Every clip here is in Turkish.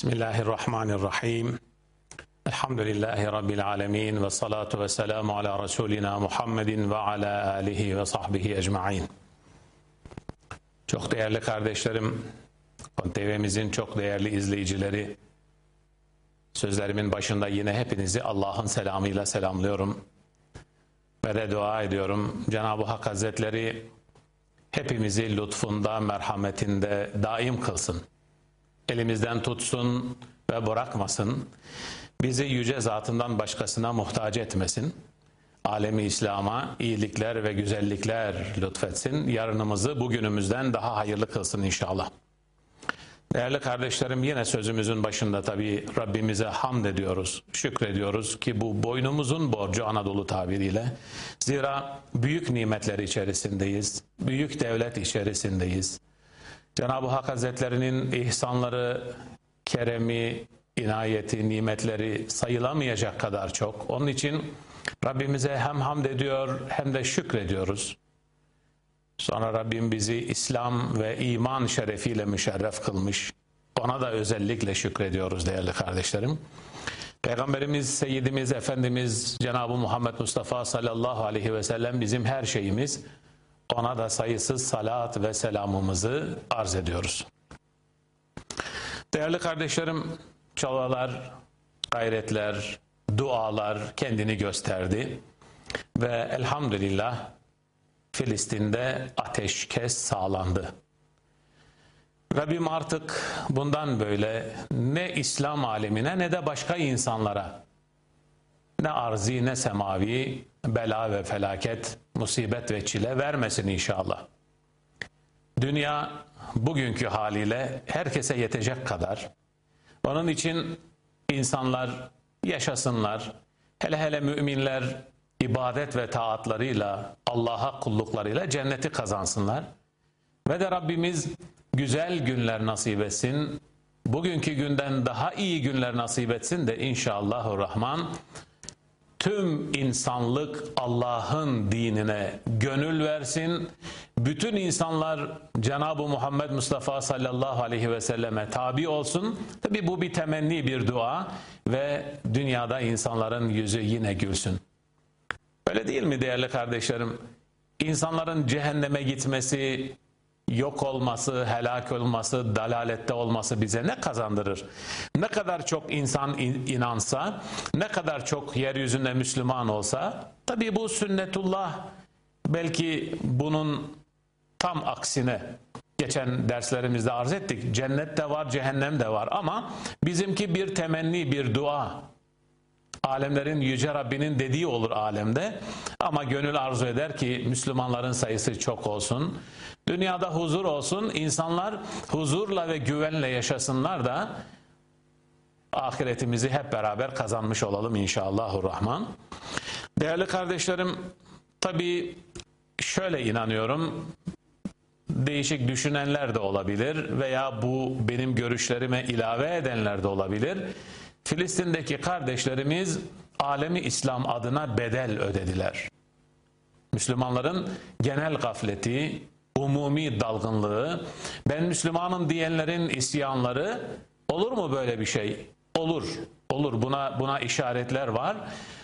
Bismillahirrahmanirrahim. Elhamdülillahi Rabbil alemin ve salatu ve selamu ala Resulina Muhammedin ve ala alihi ve sahbihi ecmain. Çok değerli kardeşlerim, TV'mizin çok değerli izleyicileri, sözlerimin başında yine hepinizi Allah'ın selamıyla selamlıyorum. Ve de dua ediyorum. Cenab-ı Hak Hazretleri hepimizi lütfunda, merhametinde daim kılsın elimizden tutsun ve bırakmasın. Bizi yüce zatından başkasına muhtaç etmesin. Alemi İslam'a iyilikler ve güzellikler lütfetsin. Yarınımızı bugünümüzden daha hayırlı kılsın inşallah. Değerli kardeşlerim yine sözümüzün başında tabii Rabbimize hamd ediyoruz, şükrediyoruz ki bu boynumuzun borcu Anadolu tabiriyle. Zira büyük nimetler içerisindeyiz, büyük devlet içerisindeyiz. Cenab-ı Hak Hazretlerinin ihsanları, keremi, inayeti, nimetleri sayılamayacak kadar çok. Onun için Rabbimize hem hamd ediyor hem de şükrediyoruz. Sonra Rabbim bizi İslam ve iman şerefiyle müşerref kılmış. Ona da özellikle şükrediyoruz değerli kardeşlerim. Peygamberimiz, Seyyidimiz, Efendimiz Cenab-ı Muhammed Mustafa sallallahu aleyhi ve sellem bizim her şeyimiz. Ona da sayısız salat ve selamımızı arz ediyoruz. Değerli kardeşlerim, çabalar, gayretler, dualar kendini gösterdi. Ve elhamdülillah Filistin'de ateşkes sağlandı. Rabbim artık bundan böyle ne İslam alemine ne de başka insanlara ne arzi ne semavi bela ve felaket, musibet ve çile vermesin inşallah. Dünya bugünkü haliyle herkese yetecek kadar. Onun için insanlar yaşasınlar. Hele hele müminler ibadet ve taatlarıyla, Allah'a kulluklarıyla cenneti kazansınlar. Ve de Rabbimiz güzel günler nasip etsin. Bugünkü günden daha iyi günler nasip etsin de inşallahurrahman tüm insanlık Allah'ın dinine gönül versin. Bütün insanlar Cenab-ı Muhammed Mustafa sallallahu aleyhi ve selleme tabi olsun. Tabi bu bir temenni, bir dua ve dünyada insanların yüzü yine gülsün. Öyle değil mi değerli kardeşlerim? İnsanların cehenneme gitmesi, yok olması, helak olması, dalalette olması bize ne kazandırır? Ne kadar çok insan inansa, ne kadar çok yeryüzünde Müslüman olsa, tabi bu sünnetullah belki bunun tam aksine geçen derslerimizde arz ettik. Cennet de var, cehennem de var ama bizimki bir temenni, bir dua. Alemlerin Yüce Rabbinin dediği olur alemde. Ama gönül arzu eder ki Müslümanların sayısı çok olsun. Dünyada huzur olsun. insanlar huzurla ve güvenle yaşasınlar da ahiretimizi hep beraber kazanmış olalım inşallahurrahman. Değerli kardeşlerim, tabi şöyle inanıyorum, değişik düşünenler de olabilir veya bu benim görüşlerime ilave edenler de olabilir. Filistin'deki kardeşlerimiz alemi İslam adına bedel ödediler. Müslümanların genel gafleti, umumi dalgınlığı, ben Müslümanım diyenlerin isyanları olur mu böyle bir şey? Olur. Olur. Buna buna işaretler var.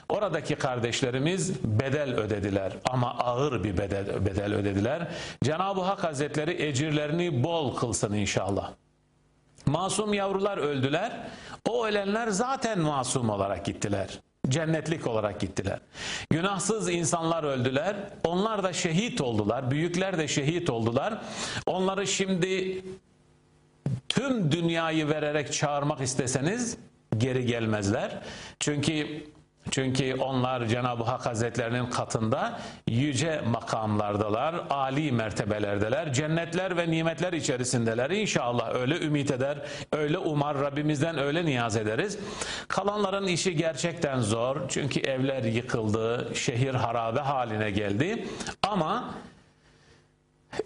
Oradaki kardeşlerimiz bedel ödediler ama ağır bir bedel, bedel ödediler. Cenab-ı Hak Hazretleri ecirlerini bol kılsın inşallah. Masum yavrular öldüler. O ölenler zaten masum olarak gittiler. Cennetlik olarak gittiler. Günahsız insanlar öldüler. Onlar da şehit oldular. Büyükler de şehit oldular. Onları şimdi tüm dünyayı vererek çağırmak isteseniz geri gelmezler. Çünkü çünkü onlar Cenab-ı Hak Hazretlerinin katında yüce makamlardalar, ali mertebelerdeler, cennetler ve nimetler içerisindeler. İnşallah öyle ümit eder, öyle umar, Rabbimizden öyle niyaz ederiz. Kalanların işi gerçekten zor çünkü evler yıkıldı, şehir harabe haline geldi ama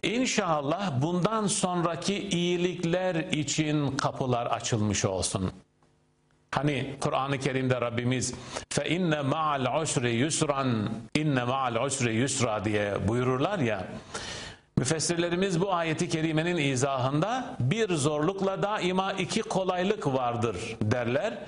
İnşallah bundan sonraki iyilikler için kapılar açılmış olsun. Hani Kur'an-ı Kerim'de Rabbimiz fe inne ma'al usri yusran inne ma'al usri yusra diye buyururlar ya Müfessirlerimiz bu ayeti kerimenin izahında bir zorlukla daima iki kolaylık vardır derler.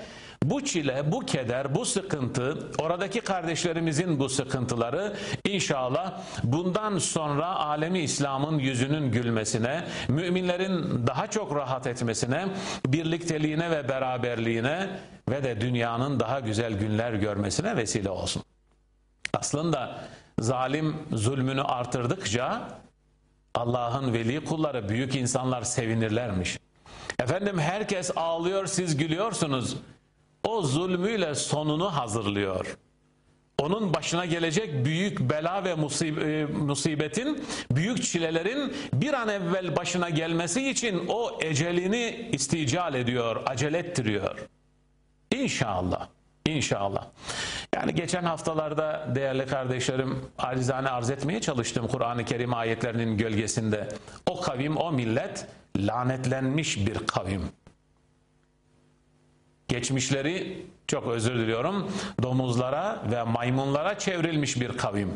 Bu çile, bu keder, bu sıkıntı, oradaki kardeşlerimizin bu sıkıntıları inşallah bundan sonra alemi İslam'ın yüzünün gülmesine, müminlerin daha çok rahat etmesine, birlikteliğine ve beraberliğine ve de dünyanın daha güzel günler görmesine vesile olsun. Aslında zalim zulmünü artırdıkça Allah'ın veli kulları, büyük insanlar sevinirlermiş. Efendim herkes ağlıyor, siz gülüyorsunuz o zulmüyle sonunu hazırlıyor. Onun başına gelecek büyük bela ve e, musibetin, büyük çilelerin bir an evvel başına gelmesi için o ecelini istical ediyor, acele ettiriyor. İnşallah. İnşallah. Yani geçen haftalarda değerli kardeşlerim acizane arz etmeye çalıştım Kur'an-ı Kerim ayetlerinin gölgesinde. O kavim, o millet lanetlenmiş bir kavim. Geçmişleri çok özür diliyorum domuzlara ve maymunlara çevrilmiş bir kavim.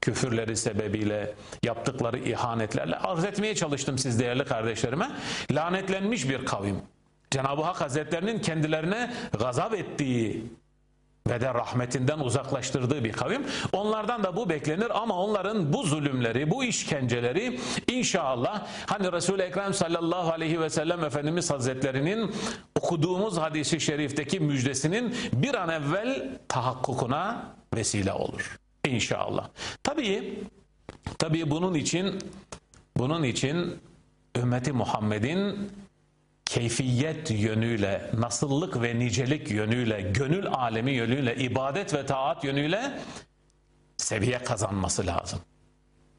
Küfürleri sebebiyle yaptıkları ihanetlerle arz etmeye çalıştım siz değerli kardeşlerime. Lanetlenmiş bir kavim. Cenab-ı Hak Hazretlerinin kendilerine gazap ettiği ve de rahmetinden uzaklaştırdığı bir kavim. Onlardan da bu beklenir ama onların bu zulümleri, bu işkenceleri inşallah hani Resul-i Ekrem sallallahu aleyhi ve sellem Efendimiz Hazretlerinin okuduğumuz hadisi şerifteki müjdesinin bir an evvel tahakkukuna vesile olur. İnşallah. Tabii tabii bunun için bunun için ümmeti Muhammed'in keyfiyet yönüyle, nasıllık ve nicelik yönüyle, gönül alemi yönüyle, ibadet ve taat yönüyle seviye kazanması lazım.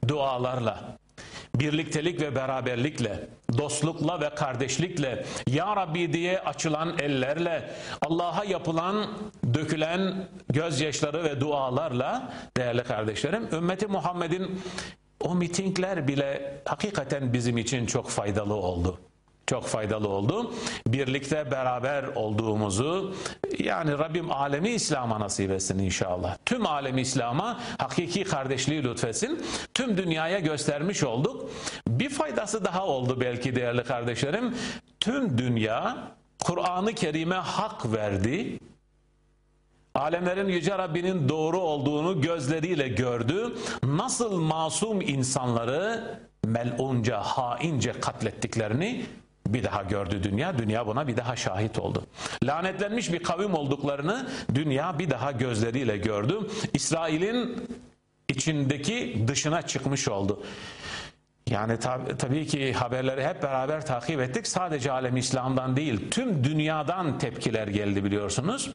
Dualarla, birliktelik ve beraberlikle, dostlukla ve kardeşlikle, Ya Rabbi diye açılan ellerle, Allah'a yapılan, dökülen gözyaşları ve dualarla değerli kardeşlerim, ümmeti Muhammed'in o mitingler bile hakikaten bizim için çok faydalı oldu çok faydalı oldu. Birlikte beraber olduğumuzu yani Rabbim alemi İslam'a nasip etsin inşallah. Tüm alemi İslam'a hakiki kardeşliği lütfetsin. Tüm dünyaya göstermiş olduk. Bir faydası daha oldu belki değerli kardeşlerim. Tüm dünya Kur'an-ı Kerim'e hak verdi. Alemlerin Yüce Rabbinin doğru olduğunu gözleriyle gördü. Nasıl masum insanları melunca, haince katlettiklerini bir daha gördü dünya. Dünya buna bir daha şahit oldu. Lanetlenmiş bir kavim olduklarını dünya bir daha gözleriyle gördü. İsrail'in içindeki dışına çıkmış oldu. Yani tab tabii ki haberleri hep beraber takip ettik. Sadece alem İslam'dan değil, tüm dünyadan tepkiler geldi biliyorsunuz.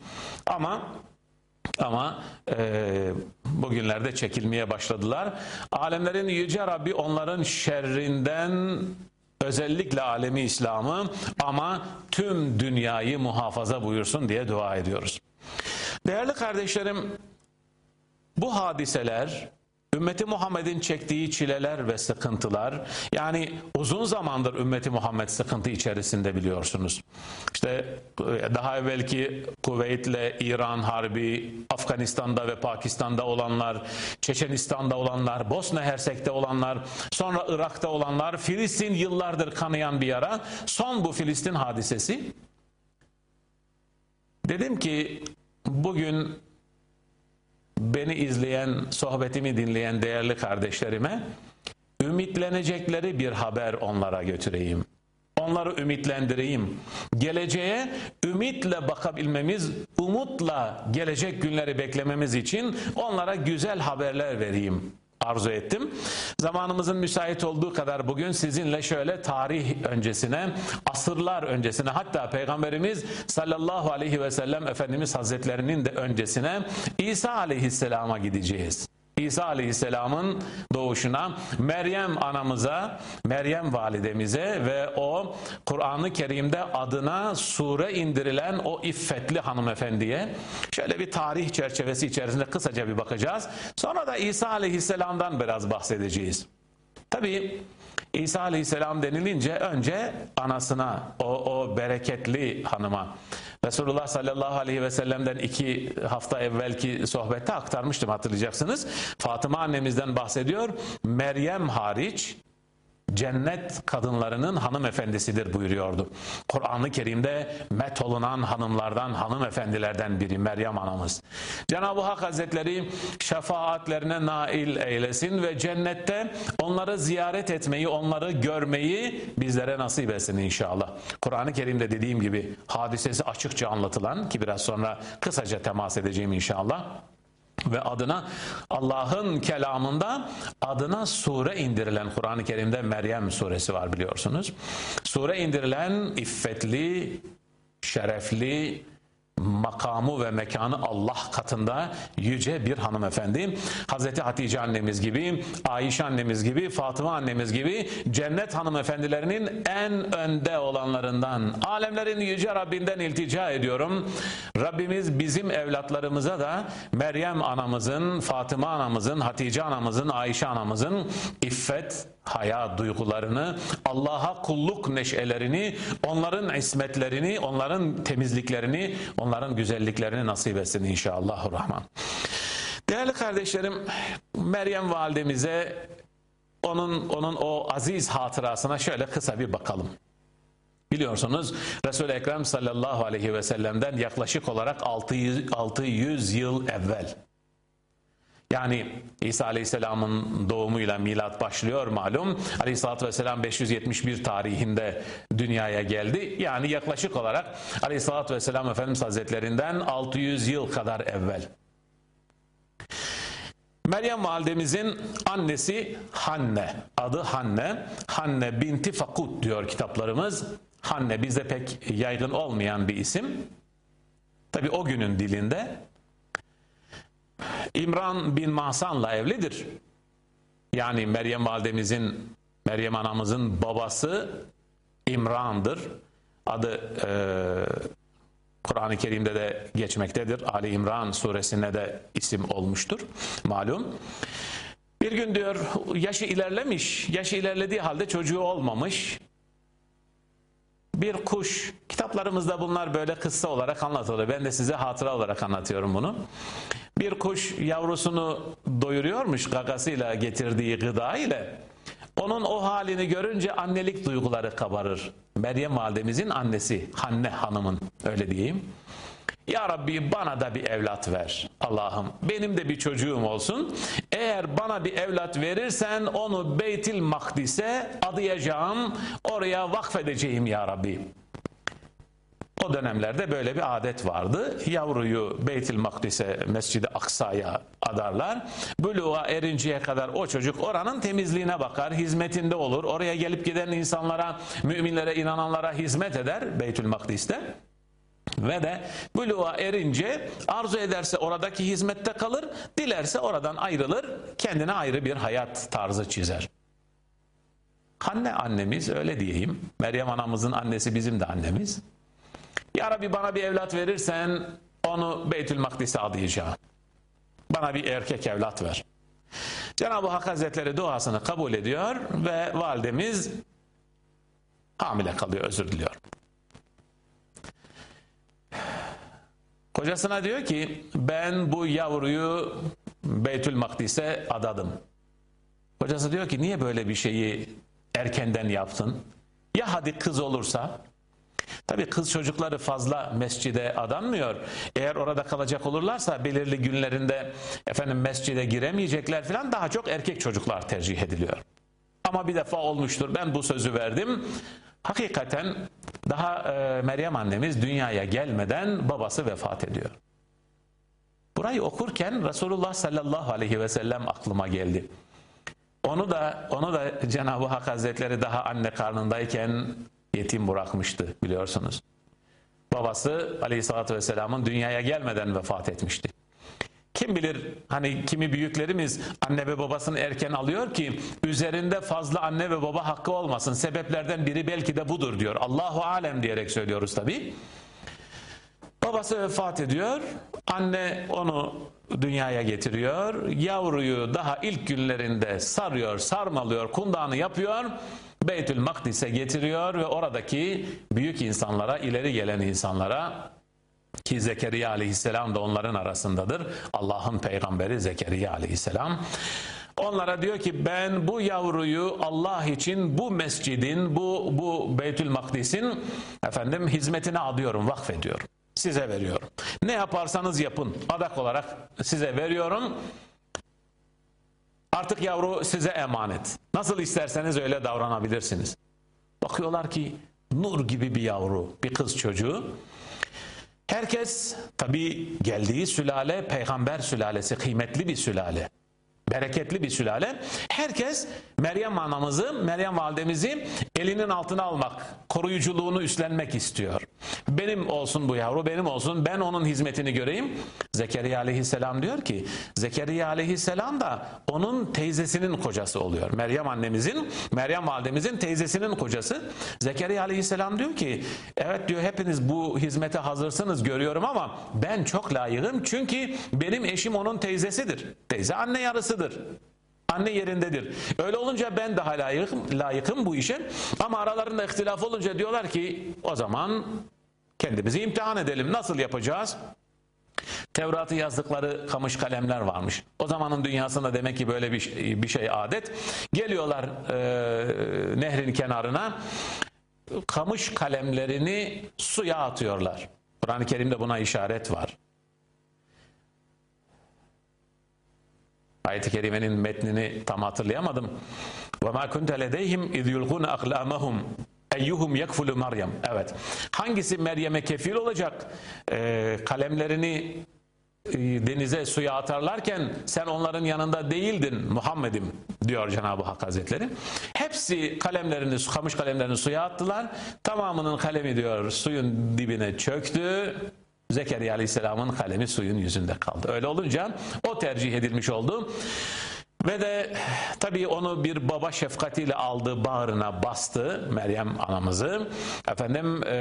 Ama ama e, bugünlerde çekilmeye başladılar. Alemlerin yüce Rabbi onların şerrinden özellikle alemi İslam'ı ama tüm dünyayı muhafaza buyursun diye dua ediyoruz. Değerli kardeşlerim bu hadiseler Ümmeti Muhammed'in çektiği çileler ve sıkıntılar yani uzun zamandır ümmeti Muhammed sıkıntı içerisinde biliyorsunuz. İşte e, daha evvelki Kuveyt'le İran harbi, Afganistan'da ve Pakistan'da olanlar, Çeçenistan'da olanlar, Bosna Hersek'te olanlar, sonra Irak'ta olanlar, Filistin yıllardır kanayan bir yara. Son bu Filistin hadisesi. Dedim ki bugün beni izleyen, sohbetimi dinleyen değerli kardeşlerime ümitlenecekleri bir haber onlara götüreyim. Onları ümitlendireyim. Geleceğe ümitle bakabilmemiz, umutla gelecek günleri beklememiz için onlara güzel haberler vereyim arzu ettim. Zamanımızın müsait olduğu kadar bugün sizinle şöyle tarih öncesine, asırlar öncesine hatta Peygamberimiz sallallahu aleyhi ve sellem Efendimiz Hazretlerinin de öncesine İsa aleyhisselama gideceğiz. İsa Aleyhisselam'ın doğuşuna, Meryem anamıza, Meryem validemize ve o Kur'an-ı Kerim'de adına sure indirilen o iffetli hanımefendiye şöyle bir tarih çerçevesi içerisinde kısaca bir bakacağız. Sonra da İsa Aleyhisselam'dan biraz bahsedeceğiz. Tabii İsa Aleyhisselam denilince önce anasına, o, o bereketli hanıma, Resulullah sallallahu aleyhi ve sellem'den iki hafta evvelki sohbette aktarmıştım hatırlayacaksınız. Fatıma annemizden bahsediyor. Meryem hariç cennet kadınlarının hanımefendisidir buyuruyordu. Kur'an-ı Kerim'de met olunan hanımlardan, hanımefendilerden biri Meryem anamız. Cenab-ı Hak Hazretleri şefaatlerine nail eylesin ve cennette onları ziyaret etmeyi, onları görmeyi bizlere nasip etsin inşallah. Kur'an-ı Kerim'de dediğim gibi hadisesi açıkça anlatılan ki biraz sonra kısaca temas edeceğim inşallah ve adına Allah'ın kelamında adına sure indirilen Kur'an-ı Kerim'de Meryem suresi var biliyorsunuz. Sure indirilen iffetli, şerefli, makamı ve mekanı Allah katında yüce bir hanımefendi. Hazreti Hatice annemiz gibi, Ayşe annemiz gibi, Fatıma annemiz gibi cennet hanımefendilerinin en önde olanlarından. Alemlerin yüce Rabbinden iltica ediyorum. Rabbimiz bizim evlatlarımıza da Meryem anamızın, Fatıma anamızın, Hatice anamızın, Ayşe anamızın iffet, haya duygularını, Allah'a kulluk neşelerini, onların ismetlerini, onların temizliklerini, onların güzelliklerini nasip etsin inşallahurrahman. Değerli kardeşlerim, Meryem validemize onun onun o aziz hatırasına şöyle kısa bir bakalım. Biliyorsunuz Resul-i Ekrem sallallahu aleyhi ve sellem'den yaklaşık olarak 600, 600 yıl evvel yani İsa Aleyhisselam'ın doğumuyla milat başlıyor malum. Aleyhisselatü Vesselam 571 tarihinde dünyaya geldi. Yani yaklaşık olarak Aleyhisselatü Vesselam Efendimiz Hazretlerinden 600 yıl kadar evvel. Meryem validemizin annesi Hanne. Adı Hanne. Hanne binti Fakut diyor kitaplarımız. Hanne bizde pek yaygın olmayan bir isim. Tabi o günün dilinde İmran bin Mahsan'la evlidir. Yani Meryem validemizin, Meryem anamızın babası İmran'dır. Adı e, Kur'an-ı Kerim'de de geçmektedir. Ali İmran suresine de isim olmuştur. Malum. Bir gün diyor yaşı ilerlemiş, yaşı ilerlediği halde çocuğu olmamış. Bir kuş, kitaplarımızda bunlar böyle kıssa olarak anlatılır. Ben de size hatıra olarak anlatıyorum bunu. Bir kuş yavrusunu doyuruyormuş gagasıyla getirdiği gıda ile. Onun o halini görünce annelik duyguları kabarır. Meryem validemizin annesi Hanne hanımın öyle diyeyim. Ya Rabbi bana da bir evlat ver. Allah'ım benim de bir çocuğum olsun. Eğer bana bir evlat verirsen onu Beytil Makdis'e adayacağım. Oraya vakfedeceğim ya Rabbi. O dönemlerde böyle bir adet vardı. Yavruyu Beytil Makdis'e, Mescid-i Aksa'ya adarlar. Buluğa erinceye kadar o çocuk oranın temizliğine bakar, hizmetinde olur. Oraya gelip giden insanlara, müminlere, inananlara hizmet eder Beytül Makdis'te. Ve de buluğa erince arzu ederse oradaki hizmette kalır, dilerse oradan ayrılır, kendine ayrı bir hayat tarzı çizer. Anne annemiz öyle diyeyim. Meryem anamızın annesi bizim de annemiz. Ya Rabbi bana bir evlat verirsen onu Beytül Makdis'e adayacağım. Bana bir erkek evlat ver. Cenab-ı Hak Hazretleri duasını kabul ediyor ve validemiz hamile kalıyor, özür diliyor. Kocasına diyor ki ben bu yavruyu Beytül Makdis'e adadım. Kocası diyor ki niye böyle bir şeyi erkenden yaptın? Ya hadi kız olursa? Tabi kız çocukları fazla mescide adanmıyor. Eğer orada kalacak olurlarsa belirli günlerinde efendim mescide giremeyecekler falan daha çok erkek çocuklar tercih ediliyor. Ama bir defa olmuştur ben bu sözü verdim. Hakikaten daha e, Meryem annemiz dünyaya gelmeden babası vefat ediyor. Burayı okurken Resulullah sallallahu aleyhi ve sellem aklıma geldi. Onu da onu da Cenab-ı Hak Hazretleri daha anne karnındayken yetim bırakmıştı biliyorsunuz. Babası aleyhissalatü vesselamın dünyaya gelmeden vefat etmişti. Kim bilir hani kimi büyüklerimiz anne ve babasını erken alıyor ki üzerinde fazla anne ve baba hakkı olmasın. Sebeplerden biri belki de budur diyor. Allahu alem diyerek söylüyoruz tabi. Babası vefat ediyor. Anne onu dünyaya getiriyor. Yavruyu daha ilk günlerinde sarıyor, sarmalıyor, kundağını yapıyor. Beytül Makdis'e getiriyor ve oradaki büyük insanlara, ileri gelen insanlara ki Zekeriya aleyhisselam da onların arasındadır. Allah'ın peygamberi Zekeriya aleyhisselam. Onlara diyor ki ben bu yavruyu Allah için bu mescidin, bu bu Beytül Makdis'in efendim hizmetine adıyorum, vakfediyorum. Size veriyorum. Ne yaparsanız yapın. Adak olarak size veriyorum. Artık yavru size emanet. Nasıl isterseniz öyle davranabilirsiniz. Bakıyorlar ki nur gibi bir yavru, bir kız çocuğu. Herkes tabi geldiği sülale peygamber sülalesi, kıymetli bir sülale bereketli bir sülale. Herkes Meryem anamızı, Meryem validemizi elinin altına almak, koruyuculuğunu üstlenmek istiyor. Benim olsun bu yavru, benim olsun, ben onun hizmetini göreyim. Zekeriya aleyhisselam diyor ki, Zekeriya aleyhisselam da onun teyzesinin kocası oluyor. Meryem annemizin, Meryem validemizin teyzesinin kocası. Zekeriya aleyhisselam diyor ki, evet diyor hepiniz bu hizmete hazırsınız görüyorum ama ben çok layığım çünkü benim eşim onun teyzesidir. Teyze anne yarısıdır. Anne yerindedir. Öyle olunca ben daha layıkım, layıkım bu işe. Ama aralarında ihtilaf olunca diyorlar ki o zaman kendimizi imtihan edelim. Nasıl yapacağız? Tevrat'ı yazdıkları kamış kalemler varmış. O zamanın dünyasında demek ki böyle bir, şey, bir şey adet. Geliyorlar e, nehrin kenarına kamış kalemlerini suya atıyorlar. Kur'an-ı Kerim'de buna işaret var. Ayet-i kerimenin metnini tam hatırlayamadım. Ve ma kunte ledeyhim iz yulquna aqlamahum eyyuhum yekfulu Meryem. Evet. Hangisi Meryem'e kefil olacak? Ee, kalemlerini e, denize suya atarlarken sen onların yanında değildin Muhammed'im diyor Cenab-ı Hak Hazretleri. Hepsi kalemlerini, kamış kalemlerini suya attılar. Tamamının kalemi diyor suyun dibine çöktü. Zekeriya Aleyhisselam'ın kalemi suyun yüzünde kaldı. Öyle olunca o tercih edilmiş oldu. Ve de tabii onu bir baba şefkatiyle aldı, bağrına bastı Meryem anamızı. Efendim e,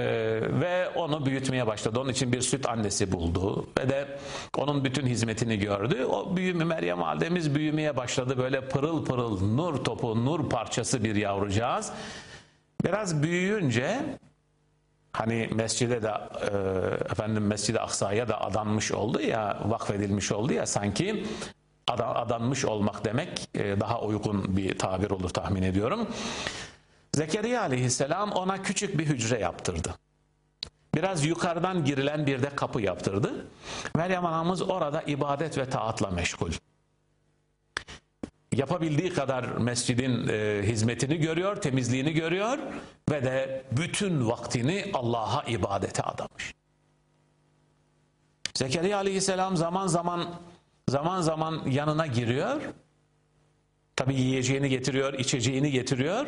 ve onu büyütmeye başladı. Onun için bir süt annesi buldu ve de onun bütün hizmetini gördü. O büyümü Meryem validemiz büyümeye başladı. Böyle pırıl pırıl nur topu, nur parçası bir yavrucağız. Biraz büyüyünce hani mescide de e, efendim Mescid-i Aksa'ya da adanmış oldu ya vakfedilmiş oldu ya sanki adanmış olmak demek e, daha uygun bir tabir olur tahmin ediyorum. Zekeriya aleyhisselam ona küçük bir hücre yaptırdı. Biraz yukarıdan girilen bir de kapı yaptırdı. Meryem anamız orada ibadet ve taatla meşgul yapabildiği kadar mescidin e, hizmetini görüyor, temizliğini görüyor ve de bütün vaktini Allah'a ibadete adamış. Zekeriya aleyhisselam zaman zaman zaman zaman yanına giriyor. Tabi yiyeceğini getiriyor, içeceğini getiriyor.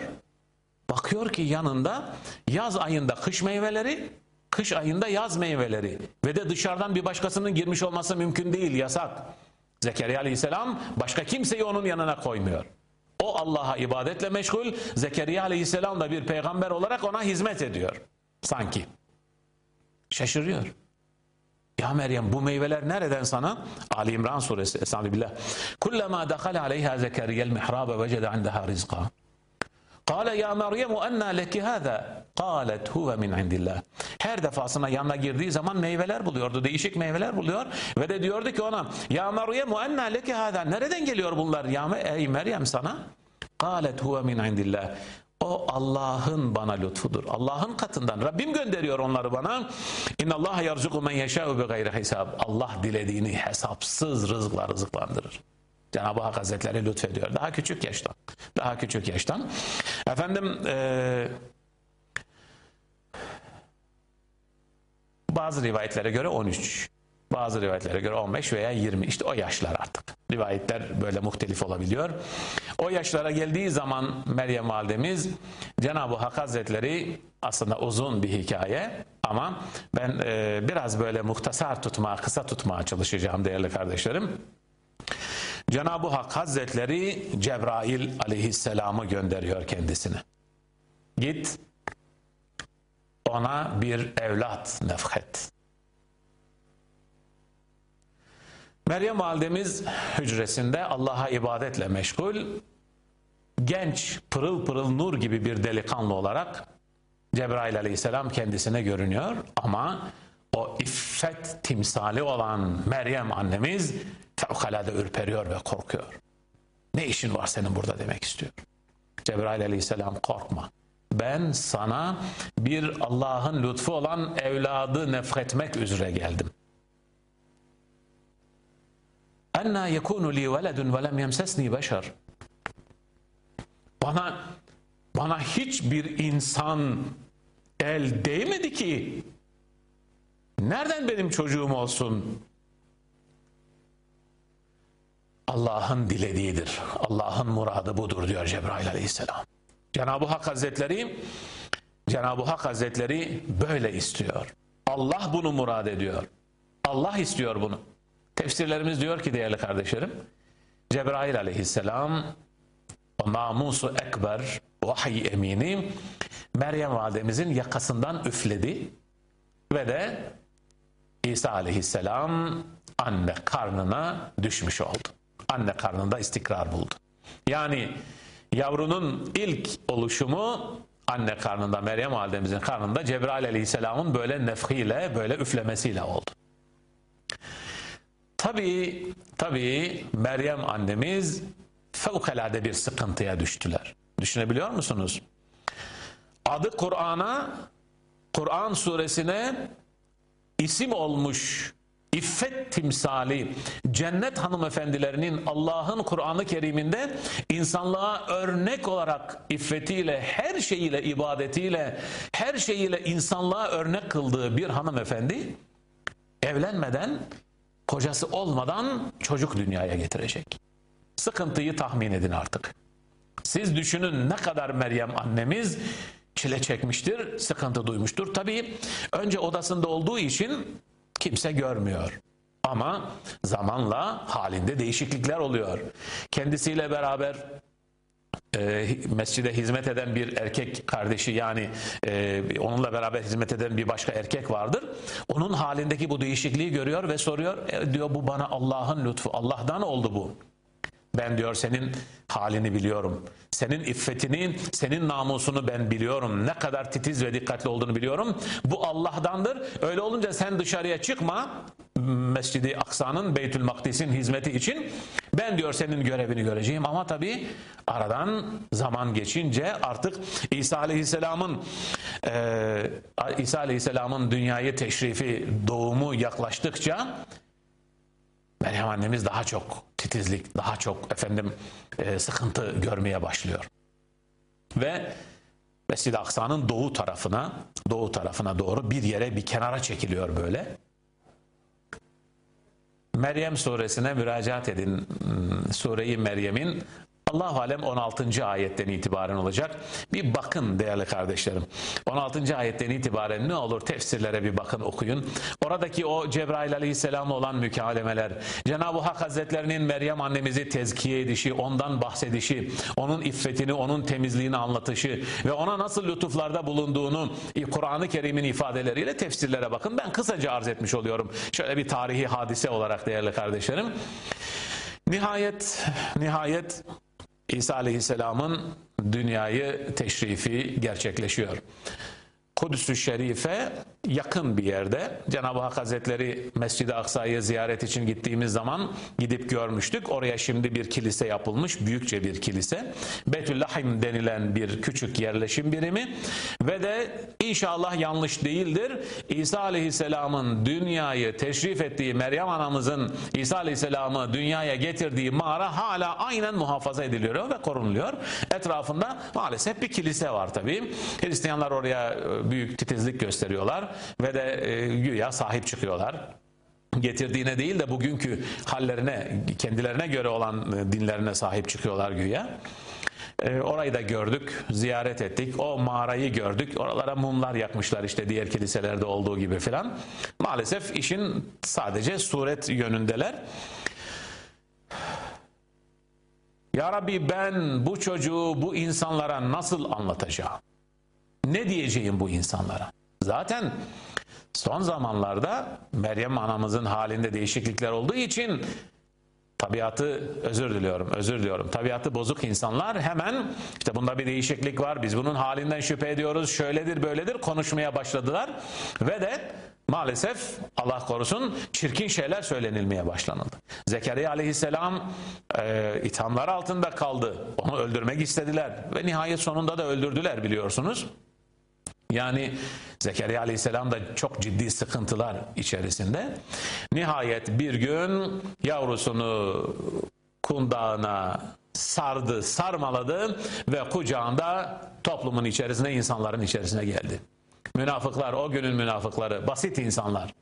Bakıyor ki yanında yaz ayında kış meyveleri, kış ayında yaz meyveleri ve de dışarıdan bir başkasının girmiş olması mümkün değil, yasak. Zekeriya aleyhisselam başka kimseyi onun yanına koymuyor. O Allah'a ibadetle meşgul. Zekeriya aleyhisselam da bir peygamber olarak ona hizmet ediyor. Sanki. Şaşırıyor. Ya Meryem bu meyveler nereden sana? Ali İmran suresi Estağfirullah. Kullama dakhala aleyha Zekeriya'l mihrabe vecede indaha rizqa. Kale ya Meryem enna leki hâzâ? Kâlet huve min indillah. Her defasına yanına girdiği zaman meyveler buluyordu. Değişik meyveler buluyor. Ve de diyordu ki ona ya Meryem enna leki hâzâ? Nereden geliyor bunlar ya ey Meryem sana? Kâlet huve min indillah. O Allah'ın bana lütfudur. Allah'ın katından. Rabbim gönderiyor onları bana. İnna Allah yerzuku men yeşâ'u bi gayri hisab. Allah dilediğini hesapsız rızıkla rızıklandırır. Cenab-ı Hak Hazretleri lütfediyor. Daha küçük yaştan. Daha küçük yaştan. Efendim e, bazı rivayetlere göre 13. Bazı rivayetlere göre 15 veya 20. İşte o yaşlar artık. Rivayetler böyle muhtelif olabiliyor. O yaşlara geldiği zaman Meryem validemiz Cenab-ı Hak Hazretleri aslında uzun bir hikaye ama ben e, biraz böyle muhtasar tutmaya, kısa tutmaya çalışacağım değerli kardeşlerim. Cenab-ı Hak Hazretleri Cebrail aleyhisselamı gönderiyor kendisine. Git ona bir evlat nefhet. Meryem validemiz hücresinde Allah'a ibadetle meşgul, genç, pırıl pırıl nur gibi bir delikanlı olarak Cebrail aleyhisselam kendisine görünüyor ama o iffet timsali olan Meryem annemiz fevkalade ürperiyor ve korkuyor. Ne işin var senin burada demek istiyor. Cebrail aleyhisselam korkma. Ben sana bir Allah'ın lütfu olan evladı nefretmek üzere geldim. Enna yekunu li veledun ve lem yemsesni beşer. Bana bana hiçbir insan el değmedi ki. Nereden benim çocuğum olsun? Allah'ın dilediğidir. Allah'ın muradı budur diyor Cebrail aleyhisselam. Cenab-ı Hak Hazretleri Cenab-ı Hak Hazretleri böyle istiyor. Allah bunu murad ediyor. Allah istiyor bunu. Tefsirlerimiz diyor ki değerli kardeşlerim Cebrail aleyhisselam namusu ekber vahiy emini Meryem validemizin yakasından üfledi ve de İsa aleyhisselam anne karnına düşmüş oldu. Anne karnında istikrar buldu. Yani yavrunun ilk oluşumu anne karnında Meryem validemizin karnında Cebrail aleyhisselamın böyle nefhiyle böyle üflemesiyle oldu. Tabii tabii Meryem annemiz fevkalade bir sıkıntıya düştüler. Düşünebiliyor musunuz? Adı Kur'an'a, Kur'an suresine isim olmuş İffet timsali cennet hanımefendilerinin Allah'ın Kur'an-ı Kerim'inde insanlığa örnek olarak iffetiyle, her şeyiyle, ibadetiyle, her şeyiyle insanlığa örnek kıldığı bir hanımefendi evlenmeden, kocası olmadan çocuk dünyaya getirecek. Sıkıntıyı tahmin edin artık. Siz düşünün ne kadar Meryem annemiz çile çekmiştir, sıkıntı duymuştur. Tabii önce odasında olduğu için kimse görmüyor. Ama zamanla halinde değişiklikler oluyor. Kendisiyle beraber e, mescide hizmet eden bir erkek kardeşi yani e, onunla beraber hizmet eden bir başka erkek vardır. Onun halindeki bu değişikliği görüyor ve soruyor e, diyor bu bana Allah'ın lütfu Allah'tan oldu bu. Ben diyor senin halini biliyorum. Senin iffetini, senin namusunu ben biliyorum. Ne kadar titiz ve dikkatli olduğunu biliyorum. Bu Allah'tandır. Öyle olunca sen dışarıya çıkma. Mescidi Aksa'nın Beytül Makdis'in hizmeti için ben diyor senin görevini göreceğim ama tabi aradan zaman geçince artık İsa Aleyhisselam'ın e, İsa Aleyhisselam'ın dünyayı teşrifi doğumu yaklaştıkça Meryem annemiz daha çok titizlik, daha çok efendim e, sıkıntı görmeye başlıyor. Ve Mescid-i Aksa'nın doğu tarafına, doğu tarafına doğru bir yere bir kenara çekiliyor böyle. Meryem suresine müracaat edin. Hmm, Sureyi Meryem'in Allah alem 16. ayetten itibaren olacak. Bir bakın değerli kardeşlerim. 16. ayetten itibaren ne olur tefsirlere bir bakın okuyun. Oradaki o Cebrail aleyhisselamla olan mükalemeler, Cenab-ı Hak Hazretlerinin Meryem annemizi tezkiye edişi, ondan bahsedişi, onun iffetini, onun temizliğini anlatışı ve ona nasıl lütuflarda bulunduğunu Kur'an-ı Kerim'in ifadeleriyle tefsirlere bakın. Ben kısaca arz etmiş oluyorum. Şöyle bir tarihi hadise olarak değerli kardeşlerim. Nihayet, nihayet İsa Aleyhisselam'ın dünyayı teşrifi gerçekleşiyor. Kudüs-ü Şerife yakın bir yerde. Cenab-ı Hak Hazretleri Mescid-i Aksa'yı ziyaret için gittiğimiz zaman gidip görmüştük. Oraya şimdi bir kilise yapılmış, büyükçe bir kilise. Betüllahim denilen bir küçük yerleşim birimi ve de inşallah yanlış değildir. İsa Aleyhisselam'ın dünyayı teşrif ettiği Meryem anamızın İsa Aleyhisselam'ı dünyaya getirdiği mağara hala aynen muhafaza ediliyor ve korunuluyor. Etrafında maalesef bir kilise var tabii. Hristiyanlar oraya e, büyük titizlik gösteriyorlar ve de e, güya sahip çıkıyorlar getirdiğine değil de bugünkü hallerine, kendilerine göre olan e, dinlerine sahip çıkıyorlar güya. E, orayı da gördük, ziyaret ettik. O mağarayı gördük. Oralara mumlar yakmışlar işte diğer kiliselerde olduğu gibi filan. Maalesef işin sadece suret yönündeler. Ya Rabbi ben bu çocuğu bu insanlara nasıl anlatacağım? Ne diyeceğim bu insanlara? Zaten son zamanlarda Meryem anamızın halinde değişiklikler olduğu için tabiatı özür diliyorum, özür diliyorum. Tabiatı bozuk insanlar hemen işte bunda bir değişiklik var. Biz bunun halinden şüphe ediyoruz. Şöyledir, böyledir konuşmaya başladılar ve de maalesef Allah korusun çirkin şeyler söylenilmeye başlanıldı. Zekeriya aleyhisselam e, ithamlar altında kaldı. Onu öldürmek istediler ve nihayet sonunda da öldürdüler biliyorsunuz. Yani Zekeriya Aleyhisselam da çok ciddi sıkıntılar içerisinde. Nihayet bir gün yavrusunu kundağına sardı, sarmaladı ve kucağında toplumun içerisine, insanların içerisine geldi. Münafıklar, o günün münafıkları, basit insanlar.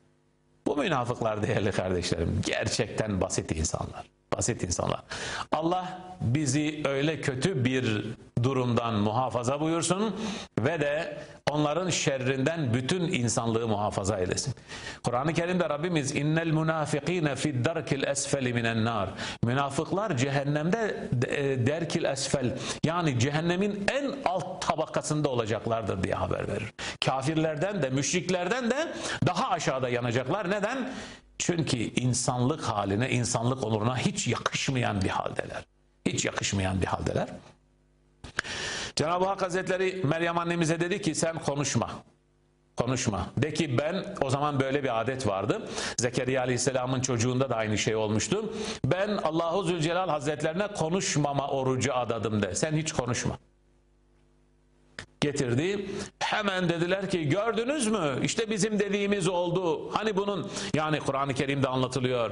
Bu münafıklar değerli kardeşlerim, gerçekten basit insanlar. Basit insanlar. Allah bizi öyle kötü bir durumdan muhafaza buyursun ve de onların şerrinden bütün insanlığı muhafaza eylesin. Kur'an-ı Kerim'de Rabbimiz innel munafikine fid darkil esfeli minen nar. Münafıklar cehennemde e, derkil esfel yani cehennemin en alt tabakasında olacaklardır diye haber verir. Kafirlerden de müşriklerden de daha aşağıda yanacaklar. Neden? Çünkü insanlık haline, insanlık onuruna hiç yakışmayan bir haldeler. Hiç yakışmayan bir haldeler. Cenab-ı Hak Hazretleri Meryem annemize dedi ki sen konuşma. Konuşma. De ki ben o zaman böyle bir adet vardı. Zekeriya Aleyhisselam'ın çocuğunda da aynı şey olmuştu. Ben Allahu Zülcelal Hazretlerine konuşmama orucu adadım de. Sen hiç konuşma getirdi. Hemen dediler ki gördünüz mü? İşte bizim dediğimiz oldu. Hani bunun yani Kur'an-ı Kerim'de anlatılıyor.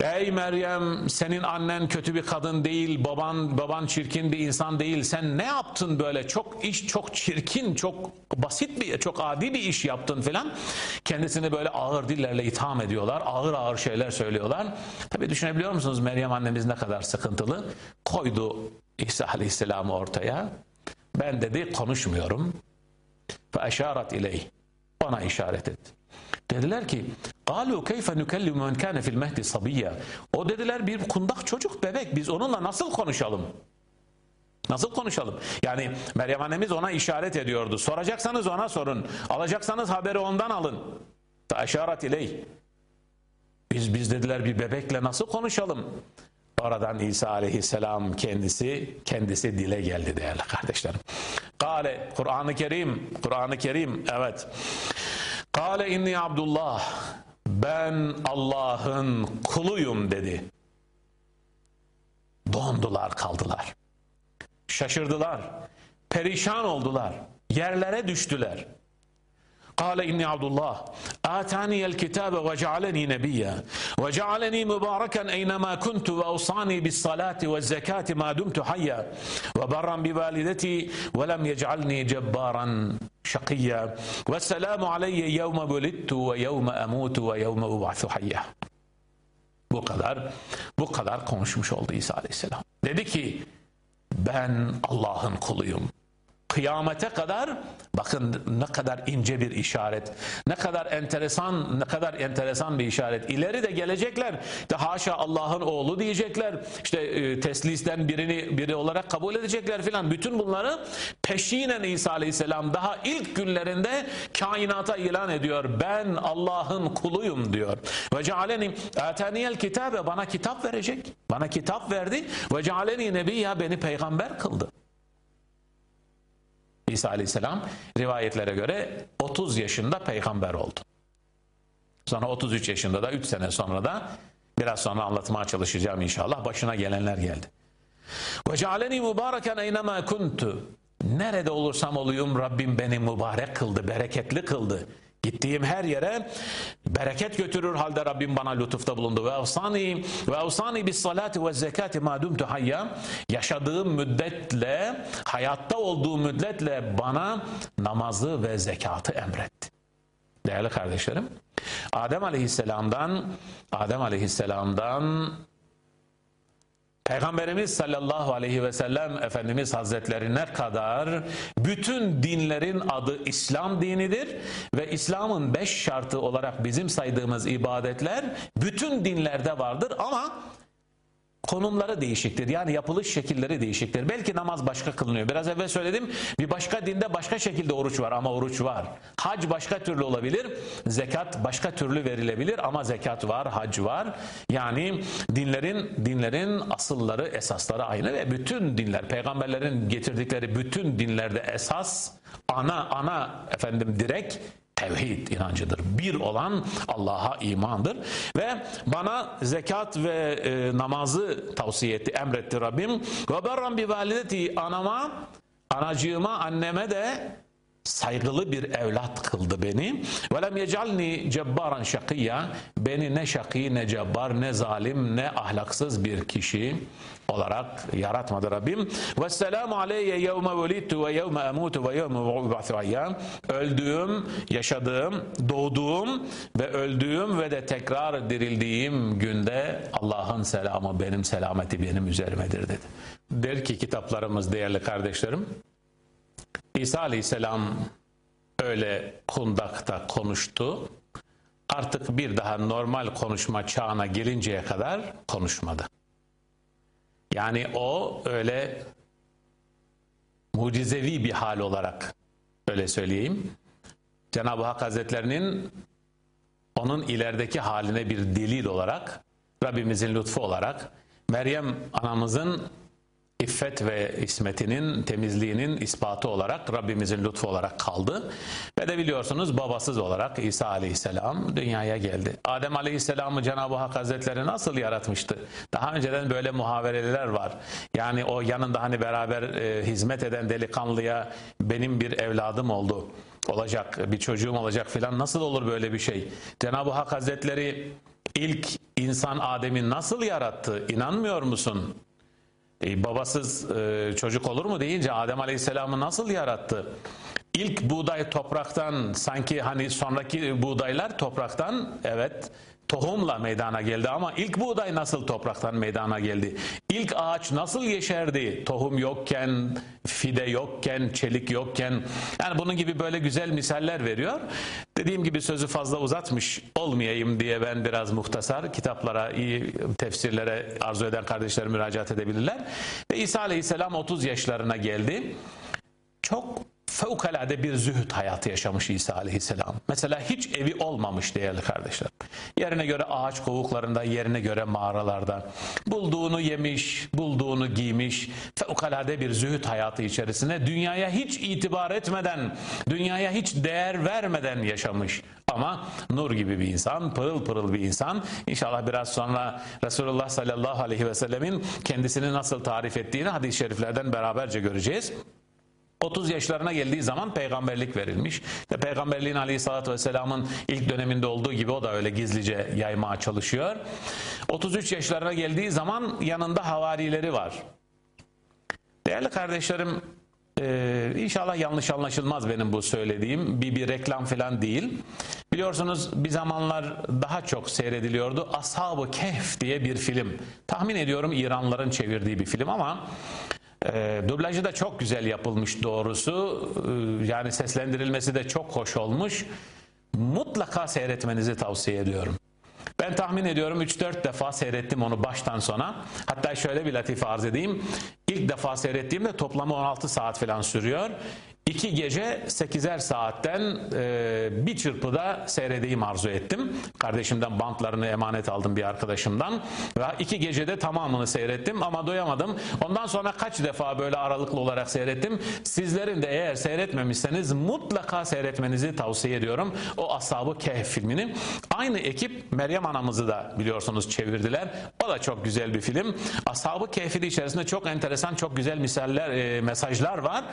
Ey Meryem senin annen kötü bir kadın değil, baban baban çirkin bir insan değil. Sen ne yaptın böyle? Çok iş çok çirkin, çok basit bir, çok adi bir iş yaptın filan. Kendisini böyle ağır dillerle itham ediyorlar. Ağır ağır şeyler söylüyorlar. Tabi düşünebiliyor musunuz Meryem annemiz ne kadar sıkıntılı? Koydu İsa Aleyhisselam'ı ortaya. Ben dedi konuşmuyorum. Fe eşaret ileyh. Bana işaret etti. Dediler ki قالوا كيف نكلم من كان في المهد صبيا. O dediler bir kundak çocuk bebek biz onunla nasıl konuşalım? Nasıl konuşalım? Yani Meryem annemiz ona işaret ediyordu. Soracaksanız ona sorun. Alacaksanız haberi ondan alın. Eşaret ileyh. Biz biz dediler bir bebekle nasıl konuşalım? Oradan İsa aleyhisselam kendisi kendisi dile geldi değerli kardeşlerim. Kale Kur'an-ı Kerim Kur'an-ı Kerim evet. Kale inni Abdullah ben Allah'ın kuluyum dedi. Dondular kaldılar. Şaşırdılar. Perişan oldular. Yerlere düştüler. قال إني عبد الله. آتاني الكتاب وجعلني نبيا. وجعلني مباركا أينما كنت وأوصاني بالصلاة والزكاة ما دمت حيا. وبرا بوالدتي ولم يجعلني جبارا شقيا. والسلام علي يوم ولدت ويوم أموت ويوم أبعث حيا. Bu kadar, bu kadar konuşmuş oldu İsa Aleyhisselam. Dedi ki ben Allah'ın kuluyum. Kıyamete kadar bakın ne kadar ince bir işaret ne kadar enteresan ne kadar enteresan bir işaret. İleri de gelecekler. De haşa Allah'ın oğlu diyecekler. İşte e, teslisten birini biri olarak kabul edecekler filan. Bütün bunları peşinen İsa Aleyhisselam daha ilk günlerinde kainata ilan ediyor. Ben Allah'ın kuluyum diyor. Ve cealeni ataniyel kitabe bana kitap verecek. Bana kitap verdi. Ve cealeni nebiyya beni peygamber kıldı İsa Aleyhisselam rivayetlere göre 30 yaşında peygamber oldu. Sonra 33 yaşında da 3 sene sonra da biraz sonra anlatmaya çalışacağım inşallah başına gelenler geldi. Ve cealeni mübareken eynema kuntu. Nerede olursam olayım Rabbim beni mübarek kıldı, bereketli kıldı. Gittiğim her yere bereket götürür halde Rabbim bana lütufta bulundu. Ve avsani ve avsani bis salati ve zekati ma dumtu hayya. Yaşadığım müddetle, hayatta olduğum müddetle bana namazı ve zekatı emretti. Değerli kardeşlerim, Adem Aleyhisselam'dan Adem Aleyhisselam'dan Peygamberimiz sallallahu aleyhi ve sellem Efendimiz Hazretlerine kadar bütün dinlerin adı İslam dinidir ve İslam'ın beş şartı olarak bizim saydığımız ibadetler bütün dinlerde vardır. Ama konumları değişiktir. Yani yapılış şekilleri değişiktir. Belki namaz başka kılınıyor. Biraz evvel söyledim. Bir başka dinde başka şekilde oruç var ama oruç var. Hac başka türlü olabilir. Zekat başka türlü verilebilir ama zekat var, hac var. Yani dinlerin dinlerin asılları, esasları aynı ve bütün dinler, peygamberlerin getirdikleri bütün dinlerde esas ana ana efendim direk tevhid inancıdır. Bir olan Allah'a imandır. Ve bana zekat ve e, namazı tavsiye etti, emretti Rabbim. Ve berran bi valideti anama, anacığıma, anneme de saygılı bir evlat kıldı beni. Ve lem yecalni cebbaran şakiyya. Beni ne şakî ne cebbar ne zalim ne ahlaksız bir kişi olarak yaratmadı Rabbim. Ve selamu aleyye yevme velidtu ve yevme emutu ve yevme ub'athu ayyam. Öldüğüm, yaşadığım, doğduğum ve öldüğüm ve de tekrar dirildiğim günde Allah'ın selamı benim selameti benim üzerimedir dedi. Der ki kitaplarımız değerli kardeşlerim İsa Aleyhisselam öyle kundakta konuştu. Artık bir daha normal konuşma çağına gelinceye kadar konuşmadı. Yani o öyle mucizevi bir hal olarak öyle söyleyeyim. Cenab-ı Hak Hazretlerinin onun ilerideki haline bir delil olarak Rabbimizin lütfu olarak Meryem anamızın iffet ve ismetinin, temizliğinin ispatı olarak Rabbimizin lütfu olarak kaldı. Ve de biliyorsunuz babasız olarak İsa Aleyhisselam dünyaya geldi. Adem Aleyhisselam'ı Cenab-ı Hak Hazretleri nasıl yaratmıştı? Daha önceden böyle muhavereler var. Yani o yanında hani beraber e, hizmet eden delikanlıya benim bir evladım oldu olacak, bir çocuğum olacak filan nasıl olur böyle bir şey? Cenab-ı Hak Hazretleri ilk insan Adem'i nasıl yarattı? İnanmıyor musun? E, babasız e, çocuk olur mu deyince Adem Aleyhisselam'ı nasıl yarattı? İlk buğday topraktan sanki hani sonraki buğdaylar topraktan evet tohumla meydana geldi ama ilk buğday nasıl topraktan meydana geldi? İlk ağaç nasıl yeşerdi? Tohum yokken, fide yokken, çelik yokken. Yani bunun gibi böyle güzel misaller veriyor. Dediğim gibi sözü fazla uzatmış olmayayım diye ben biraz muhtasar kitaplara, iyi tefsirlere arzu eden kardeşler müracaat edebilirler. Ve İsa Aleyhisselam 30 yaşlarına geldi. Çok fevkalade bir zühd hayatı yaşamış İsa aleyhisselam. Mesela hiç evi olmamış değerli kardeşler. Yerine göre ağaç kovuklarında, yerine göre mağaralarda. Bulduğunu yemiş, bulduğunu giymiş. Fevkalade bir zühd hayatı içerisinde dünyaya hiç itibar etmeden, dünyaya hiç değer vermeden yaşamış. Ama nur gibi bir insan, pırıl pırıl bir insan. İnşallah biraz sonra Resulullah sallallahu aleyhi ve sellemin kendisini nasıl tarif ettiğini hadis-i şeriflerden beraberce göreceğiz. 30 yaşlarına geldiği zaman peygamberlik verilmiş. Ve peygamberliğin aleyhissalatü vesselamın ilk döneminde olduğu gibi o da öyle gizlice yaymaya çalışıyor. 33 yaşlarına geldiği zaman yanında havarileri var. Değerli kardeşlerim ee, inşallah yanlış anlaşılmaz benim bu söylediğim. Bir, bir reklam falan değil. Biliyorsunuz bir zamanlar daha çok seyrediliyordu. Ashab-ı Kehf diye bir film. Tahmin ediyorum İranlıların çevirdiği bir film ama e, dublajı da çok güzel yapılmış doğrusu. E, yani seslendirilmesi de çok hoş olmuş. Mutlaka seyretmenizi tavsiye ediyorum. Ben tahmin ediyorum 3-4 defa seyrettim onu baştan sona. Hatta şöyle bir latife arz edeyim. İlk defa seyrettiğimde toplamı 16 saat falan sürüyor. İki gece sekizer saatten e, bir çırpıda seyredeyim arzu ettim. Kardeşimden bantlarını emanet aldım bir arkadaşımdan. Ve iki gecede tamamını seyrettim ama doyamadım. Ondan sonra kaç defa böyle aralıklı olarak seyrettim. Sizlerin de eğer seyretmemişseniz mutlaka seyretmenizi tavsiye ediyorum. O Ashab-ı Kehf filmini. Aynı ekip Meryem anamızı da biliyorsunuz çevirdiler. O da çok güzel bir film. Ashab-ı Kehf'in içerisinde çok enteresan, çok güzel misaller, e, mesajlar var.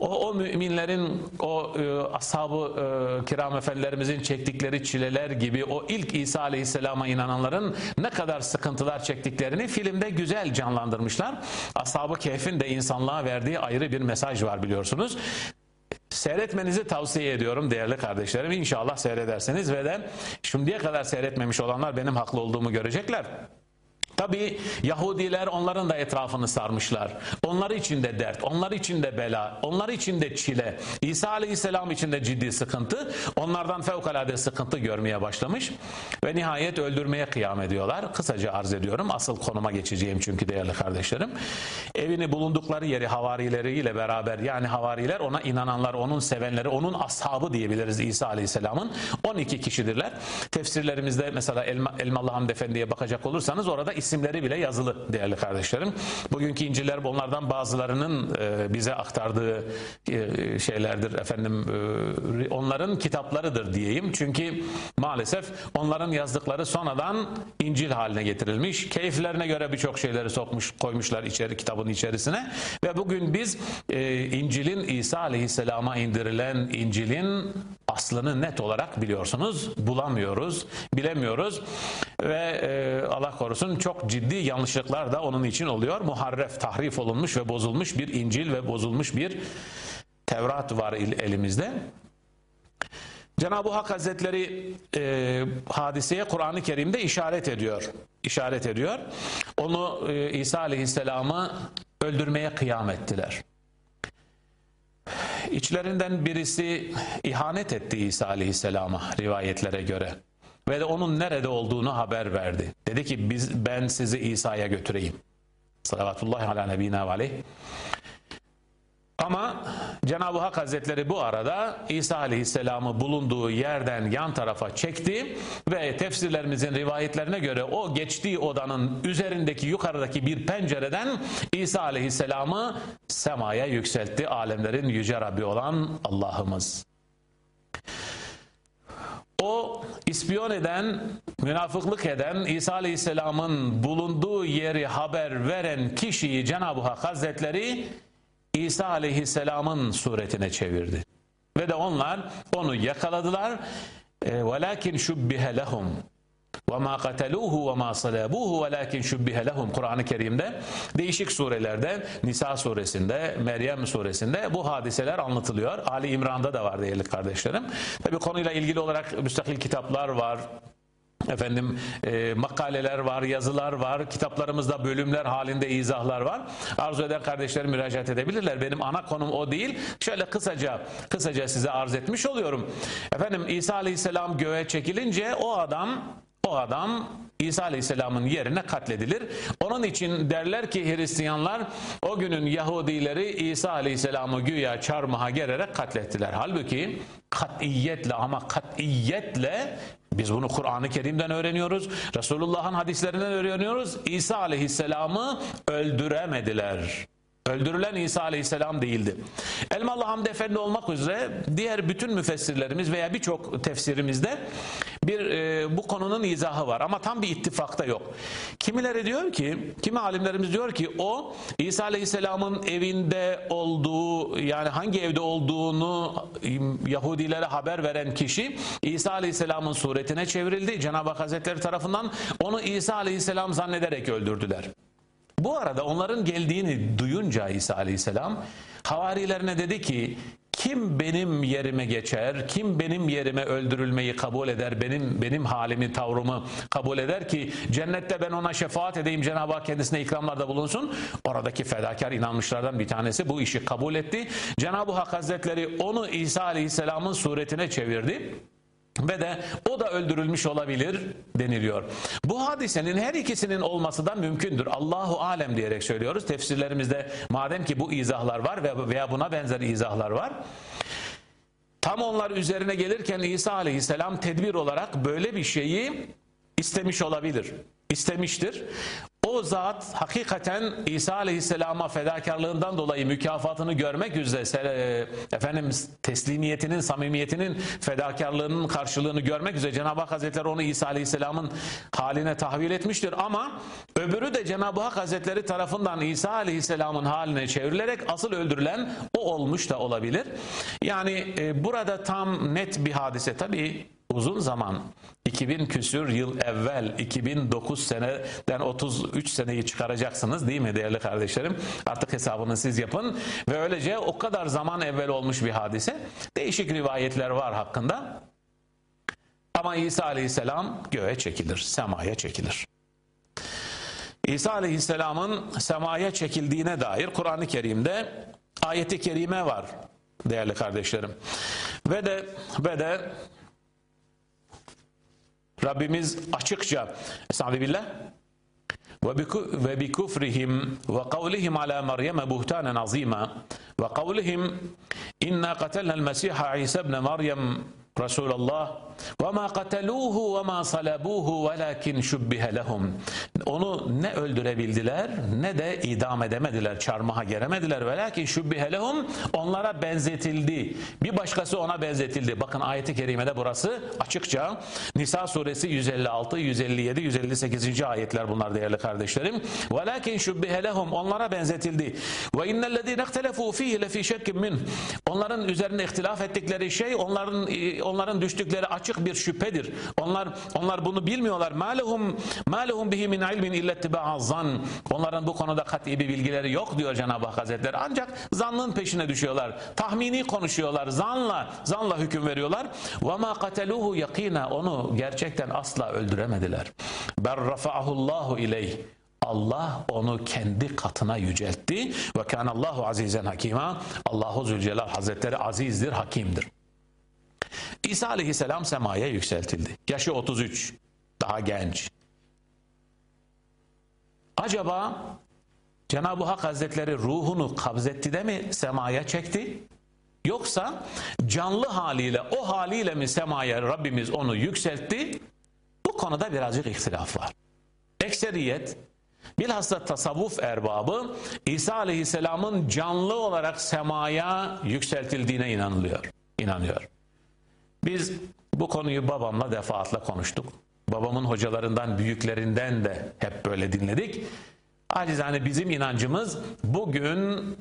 O, o müminlerin, o e, ashab-ı e, kiram efendilerimizin çektikleri çileler gibi o ilk İsa aleyhisselama inananların ne kadar sıkıntılar çektiklerini filmde güzel canlandırmışlar. Ashab-ı Kehf'in de insanlığa verdiği ayrı bir mesaj var biliyorsunuz. Seyretmenizi tavsiye ediyorum değerli kardeşlerim. İnşallah seyredersiniz ve de şimdiye kadar seyretmemiş olanlar benim haklı olduğumu görecekler. Tabi Yahudiler onların da etrafını sarmışlar. Onlar için de dert, onlar için de bela, onlar için de çile. İsa Aleyhisselam için de ciddi sıkıntı. Onlardan fevkalade sıkıntı görmeye başlamış. Ve nihayet öldürmeye kıyam ediyorlar. Kısaca arz ediyorum. Asıl konuma geçeceğim çünkü değerli kardeşlerim. Evini bulundukları yeri havarileriyle beraber yani havariler ona inananlar, onun sevenleri, onun ashabı diyebiliriz İsa Aleyhisselam'ın. 12 kişidirler. Tefsirlerimizde mesela Elma, Elmalı Hamd Efendi'ye bakacak olursanız orada isimleri bile yazılı değerli kardeşlerim. Bugünkü İncil'ler onlardan bazılarının e, bize aktardığı e, şeylerdir efendim. E, onların kitaplarıdır diyeyim. Çünkü maalesef onların yazdıkları sonradan İncil haline getirilmiş. Keyiflerine göre birçok şeyleri sokmuş koymuşlar içeri kitabın içerisine ve bugün biz İncil'in İsa Aleyhisselam'a indirilen İncil'in aslını net olarak biliyorsunuz bulamıyoruz, bilemiyoruz ve Allah korusun çok ciddi yanlışlıklar da onun için oluyor. Muharref, tahrif olunmuş ve bozulmuş bir İncil ve bozulmuş bir Tevrat var elimizde. Cenab-ı Hak Hazretleri e, hadiseye Kur'an-ı Kerim'de işaret ediyor. İşaret ediyor. Onu e, İsa Aleyhisselam'ı öldürmeye kıyam ettiler. İçlerinden birisi ihanet etti İsa Aleyhisselam'a rivayetlere göre. Ve de onun nerede olduğunu haber verdi. Dedi ki biz ben sizi İsa'ya götüreyim. Salavatullahi ala nebina ve aleyh. Ama Cenab-ı Hak Hazretleri bu arada İsa Aleyhisselam'ı bulunduğu yerden yan tarafa çekti ve tefsirlerimizin rivayetlerine göre o geçtiği odanın üzerindeki yukarıdaki bir pencereden İsa Aleyhisselam'ı semaya yükseltti. Alemlerin yüce Rabbi olan Allah'ımız. O ispiyon eden, münafıklık eden, İsa Aleyhisselam'ın bulunduğu yeri haber veren kişiyi Cenab-ı Hak Hazretleri İsa Aleyhisselam'ın suretine çevirdi. Ve de onlar onu yakaladılar. E, Velakin şubbihe lehum. وَمَا قَتَلُوهُ وَمَا صَلَابُوهُ وَلَكِنْ شُبِّهَ لَهُمْ Kur'an-ı Kerim'de değişik surelerde Nisa suresinde, Meryem suresinde bu hadiseler anlatılıyor. Ali İmran'da da var değerli kardeşlerim. Tabi konuyla ilgili olarak müstakil kitaplar var efendim e, makaleler var, yazılar var, kitaplarımızda bölümler halinde izahlar var. Arzu eden kardeşlerim müracaat edebilirler. Benim ana konum o değil. Şöyle kısaca kısaca size arz etmiş oluyorum. Efendim İsa Aleyhisselam göğe çekilince o adam o adam İsa Aleyhisselam'ın yerine katledilir. Onun için derler ki Hristiyanlar o günün Yahudileri İsa Aleyhisselam'ı güya çarmıha gererek katlettiler. Halbuki katiyetle ama katiyetle biz bunu Kur'an-ı Kerim'den öğreniyoruz. Resulullah'ın hadislerinden öğreniyoruz. İsa Aleyhisselam'ı öldüremediler. Öldürülen İsa Aleyhisselam değildi. Elmalı Hamdi Efendi olmak üzere diğer bütün müfessirlerimiz veya birçok tefsirimizde bir e, bu konunun izahı var ama tam bir ittifakta yok. Kimileri diyor ki, kimi alimlerimiz diyor ki o İsa Aleyhisselam'ın evinde olduğu yani hangi evde olduğunu Yahudilere haber veren kişi İsa Aleyhisselam'ın suretine çevrildi. Cenab-ı Hak Hazretleri tarafından onu İsa Aleyhisselam zannederek öldürdüler. Bu arada onların geldiğini duyunca İsa Aleyhisselam havarilerine dedi ki kim benim yerime geçer, kim benim yerime öldürülmeyi kabul eder, benim benim halimi, tavrımı kabul eder ki cennette ben ona şefaat edeyim, Cenab-ı Hak kendisine ikramlarda bulunsun. Oradaki fedakar inanmışlardan bir tanesi bu işi kabul etti. Cenab-ı Hak Hazretleri onu İsa Aleyhisselam'ın suretine çevirdi ve de o da öldürülmüş olabilir deniliyor. Bu hadisenin her ikisinin olması da mümkündür. Allahu alem diyerek söylüyoruz. Tefsirlerimizde madem ki bu izahlar var veya buna benzer izahlar var. Tam onlar üzerine gelirken İsa aleyhisselam tedbir olarak böyle bir şeyi istemiş olabilir. İstemiştir. O zat hakikaten İsa Aleyhisselam'a fedakarlığından dolayı mükafatını görmek üzere e, efendim teslimiyetinin, samimiyetinin, fedakarlığının karşılığını görmek üzere Cenab-ı Hak Hazretleri onu İsa Aleyhisselam'ın haline tahvil etmiştir ama öbürü de Cenab-ı Hak Hazretleri tarafından İsa Aleyhisselam'ın haline çevrilerek asıl öldürülen o olmuş da olabilir. Yani e, burada tam net bir hadise tabii uzun zaman 2000 küsür yıl evvel 2009 seneden 33 seneyi çıkaracaksınız değil mi değerli kardeşlerim? Artık hesabını siz yapın ve öylece o kadar zaman evvel olmuş bir hadise. Değişik rivayetler var hakkında. Ama İsa aleyhisselam göğe çekilir, semaya çekilir. İsa aleyhisselamın semaya çekildiğine dair Kur'an-ı Kerim'de ayeti kerime var değerli kardeşlerim. Ve de ve de Rabbimiz açıkça Estağfirullah. Ve bi kufrihim ve kavlihim ala Meryem buhtanen azima. Ve kavlihim inna qatelna'l Mesih İsa ibn Meryem Resulullah kataluhu ve ma salabuhu velakin şubbihe lehum. Onu ne öldürebildiler ne de idam edemediler, çarmıha geremediler. Velakin şubbihe lehum onlara benzetildi. Bir başkası ona benzetildi. Bakın ayeti kerimede burası açıkça Nisa suresi 156, 157, 158. ayetler bunlar değerli kardeşlerim. Velakin şubbihe lehum onlara benzetildi. Ve innellezine ihtelefu fihi lefi şekkim min. Onların üzerine ihtilaf ettikleri şey onların onların düştükleri açık bir şüphedir. Onlar onlar bunu bilmiyorlar. Malehum malehum bihi min ilmin illa zan. Onların bu konuda kat'i bir bilgileri yok diyor Cenab-ı Hak Hazretleri. Ancak zannın peşine düşüyorlar. Tahmini konuşuyorlar. Zanla zanla hüküm veriyorlar. Ve ma kateluhu yakina. Onu gerçekten asla öldüremediler. Ber rafa'ahullahu ileyh. Allah onu kendi katına yüceltti ve kanallahu azizen hakima. Allahu Zülcelal Hazretleri azizdir, hakimdir. İsa aleyhisselam semaya yükseltildi. Yaşı 33, daha genç. Acaba Cenab-ı Hak Hazretleri ruhunu kabzetti de mi semaya çekti? Yoksa canlı haliyle o haliyle mi semaya Rabbimiz onu yükseltti? Bu konuda birazcık ihtilaf var. Ekseriyet bilhassa tasavvuf erbabı İsa Aleyhisselam'ın canlı olarak semaya yükseltildiğine inanılıyor. inanıyor. Biz bu konuyu babamla defaatla konuştuk. Babamın hocalarından, büyüklerinden de hep böyle dinledik. Acizane bizim inancımız bugün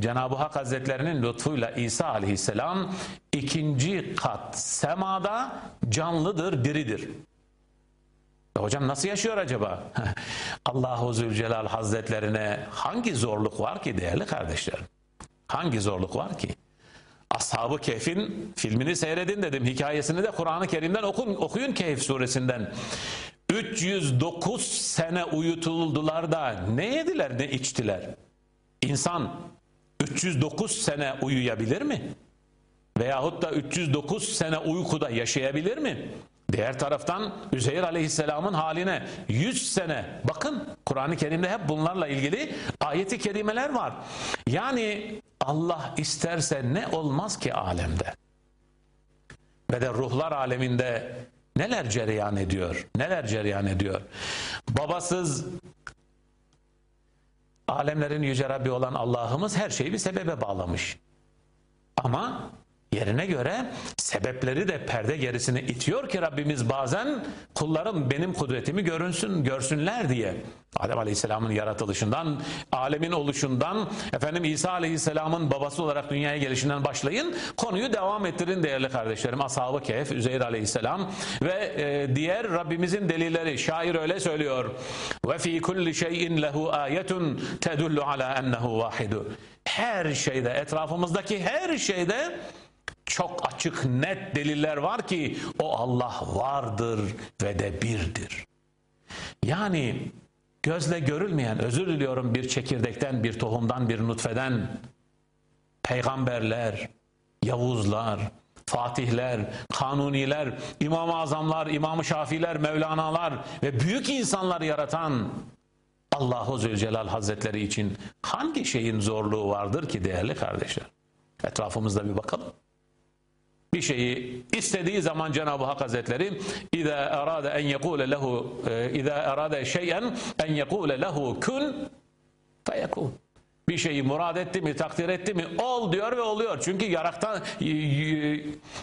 Cenab-ı Hak Hazretlerinin lütfuyla İsa aleyhisselam ikinci kat semada canlıdır, diridir. E hocam nasıl yaşıyor acaba? Allahu Zülcelal Hazretlerine hangi zorluk var ki değerli kardeşlerim? Hangi zorluk var ki? Ashab-ı Kehf'in filmini seyredin dedim. Hikayesini de Kur'an-ı Kerim'den okun, okuyun Kehf suresinden. 309 sene uyutuldular da ne yediler ne içtiler? İnsan 309 sene uyuyabilir mi? Veyahut da 309 sene uykuda yaşayabilir mi? Diğer taraftan Üzeyir Aleyhisselam'ın haline 100 sene bakın Kur'an-ı Kerim'de hep bunlarla ilgili ayeti kerimeler var. Yani Allah isterse ne olmaz ki alemde? Ve de ruhlar aleminde neler cereyan ediyor? Neler cereyan ediyor? Babasız alemlerin yüce Rabbi olan Allah'ımız her şeyi bir sebebe bağlamış. Ama Yerine göre sebepleri de perde gerisine itiyor ki Rabbimiz bazen kullarım benim kudretimi görünsün, görsünler diye. Adem Aleyhisselam'ın yaratılışından, alemin oluşundan, efendim İsa Aleyhisselam'ın babası olarak dünyaya gelişinden başlayın. Konuyu devam ettirin değerli kardeşlerim. Ashab-ı Kehf, Üzeyr Aleyhisselam ve e, diğer Rabbimizin delilleri. Şair öyle söylüyor. Ve fi kulli şeyin lehu ayetun tedullu ala ennehu. Her şeyde, etrafımızdaki her şeyde çok açık net deliller var ki o Allah vardır ve de birdir. Yani gözle görülmeyen özür diliyorum bir çekirdekten bir tohumdan bir nutfeden peygamberler, Yavuzlar, Fatihler, Kanuniler, İmam-ı Azamlar, İmam-ı Şafiler, Mevlana'lar ve büyük insanlar yaratan Allahu Zülcelal Hazretleri için hangi şeyin zorluğu vardır ki değerli kardeşler? Etrafımızda bir bakalım bir şeyi istediği zaman Cenab-ı Hak Hazretleri اِذَا اَرَادَ اَنْ يَقُولَ لَهُ اِذَا اَرَادَ شَيْئًا اَنْ يَقُولَ لَهُ كُنْ فَيَكُونَ bir şeyi murad etti mi, takdir etti mi ol diyor ve oluyor. Çünkü yaraktan,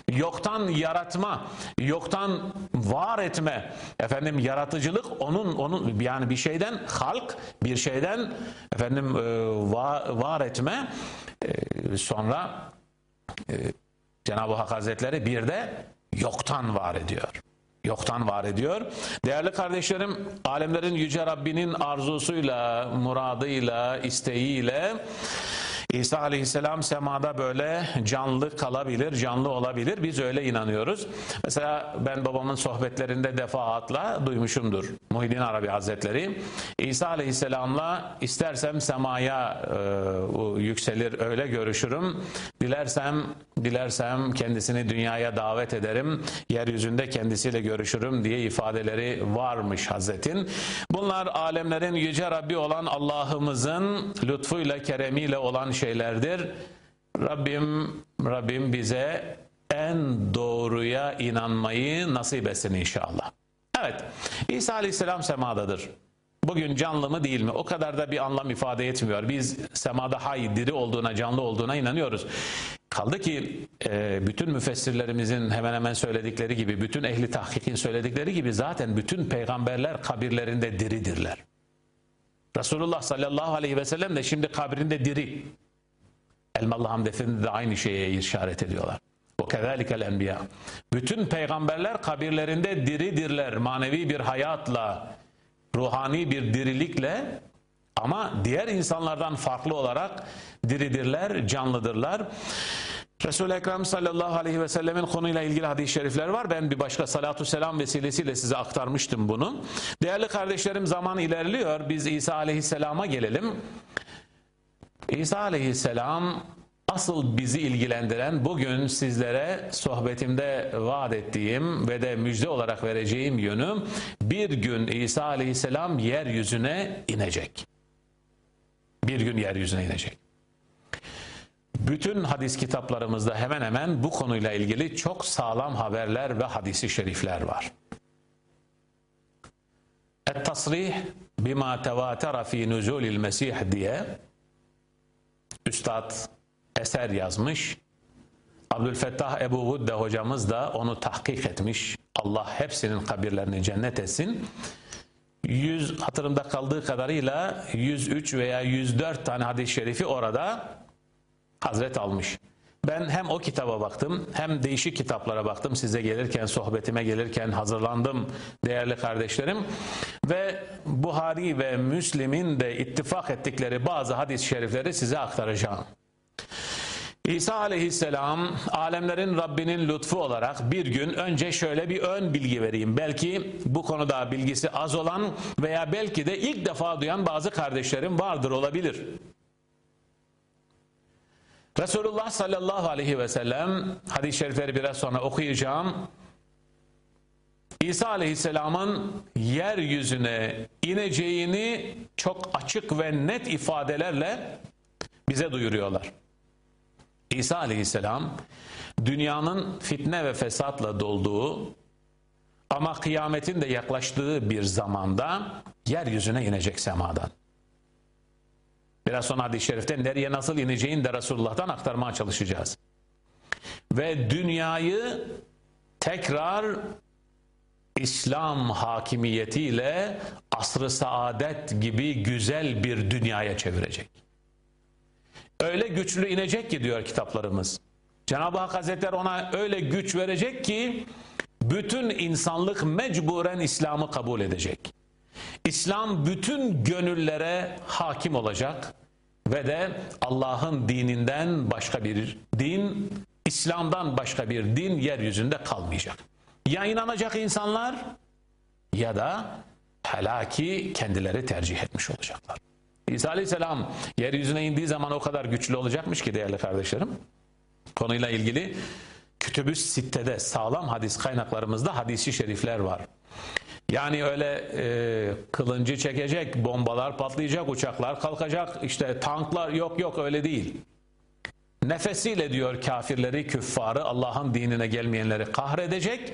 yoktan yaratma, yoktan var etme, efendim yaratıcılık onun onun yani bir şeyden halk, bir şeyden efendim var, var etme sonra Cenab-ı Hak Hazretleri bir de yoktan var ediyor. Yoktan var ediyor. Değerli kardeşlerim, alemlerin Yüce Rabbinin arzusuyla, muradıyla, isteğiyle İsa aleyhisselam semada böyle canlı kalabilir, canlı olabilir. Biz öyle inanıyoruz. Mesela ben babamın sohbetlerinde defaatla duymuşumdur. Muhyiddin Arabi Hazretleri. İsa aleyhisselamla istersem semaya e, yükselir, öyle görüşürüm. Dilersem, dilersem kendisini dünyaya davet ederim. Yeryüzünde kendisiyle görüşürüm diye ifadeleri varmış Hazretin. Bunlar alemlerin yüce Rabbi olan Allah'ımızın lütfuyla, keremiyle olan şeylerdir. Rabbim Rabbim bize en doğruya inanmayı nasip etsin inşallah. Evet, İsa Aleyhisselam semadadır. Bugün canlı mı değil mi? O kadar da bir anlam ifade etmiyor. Biz semada hay, diri olduğuna, canlı olduğuna inanıyoruz. Kaldı ki e, bütün müfessirlerimizin hemen hemen söyledikleri gibi, bütün ehli tahkikin söyledikleri gibi zaten bütün peygamberler kabirlerinde diridirler. Resulullah sallallahu aleyhi ve sellem de şimdi kabrinde diri. Elmalı Hamdefendi de aynı şeye işaret ediyorlar. O kezalikel enbiya. Bütün peygamberler kabirlerinde diridirler. Manevi bir hayatla, ruhani bir dirilikle ama diğer insanlardan farklı olarak diridirler, canlıdırlar. Resul-i Ekrem sallallahu aleyhi ve sellemin konuyla ilgili hadis-i şerifler var. Ben bir başka salatu selam vesilesiyle size aktarmıştım bunu. Değerli kardeşlerim zaman ilerliyor. Biz İsa aleyhisselama gelelim. İsa aleyhisselam asıl bizi ilgilendiren bugün sizlere sohbetimde vaat ettiğim ve de müjde olarak vereceğim yönü bir gün İsa aleyhisselam yeryüzüne inecek. Bir gün yeryüzüne inecek. Bütün hadis kitaplarımızda hemen hemen bu konuyla ilgili çok sağlam haberler ve hadisi şerifler var. Et-tasrih bima tevatera fi nuzulil mesih diye Üstad eser yazmış. Abdülfettah Ebu Gudde hocamız da onu tahkik etmiş. Allah hepsinin kabirlerini cennet etsin. 100 hatırımda kaldığı kadarıyla 103 veya 104 tane hadis-i şerifi orada Hazret almış. Ben hem o kitaba baktım hem değişik kitaplara baktım. Size gelirken, sohbetime gelirken hazırlandım değerli kardeşlerim. Ve Buhari ve Müslim'in de ittifak ettikleri bazı hadis-i şerifleri size aktaracağım. İsa aleyhisselam alemlerin Rabbinin lütfu olarak bir gün önce şöyle bir ön bilgi vereyim. Belki bu konuda bilgisi az olan veya belki de ilk defa duyan bazı kardeşlerim vardır olabilir. Resulullah sallallahu aleyhi ve sellem hadis-i şerifleri biraz sonra okuyacağım. İsa aleyhisselamın yeryüzüne ineceğini çok açık ve net ifadelerle bize duyuruyorlar. İsa aleyhisselam dünyanın fitne ve fesatla dolduğu ama kıyametin de yaklaştığı bir zamanda yeryüzüne inecek semadan. Biraz sonra hadis-i şerifte nereye nasıl ineceğini de Resulullah'tan aktarmaya çalışacağız. Ve dünyayı tekrar İslam hakimiyetiyle asr-ı saadet gibi güzel bir dünyaya çevirecek. Öyle güçlü inecek ki diyor kitaplarımız. Cenab-ı Hak Hazretleri ona öyle güç verecek ki bütün insanlık mecburen İslam'ı kabul edecek. İslam bütün gönüllere hakim olacak ve de Allah'ın dininden başka bir din, İslam'dan başka bir din yeryüzünde kalmayacak. Ya inanacak insanlar ya da helaki kendileri tercih etmiş olacaklar. İsa Aleyhisselam yeryüzüne indiği zaman o kadar güçlü olacakmış ki değerli kardeşlerim. Konuyla ilgili Kütübü Sitte'de sağlam hadis kaynaklarımızda hadisi şerifler var. Yani öyle e, kılıncı çekecek, bombalar patlayacak, uçaklar kalkacak, işte tanklar yok yok öyle değil. Nefesiyle diyor kafirleri, küffarı, Allah'ın dinine gelmeyenleri kahredecek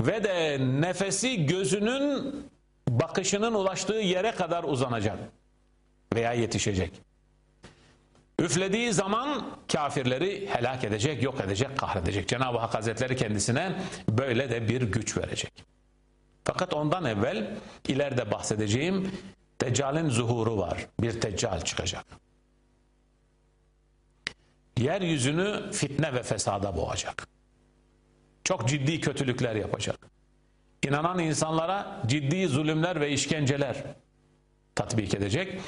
ve de nefesi gözünün bakışının ulaştığı yere kadar uzanacak veya yetişecek. Üflediği zaman kafirleri helak edecek, yok edecek, kahredecek. Cenab-ı Hak Hazretleri kendisine böyle de bir güç verecek. Fakat ondan evvel ileride bahsedeceğim Deccal'in zuhuru var. Bir Deccal çıkacak. Yeryüzünü fitne ve fesada boğacak. Çok ciddi kötülükler yapacak. İnanan insanlara ciddi zulümler ve işkenceler tatbik edecek.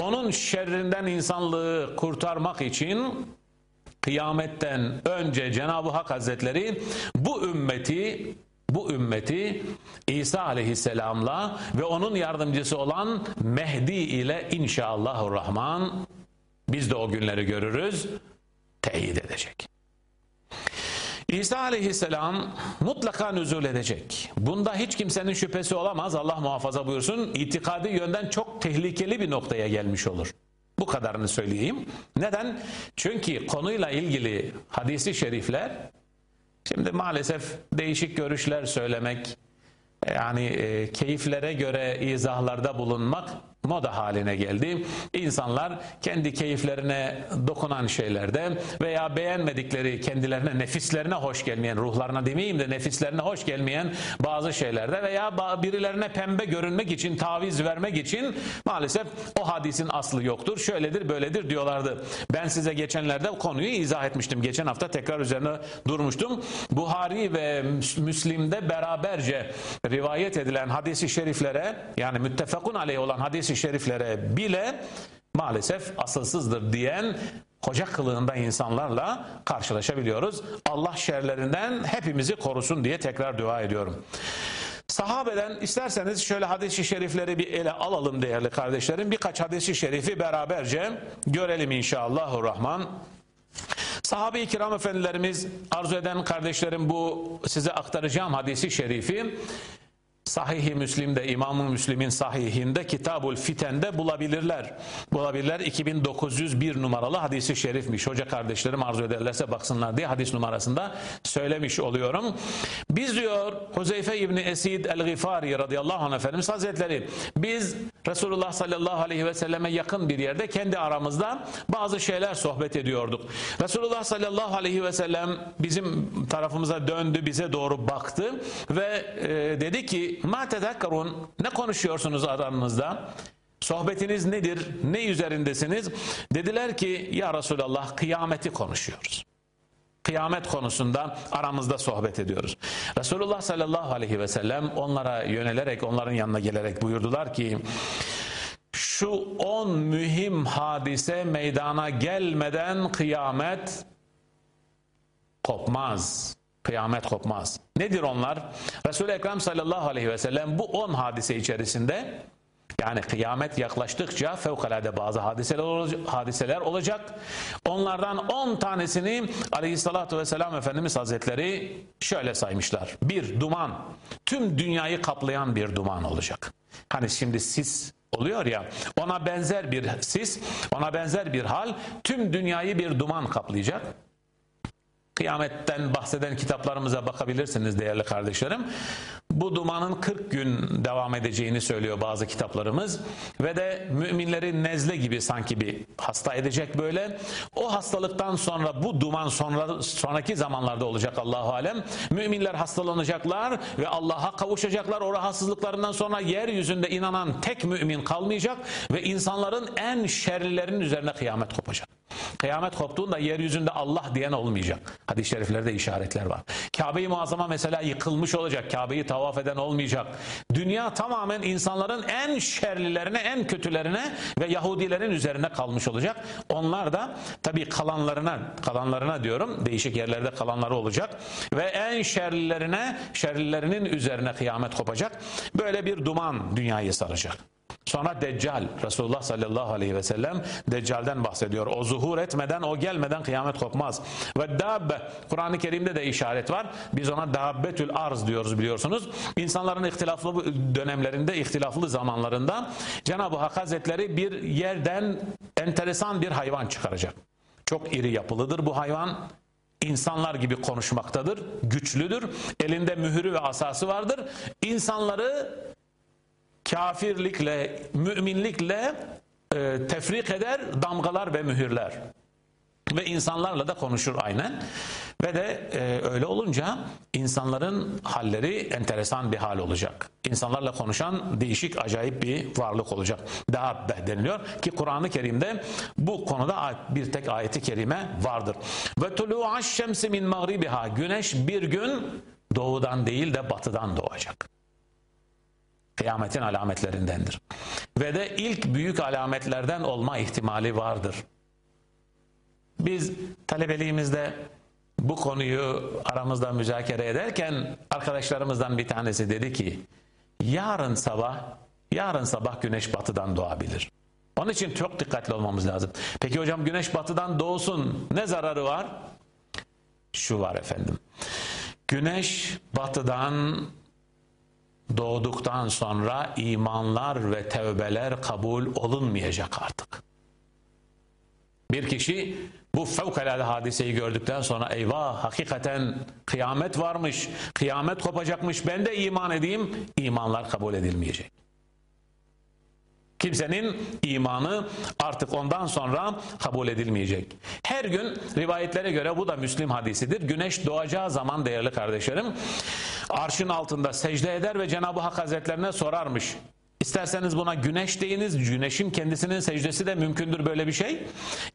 Onun şerrinden insanlığı kurtarmak için kıyametten önce Cenab-ı Hak Hazretleri bu ümmeti bu ümmeti İsa aleyhisselamla ve onun yardımcısı olan Mehdi ile inşallahurrahman biz de o günleri görürüz teyit edecek. İsa aleyhisselam mutlaka nüzul edecek. Bunda hiç kimsenin şüphesi olamaz. Allah muhafaza buyursun. İtikadi yönden çok tehlikeli bir noktaya gelmiş olur. Bu kadarını söyleyeyim. Neden? Çünkü konuyla ilgili hadisi şerifler Şimdi maalesef değişik görüşler söylemek, yani e, keyiflere göre izahlarda bulunmak moda haline geldi. İnsanlar kendi keyiflerine dokunan şeylerde veya beğenmedikleri kendilerine nefislerine hoş gelmeyen ruhlarına demeyeyim de nefislerine hoş gelmeyen bazı şeylerde veya birilerine pembe görünmek için taviz vermek için maalesef o hadisin aslı yoktur. Şöyledir böyledir diyorlardı. Ben size geçenlerde konuyu izah etmiştim. Geçen hafta tekrar üzerine durmuştum. Buhari ve Müslim'de beraberce rivayet edilen hadisi şeriflere yani müttefakun aleyh olan hadisi şeriflere bile maalesef asılsızdır diyen hoca kılığında insanlarla karşılaşabiliyoruz. Allah şerlerinden hepimizi korusun diye tekrar dua ediyorum. Sahabeden isterseniz şöyle hadis-i şerifleri bir ele alalım değerli kardeşlerim. Birkaç hadis-i şerifi beraberce görelim inşallahurrahman. Sahabe-i kiram efendilerimiz arzu eden kardeşlerim bu size aktaracağım hadisi şerifi Sahih-i Müslim'de, İmam-ı Müslim'in sahihinde Kitabul Fiten'de bulabilirler. Bulabilirler 2901 numaralı hadisi şerifmiş. Hoca kardeşlerim arzu ederlerse baksınlar diye hadis numarasında söylemiş oluyorum. Biz diyor Huzeyfe İbni Esid el-Gifari radıyallahu anh Efendimiz Hazretleri biz Resulullah sallallahu aleyhi ve selleme yakın bir yerde kendi aramızda bazı şeyler sohbet ediyorduk. Resulullah sallallahu aleyhi ve sellem bizim tarafımıza döndü, bize doğru baktı ve e, dedi ki ma tedekkarun ne konuşuyorsunuz aranızda? Sohbetiniz nedir? Ne üzerindesiniz? Dediler ki ya Resulallah kıyameti konuşuyoruz. Kıyamet konusunda aramızda sohbet ediyoruz. Resulullah sallallahu aleyhi ve sellem onlara yönelerek onların yanına gelerek buyurdular ki şu on mühim hadise meydana gelmeden kıyamet kopmaz. Kıyamet kopmaz. Nedir onlar? Resul-i Ekrem sallallahu aleyhi ve sellem bu on hadise içerisinde yani kıyamet yaklaştıkça fevkalade bazı hadiseler olacak. Onlardan 10 tanesini aleyhissalatü vesselam Efendimiz Hazretleri şöyle saymışlar. Bir, duman. Tüm dünyayı kaplayan bir duman olacak. Hani şimdi sis oluyor ya ona benzer bir sis, ona benzer bir hal tüm dünyayı bir duman kaplayacak. Kıyametten bahseden kitaplarımıza bakabilirsiniz değerli kardeşlerim. Bu dumanın 40 gün devam edeceğini söylüyor bazı kitaplarımız. Ve de müminleri nezle gibi sanki bir hasta edecek böyle. O hastalıktan sonra bu duman sonra, sonraki zamanlarda olacak Allahu Alem. Müminler hastalanacaklar ve Allah'a kavuşacaklar. O rahatsızlıklarından sonra yeryüzünde inanan tek mümin kalmayacak. Ve insanların en şerlilerinin üzerine kıyamet kopacak. Kıyamet koptuğunda yeryüzünde Allah diyen olmayacak. Hadis-i şeriflerde işaretler var. Kabe-i Muazzama mesela yıkılmış olacak. Kabe'yi tavaf eden olmayacak. Dünya tamamen insanların en şerlilerine, en kötülerine ve Yahudilerin üzerine kalmış olacak. Onlar da tabii kalanlarına, kalanlarına diyorum, değişik yerlerde kalanları olacak. Ve en şerlilerine, şerlilerinin üzerine kıyamet kopacak. Böyle bir duman dünyayı saracak. Sonra Deccal, Resulullah sallallahu aleyhi ve sellem Deccal'den bahsediyor. O zuhur etmeden, o gelmeden kıyamet kopmaz. Ve dabbe, Kur'an-ı Kerim'de de işaret var. Biz ona dabbetül arz diyoruz biliyorsunuz. İnsanların ihtilaflı dönemlerinde, ihtilaflı zamanlarında Cenab-ı Hak Hazretleri bir yerden enteresan bir hayvan çıkaracak. Çok iri yapılıdır bu hayvan. İnsanlar gibi konuşmaktadır, güçlüdür, elinde mühürü ve asası vardır. İnsanları kafirlikle, müminlikle e, tefrik eder damgalar ve mühürler. Ve insanlarla da konuşur aynen. Ve de e, öyle olunca insanların halleri enteresan bir hal olacak. İnsanlarla konuşan değişik acayip bir varlık olacak. Dabbe deniliyor ki Kur'an-ı Kerim'de bu konuda bir tek ayeti kerime vardır. Ve tulu'aş şemsi min mağribiha. Güneş bir gün doğudan değil de batıdan doğacak. Kıyametin alametlerindendir. Ve de ilk büyük alametlerden olma ihtimali vardır. Biz talebeliğimizde bu konuyu aramızda müzakere ederken arkadaşlarımızdan bir tanesi dedi ki yarın sabah yarın sabah güneş batıdan doğabilir. Onun için çok dikkatli olmamız lazım. Peki hocam güneş batıdan doğsun ne zararı var? Şu var efendim. Güneş batıdan doğduktan sonra imanlar ve tevbeler kabul olunmayacak artık. Bir kişi bu fevkalade hadiseyi gördükten sonra eyvah hakikaten kıyamet varmış, kıyamet kopacakmış ben de iman edeyim, imanlar kabul edilmeyecek. Kimsenin imanı artık ondan sonra kabul edilmeyecek. Her gün rivayetlere göre bu da Müslim hadisidir. Güneş doğacağı zaman değerli kardeşlerim arşın altında secde eder ve Cenab-ı Hak Hazretlerine sorarmış. İsterseniz buna güneş deyiniz. Güneşin kendisinin secdesi de mümkündür böyle bir şey.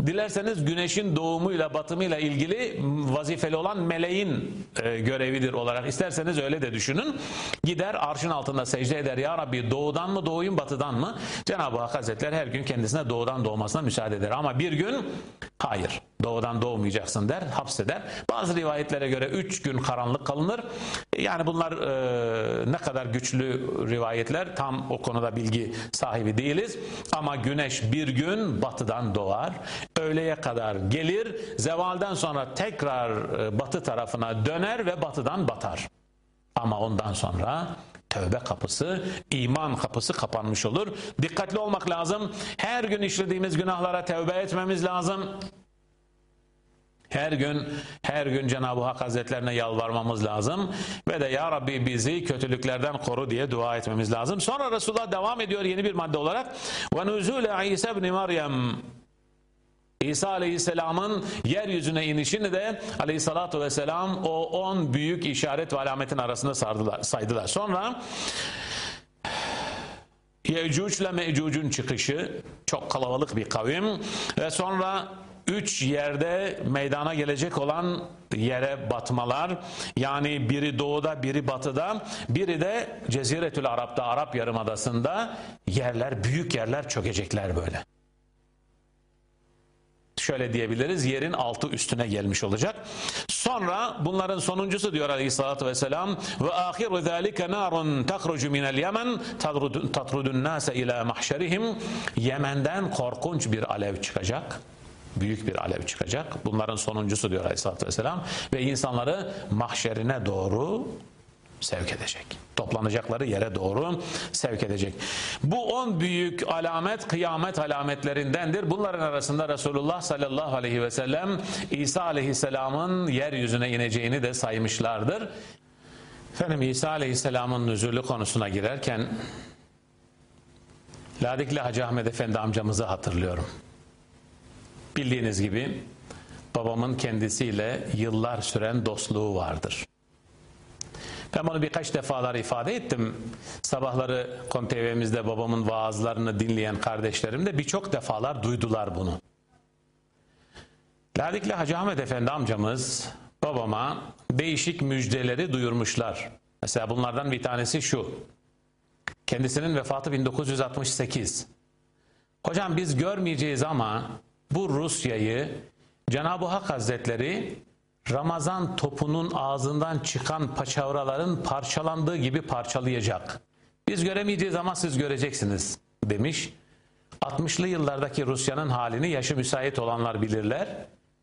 Dilerseniz güneşin doğumuyla batımıyla ilgili vazifeli olan meleğin e, görevidir olarak. İsterseniz öyle de düşünün. Gider arşın altında secde eder. Ya Rabbi doğudan mı doğuyum batıdan mı? Cenab-ı Hak Hazretleri her gün kendisine doğudan doğmasına müsaade eder. Ama bir gün hayır doğudan doğmayacaksın der hapseder. Bazı rivayetlere göre üç gün karanlık kalınır. Yani bunlar e, ne kadar güçlü rivayetler tam o konuda bilgi sahibi değiliz. Ama güneş bir gün batıdan doğar. Öğleye kadar gelir. Zevalden sonra tekrar e, batı tarafına döner ve batıdan batar. Ama ondan sonra tövbe kapısı, iman kapısı kapanmış olur. Dikkatli olmak lazım. Her gün işlediğimiz günahlara tövbe etmemiz lazım. Her gün her gün Cenab-ı Hak Hazretlerine yalvarmamız lazım ve de Ya Rabbi bizi kötülüklerden koru diye dua etmemiz lazım. Sonra Resulullah devam ediyor yeni bir madde olarak ve nuzule İsa ibn İsa Aleyhisselam'ın yeryüzüne inişini de Aleyhissalatu Vesselam o on büyük işaret ve alametin arasında sardılar, saydılar. Sonra Yecüc ile Mecüc'ün çıkışı çok kalabalık bir kavim ve sonra üç yerde meydana gelecek olan yere batmalar. Yani biri doğuda biri batıda. Biri de Ceziretül Arap'ta Arap Yarımadası'nda. Yerler büyük yerler çökecekler böyle. Şöyle diyebiliriz yerin altı üstüne gelmiş olacak. Sonra bunların sonuncusu diyor aleyhissalatü vesselam ve ahiru zâlike narun tahrucu minel yemen tatrudun nâse ilâ mahşerihim. Yemen'den korkunç bir alev çıkacak büyük bir alev çıkacak. Bunların sonuncusu diyor Aleyhisselatü Vesselam. Ve insanları mahşerine doğru sevk edecek. Toplanacakları yere doğru sevk edecek. Bu on büyük alamet kıyamet alametlerindendir. Bunların arasında Resulullah sallallahu aleyhi ve sellem İsa aleyhisselamın yeryüzüne ineceğini de saymışlardır. Efendim İsa aleyhisselamın nüzulü konusuna girerken Ladikli Hacı Ahmet Efendi amcamızı hatırlıyorum. Bildiğiniz gibi babamın kendisiyle yıllar süren dostluğu vardır. Ben bunu birkaç defalar ifade ettim. Sabahları KonTV'mizde babamın vaazlarını dinleyen kardeşlerim de birçok defalar duydular bunu. Ladikli Hacı Ahmet Efendi amcamız babama değişik müjdeleri duyurmuşlar. Mesela bunlardan bir tanesi şu. Kendisinin vefatı 1968. Hocam biz görmeyeceğiz ama bu Rusya'yı Cenab-ı Hak Hazretleri Ramazan topunun ağzından çıkan paçavraların parçalandığı gibi parçalayacak. Biz göremeyeceğiz ama siz göreceksiniz demiş. 60'lı yıllardaki Rusya'nın halini yaşı müsait olanlar bilirler.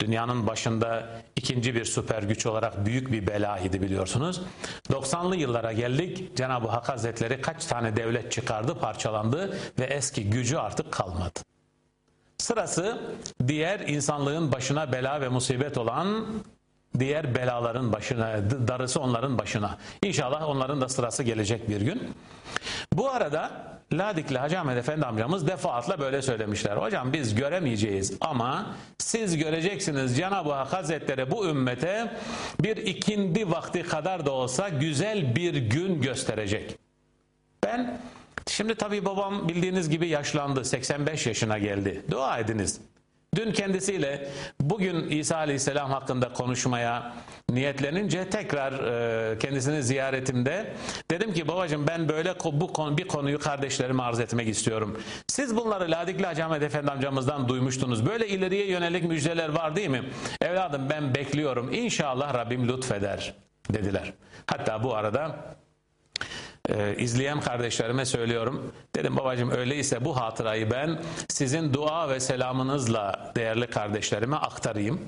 Dünyanın başında ikinci bir süper güç olarak büyük bir belaydı biliyorsunuz. 90'lı yıllara geldik. Cenab-ı Hak Hazretleri kaç tane devlet çıkardı, parçalandı ve eski gücü artık kalmadı. Sırası diğer insanlığın başına bela ve musibet olan diğer belaların başına, darısı onların başına. İnşallah onların da sırası gelecek bir gün. Bu arada Ladikli Hacı Ahmet Efendi amcamız defaatla böyle söylemişler. Hocam biz göremeyeceğiz ama siz göreceksiniz Cenab-ı Hak Hazretleri bu ümmete bir ikindi vakti kadar da olsa güzel bir gün gösterecek. Ben Şimdi tabii babam bildiğiniz gibi yaşlandı. 85 yaşına geldi. Dua ediniz. Dün kendisiyle bugün İsa Aleyhisselam hakkında konuşmaya niyetlenince tekrar e, kendisini ziyaretimde dedim ki babacığım ben böyle bu konu, bir konuyu kardeşlerime arz etmek istiyorum. Siz bunları Ladikli Hacı Ahmet Efendi amcamızdan duymuştunuz. Böyle ileriye yönelik müjdeler var değil mi? Evladım ben bekliyorum. İnşallah Rabbim lütfeder dediler. Hatta bu arada e, izleyen kardeşlerime söylüyorum. Dedim babacığım öyleyse bu hatırayı ben sizin dua ve selamınızla değerli kardeşlerime aktarayım.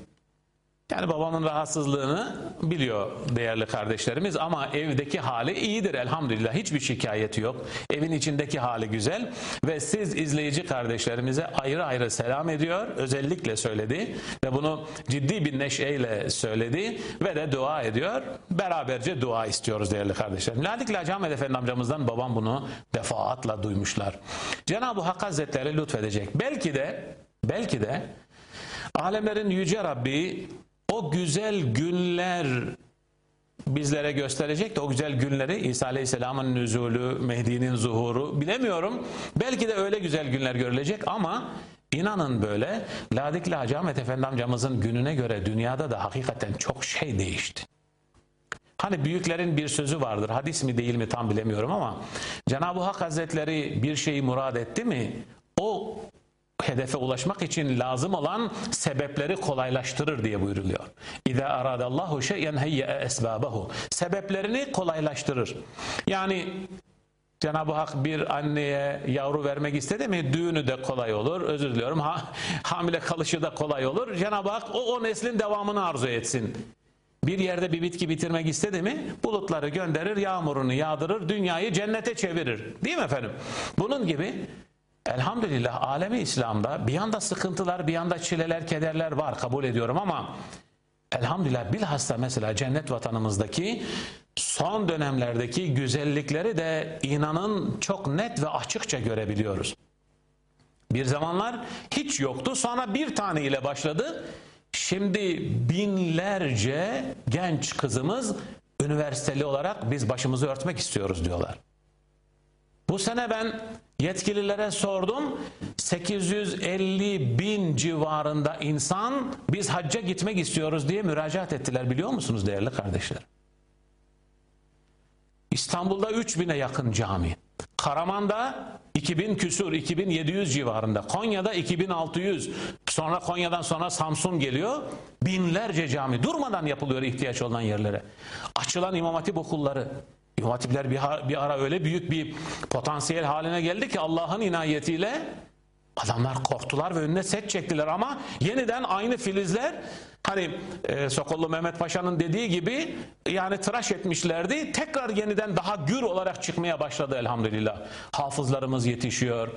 Yani babamın rahatsızlığını biliyor değerli kardeşlerimiz ama evdeki hali iyidir elhamdülillah. Hiçbir şikayeti yok. Evin içindeki hali güzel ve siz izleyici kardeşlerimize ayrı ayrı selam ediyor. Özellikle söyledi ve bunu ciddi bir neşeyle söyledi ve de dua ediyor. Beraberce dua istiyoruz değerli kardeşlerim. Ladikli Hacı Ahmet Efendi amcamızdan babam bunu defaatla duymuşlar. Cenab-ı Hak Hazretleri lütfedecek. Belki de belki de alemlerin yüce Rabbi o güzel günler bizlere gösterecek de o güzel günleri İsa Aleyhisselam'ın nüzulü, Mehdi'nin zuhuru bilemiyorum. Belki de öyle güzel günler görülecek ama inanın böyle Ladikli Hacı Ahmet Efendi amcamızın gününe göre dünyada da hakikaten çok şey değişti. Hani büyüklerin bir sözü vardır. Hadis mi değil mi tam bilemiyorum ama Cenab-ı Hak Hazretleri bir şeyi murad etti mi o hedefe ulaşmak için lazım olan sebepleri kolaylaştırır diye buyuruluyor. İza aradallahu şey'en heyye esbabahu. Sebeplerini kolaylaştırır. Yani Cenab-ı Hak bir anneye yavru vermek istedi mi düğünü de kolay olur. Özür diliyorum. Ha, hamile kalışı da kolay olur. Cenab-ı Hak o, o neslin devamını arzu etsin. Bir yerde bir bitki bitirmek istedi mi bulutları gönderir, yağmurunu yağdırır, dünyayı cennete çevirir. Değil mi efendim? Bunun gibi elhamdülillah alemi İslam'da bir yanda sıkıntılar, bir yanda çileler, kederler var kabul ediyorum ama elhamdülillah bilhassa mesela cennet vatanımızdaki son dönemlerdeki güzellikleri de inanın çok net ve açıkça görebiliyoruz. Bir zamanlar hiç yoktu sonra bir tane ile başladı. Şimdi binlerce genç kızımız üniversiteli olarak biz başımızı örtmek istiyoruz diyorlar. Bu sene ben yetkililere sordum. 850 bin civarında insan biz hacca gitmek istiyoruz diye müracaat ettiler biliyor musunuz değerli kardeşler? İstanbul'da 3000'e yakın cami. Karaman'da 2000 küsur, 2700 civarında. Konya'da 2600. Sonra Konya'dan sonra Samsun geliyor. Binlerce cami durmadan yapılıyor ihtiyaç olan yerlere. Açılan imam hatip okulları. İmam hatipler bir, bir ara öyle büyük bir potansiyel haline geldi ki Allah'ın inayetiyle adamlar korktular ve önüne set çektiler ama yeniden aynı filizler Hani e, Sokollu Mehmet Paşa'nın dediği gibi yani tıraş etmişlerdi. Tekrar yeniden daha gür olarak çıkmaya başladı elhamdülillah. Hafızlarımız yetişiyor.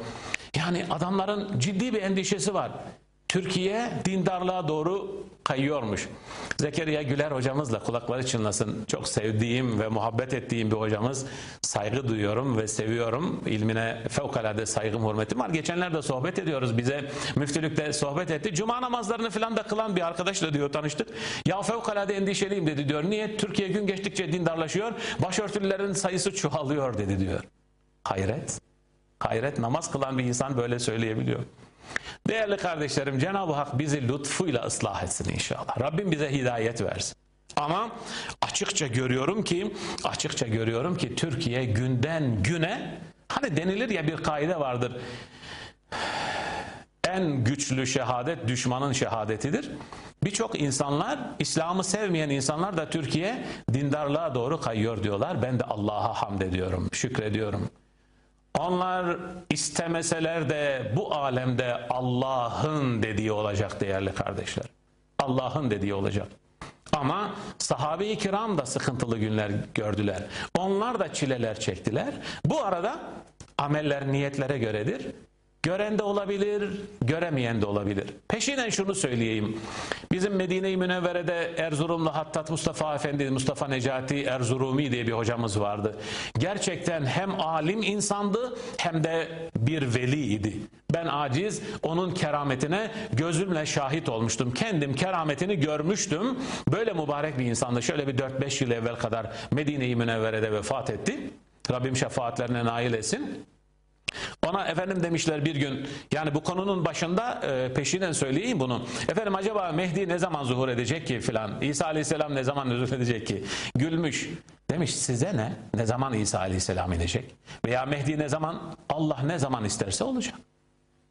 Yani adamların ciddi bir endişesi var. Türkiye dindarlığa doğru kayıyormuş. Zekeriya Güler hocamızla kulakları çınlasın. Çok sevdiğim ve muhabbet ettiğim bir hocamız. Saygı duyuyorum ve seviyorum. İlmine fevkalade saygım, hürmetim var. Geçenlerde sohbet ediyoruz. Bize müftülükte sohbet etti. Cuma namazlarını falan da kılan bir arkadaşla diyor tanıştık. Ya fevkalade endişeliyim dedi diyor. Niye? Türkiye gün geçtikçe dindarlaşıyor. Başörtülülerin sayısı çoğalıyor dedi diyor. Hayret. Hayret namaz kılan bir insan böyle söyleyebiliyor. Değerli kardeşlerim Cenab-ı Hak bizi lütfuyla ıslah etsin inşallah. Rabbim bize hidayet versin. Ama açıkça görüyorum ki açıkça görüyorum ki Türkiye günden güne hani denilir ya bir kaide vardır. En güçlü şehadet düşmanın şehadetidir. Birçok insanlar İslam'ı sevmeyen insanlar da Türkiye dindarlığa doğru kayıyor diyorlar. Ben de Allah'a hamd ediyorum, şükrediyorum. Onlar istemeseler de bu alemde Allah'ın dediği olacak değerli kardeşler. Allah'ın dediği olacak. Ama sahabe-i kiram da sıkıntılı günler gördüler. Onlar da çileler çektiler. Bu arada ameller niyetlere göredir. Gören de olabilir, göremeyen de olabilir. Peşinen şunu söyleyeyim. Bizim Medine-i Münevvere'de Erzurumlu Hattat Mustafa Efendi, Mustafa Necati Erzurumi diye bir hocamız vardı. Gerçekten hem alim insandı hem de bir veliydi. Ben aciz onun kerametine gözümle şahit olmuştum. Kendim kerametini görmüştüm. Böyle mübarek bir insandı. Şöyle bir 4-5 yıl evvel kadar Medine-i Münevvere'de vefat etti. Rabbim şefaatlerine nail etsin. Ona efendim demişler bir gün yani bu konunun başında e, peşinen söyleyeyim bunu. Efendim acaba Mehdi ne zaman zuhur edecek ki filan. İsa aleyhisselam ne zaman zuhur edecek ki? Gülmüş. Demiş size ne? Ne zaman İsa aleyhisselam inecek? Veya Mehdi ne zaman? Allah ne zaman isterse olacak.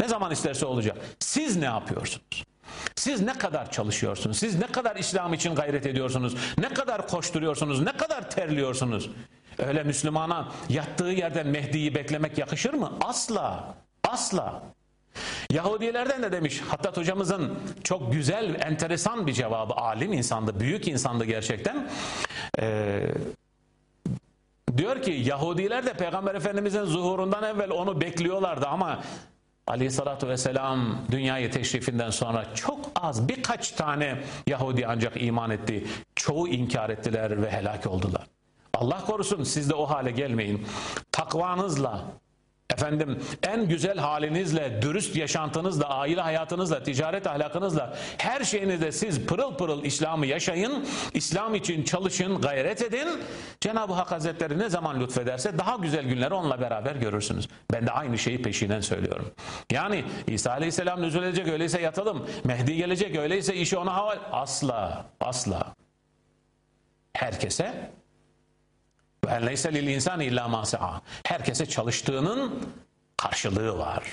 Ne zaman isterse olacak. Siz ne yapıyorsunuz? Siz ne kadar çalışıyorsunuz? Siz ne kadar İslam için gayret ediyorsunuz? Ne kadar koşturuyorsunuz? Ne kadar terliyorsunuz? Öyle Müslümana yattığı yerden Mehdi'yi beklemek yakışır mı? Asla. Asla. Yahudilerden de demiş Hattat hocamızın çok güzel, enteresan bir cevabı. Alim insandı, büyük insandı gerçekten. Ee, diyor ki Yahudiler de Peygamber Efendimizin zuhurundan evvel onu bekliyorlardı ama Aleyhissalatü vesselam dünyayı teşrifinden sonra çok az birkaç tane Yahudi ancak iman etti. Çoğu inkar ettiler ve helak oldular. Allah korusun siz de o hale gelmeyin. Takvanızla, efendim en güzel halinizle, dürüst yaşantınızla, aile hayatınızla, ticaret ahlakınızla, her şeyinizde siz pırıl pırıl İslam'ı yaşayın, İslam için çalışın, gayret edin. Cenab-ı Hak Hazretleri ne zaman lütfederse daha güzel günleri onunla beraber görürsünüz. Ben de aynı şeyi peşinden söylüyorum. Yani İsa Aleyhisselam nüzul edecek, öyleyse yatalım. Mehdi gelecek, öyleyse işi ona hava... Asla, asla. Herkese ve leyse lil insani illa ma Herkese çalıştığının karşılığı var.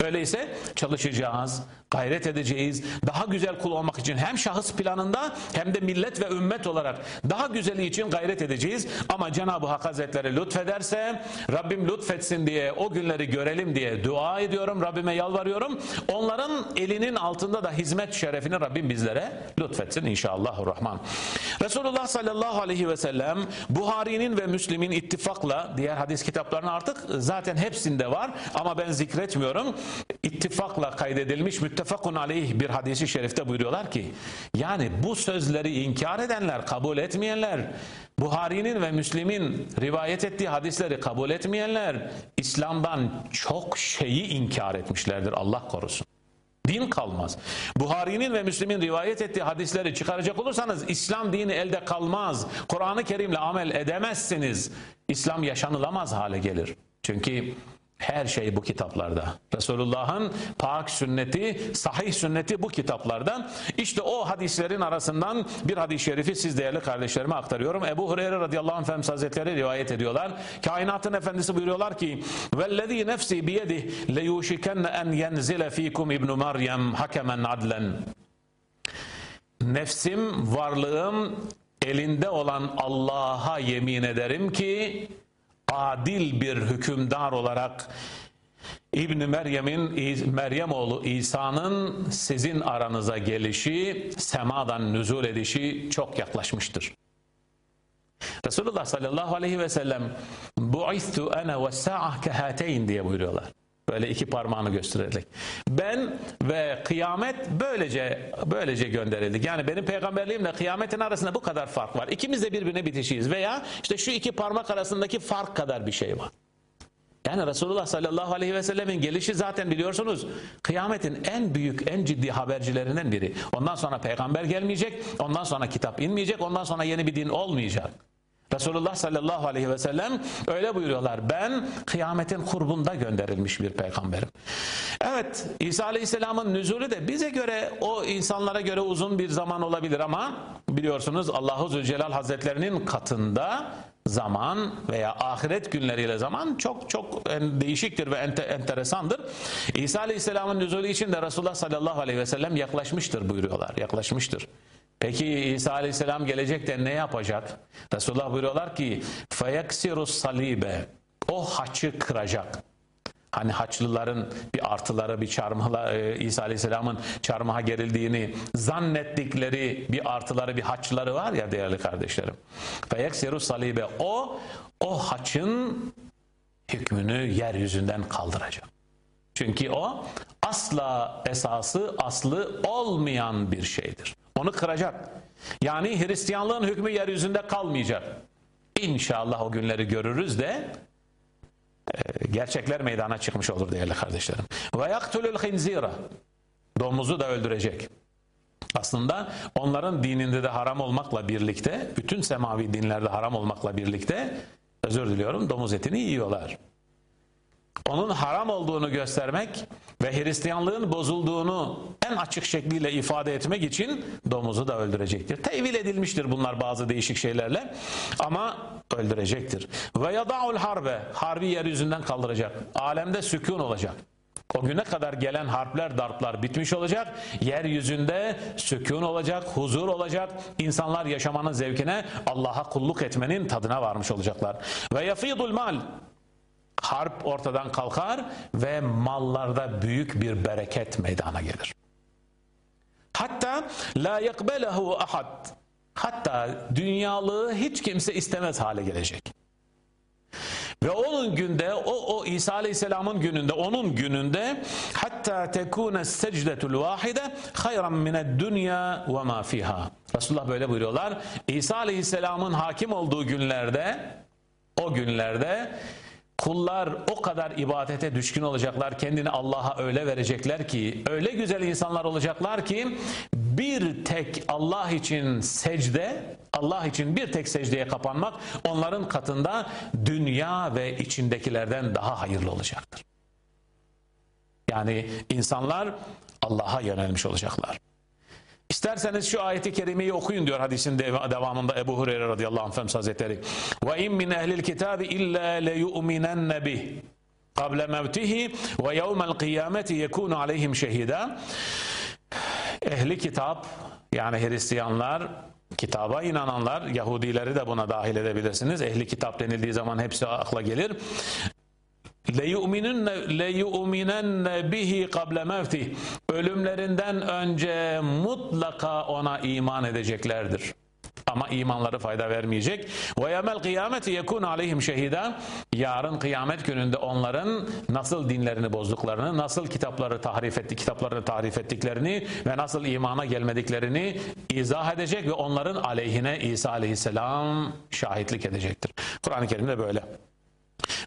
Öyleyse çalışacağız, gayret edeceğiz. Daha güzel kul olmak için hem şahıs planında hem de millet ve ümmet olarak daha güzeli için gayret edeceğiz. Ama Cenab-ı Hak Hazretleri lütfederse Rabbim lütfetsin diye o günleri görelim diye dua ediyorum. Rabbime yalvarıyorum. Onların elinin altında da hizmet şerefini Rabbim bizlere lütfetsin inşallahurrahman. Resulullah sallallahu aleyhi ve sellem Buhari'nin ve Müslim'in ittifakla diğer hadis kitaplarının artık zaten hepsinde var ama ben zikretmiyorum. İttifakla kaydedilmiş müttefakun aleyh bir hadisi şerifte buyuruyorlar ki yani bu sözleri inkar edenler, kabul etmeyenler, Buhari'nin ve Müslim'in rivayet ettiği hadisleri kabul etmeyenler İslam'dan çok şeyi inkar etmişlerdir Allah korusun. Din kalmaz. Buhari'nin ve Müslim'in rivayet ettiği hadisleri çıkaracak olursanız İslam dini elde kalmaz. Kur'an-ı Kerim'le amel edemezsiniz. İslam yaşanılamaz hale gelir. Çünkü her şey bu kitaplarda. Resulullah'ın pak sünneti, sahih sünneti bu kitaplarda. İşte o hadislerin arasından bir hadis-i şerifi siz değerli kardeşlerime aktarıyorum. Ebu Hureyre radıyallahu anh Efendimiz Hazretleri rivayet ediyorlar. Kainatın efendisi buyuruyorlar ki وَالَّذ۪ي نَفْسِي بِيَدِهِ لَيُوشِكَنَّ اَنْ يَنْزِلَ ف۪يكُمْ اِبْنُ مَرْيَمْ حَكَمًا عَدْلًا Nefsim, varlığım elinde olan Allah'a yemin ederim ki adil bir hükümdar olarak İbn Meryem'in Meryem oğlu İsa'nın sizin aranıza gelişi, semadan nüzul edişi çok yaklaşmıştır. Resulullah sallallahu aleyhi ve sellem bu'istu ana ve sa'ah kehateyn diye buyuruyorlar. Böyle iki parmağını göstererek. Ben ve kıyamet böylece böylece gönderildik. Yani benim peygamberliğimle kıyametin arasında bu kadar fark var. İkimiz de birbirine bitişiyiz. Veya işte şu iki parmak arasındaki fark kadar bir şey var. Yani Resulullah sallallahu aleyhi ve sellemin gelişi zaten biliyorsunuz kıyametin en büyük, en ciddi habercilerinden biri. Ondan sonra peygamber gelmeyecek, ondan sonra kitap inmeyecek, ondan sonra yeni bir din olmayacak. Resulullah sallallahu aleyhi ve sellem öyle buyuruyorlar. Ben kıyametin kurbunda gönderilmiş bir peygamberim. Evet İsa aleyhisselamın nüzulü de bize göre o insanlara göre uzun bir zaman olabilir ama biliyorsunuz Allahu Zülcelal Hazretlerinin katında zaman veya ahiret günleriyle zaman çok çok değişiktir ve ente, enteresandır. İsa Aleyhisselam'ın nüzulü için de Resulullah sallallahu aleyhi ve sellem yaklaşmıştır buyuruyorlar. Yaklaşmıştır. Peki İsa Aleyhisselam gelecek de ne yapacak? Resulullah buyuruyorlar ki feyaksirus salibe o haçı kıracak. Hani haçlıların bir artıları bir çarmıhla e, İsa Aleyhisselam'ın çarmıha gerildiğini zannettikleri bir artıları bir haçları var ya değerli kardeşlerim. Feyaksirus salibe o o haçın hükmünü yeryüzünden kaldıracak. Çünkü o asla esası aslı olmayan bir şeydir. Onu kıracak. Yani Hristiyanlığın hükmü yeryüzünde kalmayacak. İnşallah o günleri görürüz de e, gerçekler meydana çıkmış olur değerli kardeşlerim. Ve yaktulul. Domuzu da öldürecek. Aslında onların dininde de haram olmakla birlikte, bütün semavi dinlerde haram olmakla birlikte, özür diliyorum, domuz etini yiyorlar onun haram olduğunu göstermek ve Hristiyanlığın bozulduğunu en açık şekliyle ifade etmek için domuzu da öldürecektir. Tevil edilmiştir bunlar bazı değişik şeylerle ama öldürecektir. Ve yada'ul harbe, harbi yeryüzünden kaldıracak. Alemde sükun olacak. O güne kadar gelen harpler, darplar bitmiş olacak. Yeryüzünde sükun olacak, huzur olacak. İnsanlar yaşamanın zevkine, Allah'a kulluk etmenin tadına varmış olacaklar. Ve yafidul mal harp ortadan kalkar ve mallarda büyük bir bereket meydana gelir. Hatta la yakbelehu ahad. Hatta dünyalığı hiç kimse istemez hale gelecek. Ve onun günde o, o İsa Aleyhisselam'ın gününde onun gününde hatta tekune secdetul vahide hayran mined dünya ve ma fiha. Resulullah böyle buyuruyorlar. İsa Aleyhisselam'ın hakim olduğu günlerde o günlerde kullar o kadar ibadete düşkün olacaklar. Kendini Allah'a öyle verecekler ki öyle güzel insanlar olacaklar ki bir tek Allah için secde Allah için bir tek secdeye kapanmak onların katında dünya ve içindekilerden daha hayırlı olacaktır. Yani insanlar Allah'a yönelmiş olacaklar. İsterseniz şu ayeti kerimeyi okuyun diyor hadisin devamında Ebu Hureyre radıyallahu anh Efendimiz Hazretleri. Ve in min ehlil kitabi illa leyu'minenne bih kable mevtihi ve yevmel kıyameti yekunu aleyhim şehida. Ehli kitap yani Hristiyanlar kitaba inananlar Yahudileri de buna dahil edebilirsiniz. Ehli kitap denildiği zaman hepsi akla gelir. لَيُؤْمِنَنَّ bihi kable mevtih Ölümlerinden önce mutlaka ona iman edeceklerdir. Ama imanları fayda vermeyecek. Ve yemel kıyameti yekun aleyhim şehida. Yarın kıyamet gününde onların nasıl dinlerini bozduklarını, nasıl kitapları tahrif etti, kitaplarını tahrif ettiklerini ve nasıl imana gelmediklerini izah edecek ve onların aleyhine İsa aleyhisselam şahitlik edecektir. Kur'an-ı Kerim'de böyle.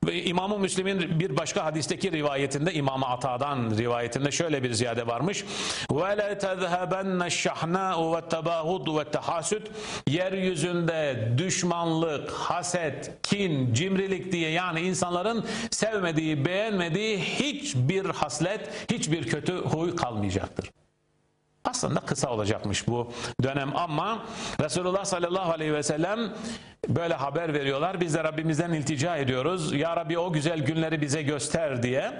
Ve İmam-ı Müslim'in bir başka hadisteki rivayetinde İmam-ı Ata'dan rivayetinde şöyle bir ziyade varmış. وَلَا تَذْهَبَنَّ الشَّحْنَاءُ وَالتَّبَاهُدُ وَالتَّحَاسُدُ Yeryüzünde düşmanlık, haset, kin, cimrilik diye yani insanların sevmediği, beğenmediği hiçbir haslet, hiçbir kötü huy kalmayacaktır. Aslında kısa olacakmış bu dönem ama Resulullah sallallahu aleyhi ve sellem böyle haber veriyorlar. Biz de Rabbimizden iltica ediyoruz. Ya Rabbi o güzel günleri bize göster diye.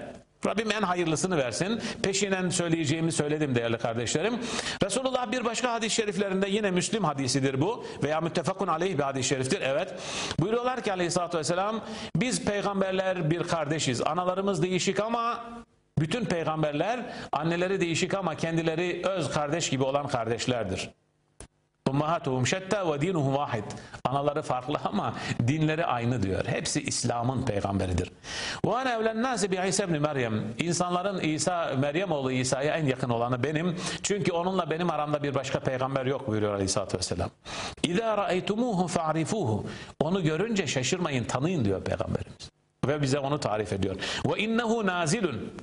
Rabbim en hayırlısını versin. Peşinen söyleyeceğimi söyledim değerli kardeşlerim. Resulullah bir başka hadis-i şeriflerinde yine Müslim hadisidir bu veya müttefakun aleyh bir hadis-i şeriftir. Evet. Buyuruyorlar ki aleyhissalatü vesselam biz peygamberler bir kardeşiz. Analarımız değişik ama bütün peygamberler anneleri değişik ama kendileri öz kardeş gibi olan kardeşlerdir. Ummahatuhum şetta ve dinuhum vahid. Anaları farklı ama dinleri aynı diyor. Hepsi İslam'ın peygamberidir. Ve ana evlen nasi bi İsa ibn Meryem. İnsanların İsa Meryem oğlu İsa'ya en yakın olanı benim. Çünkü onunla benim aramda bir başka peygamber yok buyuruyor Aleyhisselatü Vesselam. İza ra'eytumuhu fa'rifuhu. Onu görünce şaşırmayın, tanıyın diyor peygamberimiz. Ve bize onu tarif ediyor. Ve innehu nazilun.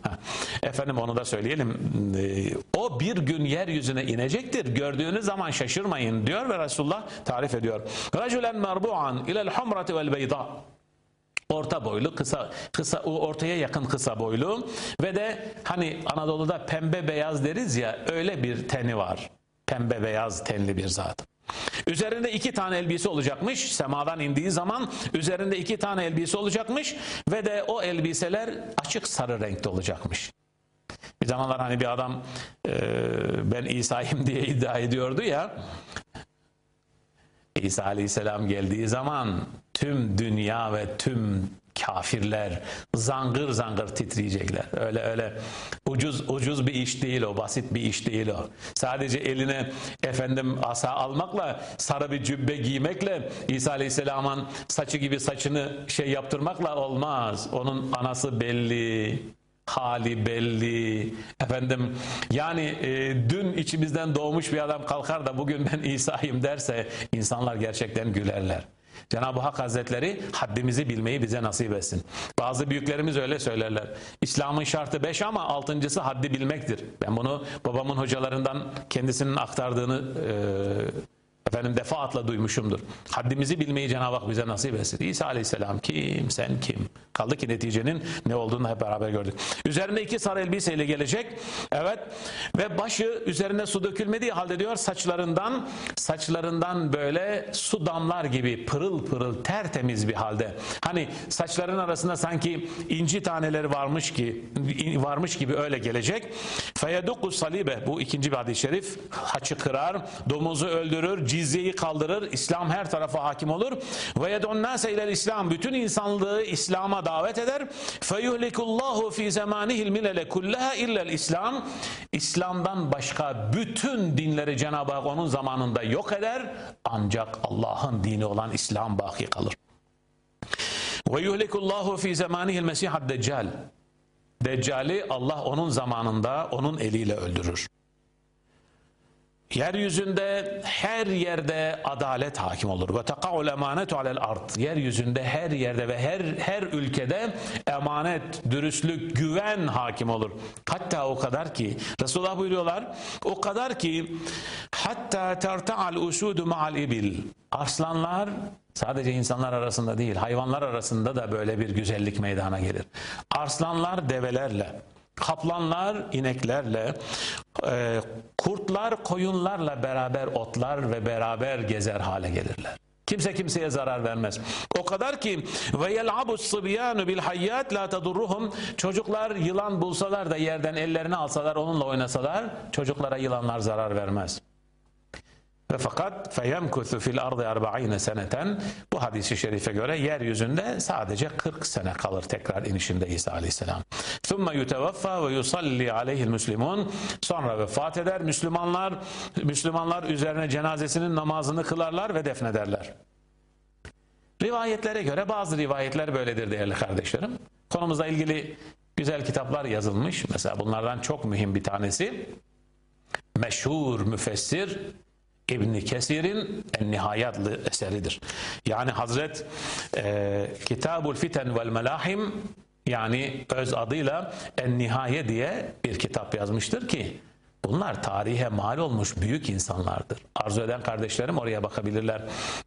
Efendim onu da söyleyelim. Ee, o bir gün yeryüzüne inecektir. Gördüğünüz zaman şaşırmayın diyor ve Resulullah tarif ediyor. Raculen merbu'an ilel humrati vel beyda. Orta boylu, kısa kısa ortaya yakın kısa boylu ve de hani Anadolu'da pembe beyaz deriz ya öyle bir teni var. Pembe beyaz tenli bir zat. Üzerinde iki tane elbise olacakmış. Semadan indiği zaman üzerinde iki tane elbise olacakmış ve de o elbiseler açık sarı renkte olacakmış. Bir zamanlar hani bir adam e, ben İsa'yım diye iddia ediyordu ya. İsa Aleyhisselam geldiği zaman tüm dünya ve tüm kafirler zangır zangır titriyecekler. Öyle öyle ucuz ucuz bir iş değil o, basit bir iş değil o. Sadece eline efendim asa almakla, sarı bir cübbe giymekle İsa Aleyhisselam'ın saçı gibi saçını şey yaptırmakla olmaz. Onun anası belli, hali belli. Efendim yani e, dün içimizden doğmuş bir adam kalkar da bugün ben İsa'yım derse insanlar gerçekten gülerler. Cenab-ı Hak Hazretleri haddimizi bilmeyi bize nasip etsin. Bazı büyüklerimiz öyle söylerler. İslam'ın şartı beş ama altıncısı haddi bilmektir. Ben bunu babamın hocalarından kendisinin aktardığını e, efendim defaatle duymuşumdur. Haddimizi bilmeyi Cenab-ı Hak bize nasip etsin. İsa Aleyhisselam kim, sen kim? Kaldı ki neticenin ne olduğunu hep beraber gördük. Üzerinde iki sarı elbiseyle gelecek. Evet. Ve başı üzerine su dökülmediği halde diyor saçlarından saçlarından böyle su damlar gibi pırıl pırıl tertemiz bir halde. Hani saçların arasında sanki inci taneleri varmış ki varmış gibi öyle gelecek. Feyedukus salibe bu ikinci bir hadis-i şerif. Haçı kırar, domuzu öldürür, cizyeyi kaldırır. İslam her tarafa hakim olur. Ve yed'un nase ilel İslam. Bütün insanlığı İslam'a davet eder. Feyuhlikullahu fi zamanihil milele kullaha illel İslam. İslam'dan başka bütün dinleri Cenab-ı Hak onun zamanında yok eder. Ancak Allah'ın dini olan İslam baki kalır. Ve yuhlikullahu fi zamanihil mesihad deccal. Deccali Allah onun zamanında onun eliyle öldürür. Yeryüzünde her yerde adalet hakim olur. Ve teka'ul emanetu alel ard. Yeryüzünde her yerde ve her her ülkede emanet, dürüstlük, güven hakim olur. Hatta o kadar ki Resulullah buyuruyorlar o kadar ki hatta terta'al usudu ma'al ibil. Arslanlar sadece insanlar arasında değil hayvanlar arasında da böyle bir güzellik meydana gelir. Arslanlar develerle Kaplanlar ineklerle, e, kurtlar koyunlarla beraber otlar ve beraber gezer hale gelirler. Kimse kimseye zarar vermez. O kadar ki ve yel'abu sıbyanu bil hayyat la tadurruhum çocuklar yılan bulsalar da yerden ellerini alsalar onunla oynasalar çocuklara yılanlar zarar vermez. Ve fakat feyemkuthu fil ardı arba'ine seneten bu hadisi şerife göre yeryüzünde sadece 40 sene kalır tekrar inişinde İsa aleyhisselam. Thumme yutevaffa ve yusalli aleyhil müslimun sonra vefat eder Müslümanlar Müslümanlar üzerine cenazesinin namazını kılarlar ve defnederler. Rivayetlere göre bazı rivayetler böyledir değerli kardeşlerim. Konumuzla ilgili güzel kitaplar yazılmış. Mesela bunlardan çok mühim bir tanesi meşhur müfessir İbn Kesir'in En-Nihaye adlı eseridir. Yani Hazret e, Kitabul Fiten vel Melahim yani öz adıyla En-Nihaye diye bir kitap yazmıştır ki bunlar tarihe mal olmuş büyük insanlardır. Arzu eden kardeşlerim oraya bakabilirler.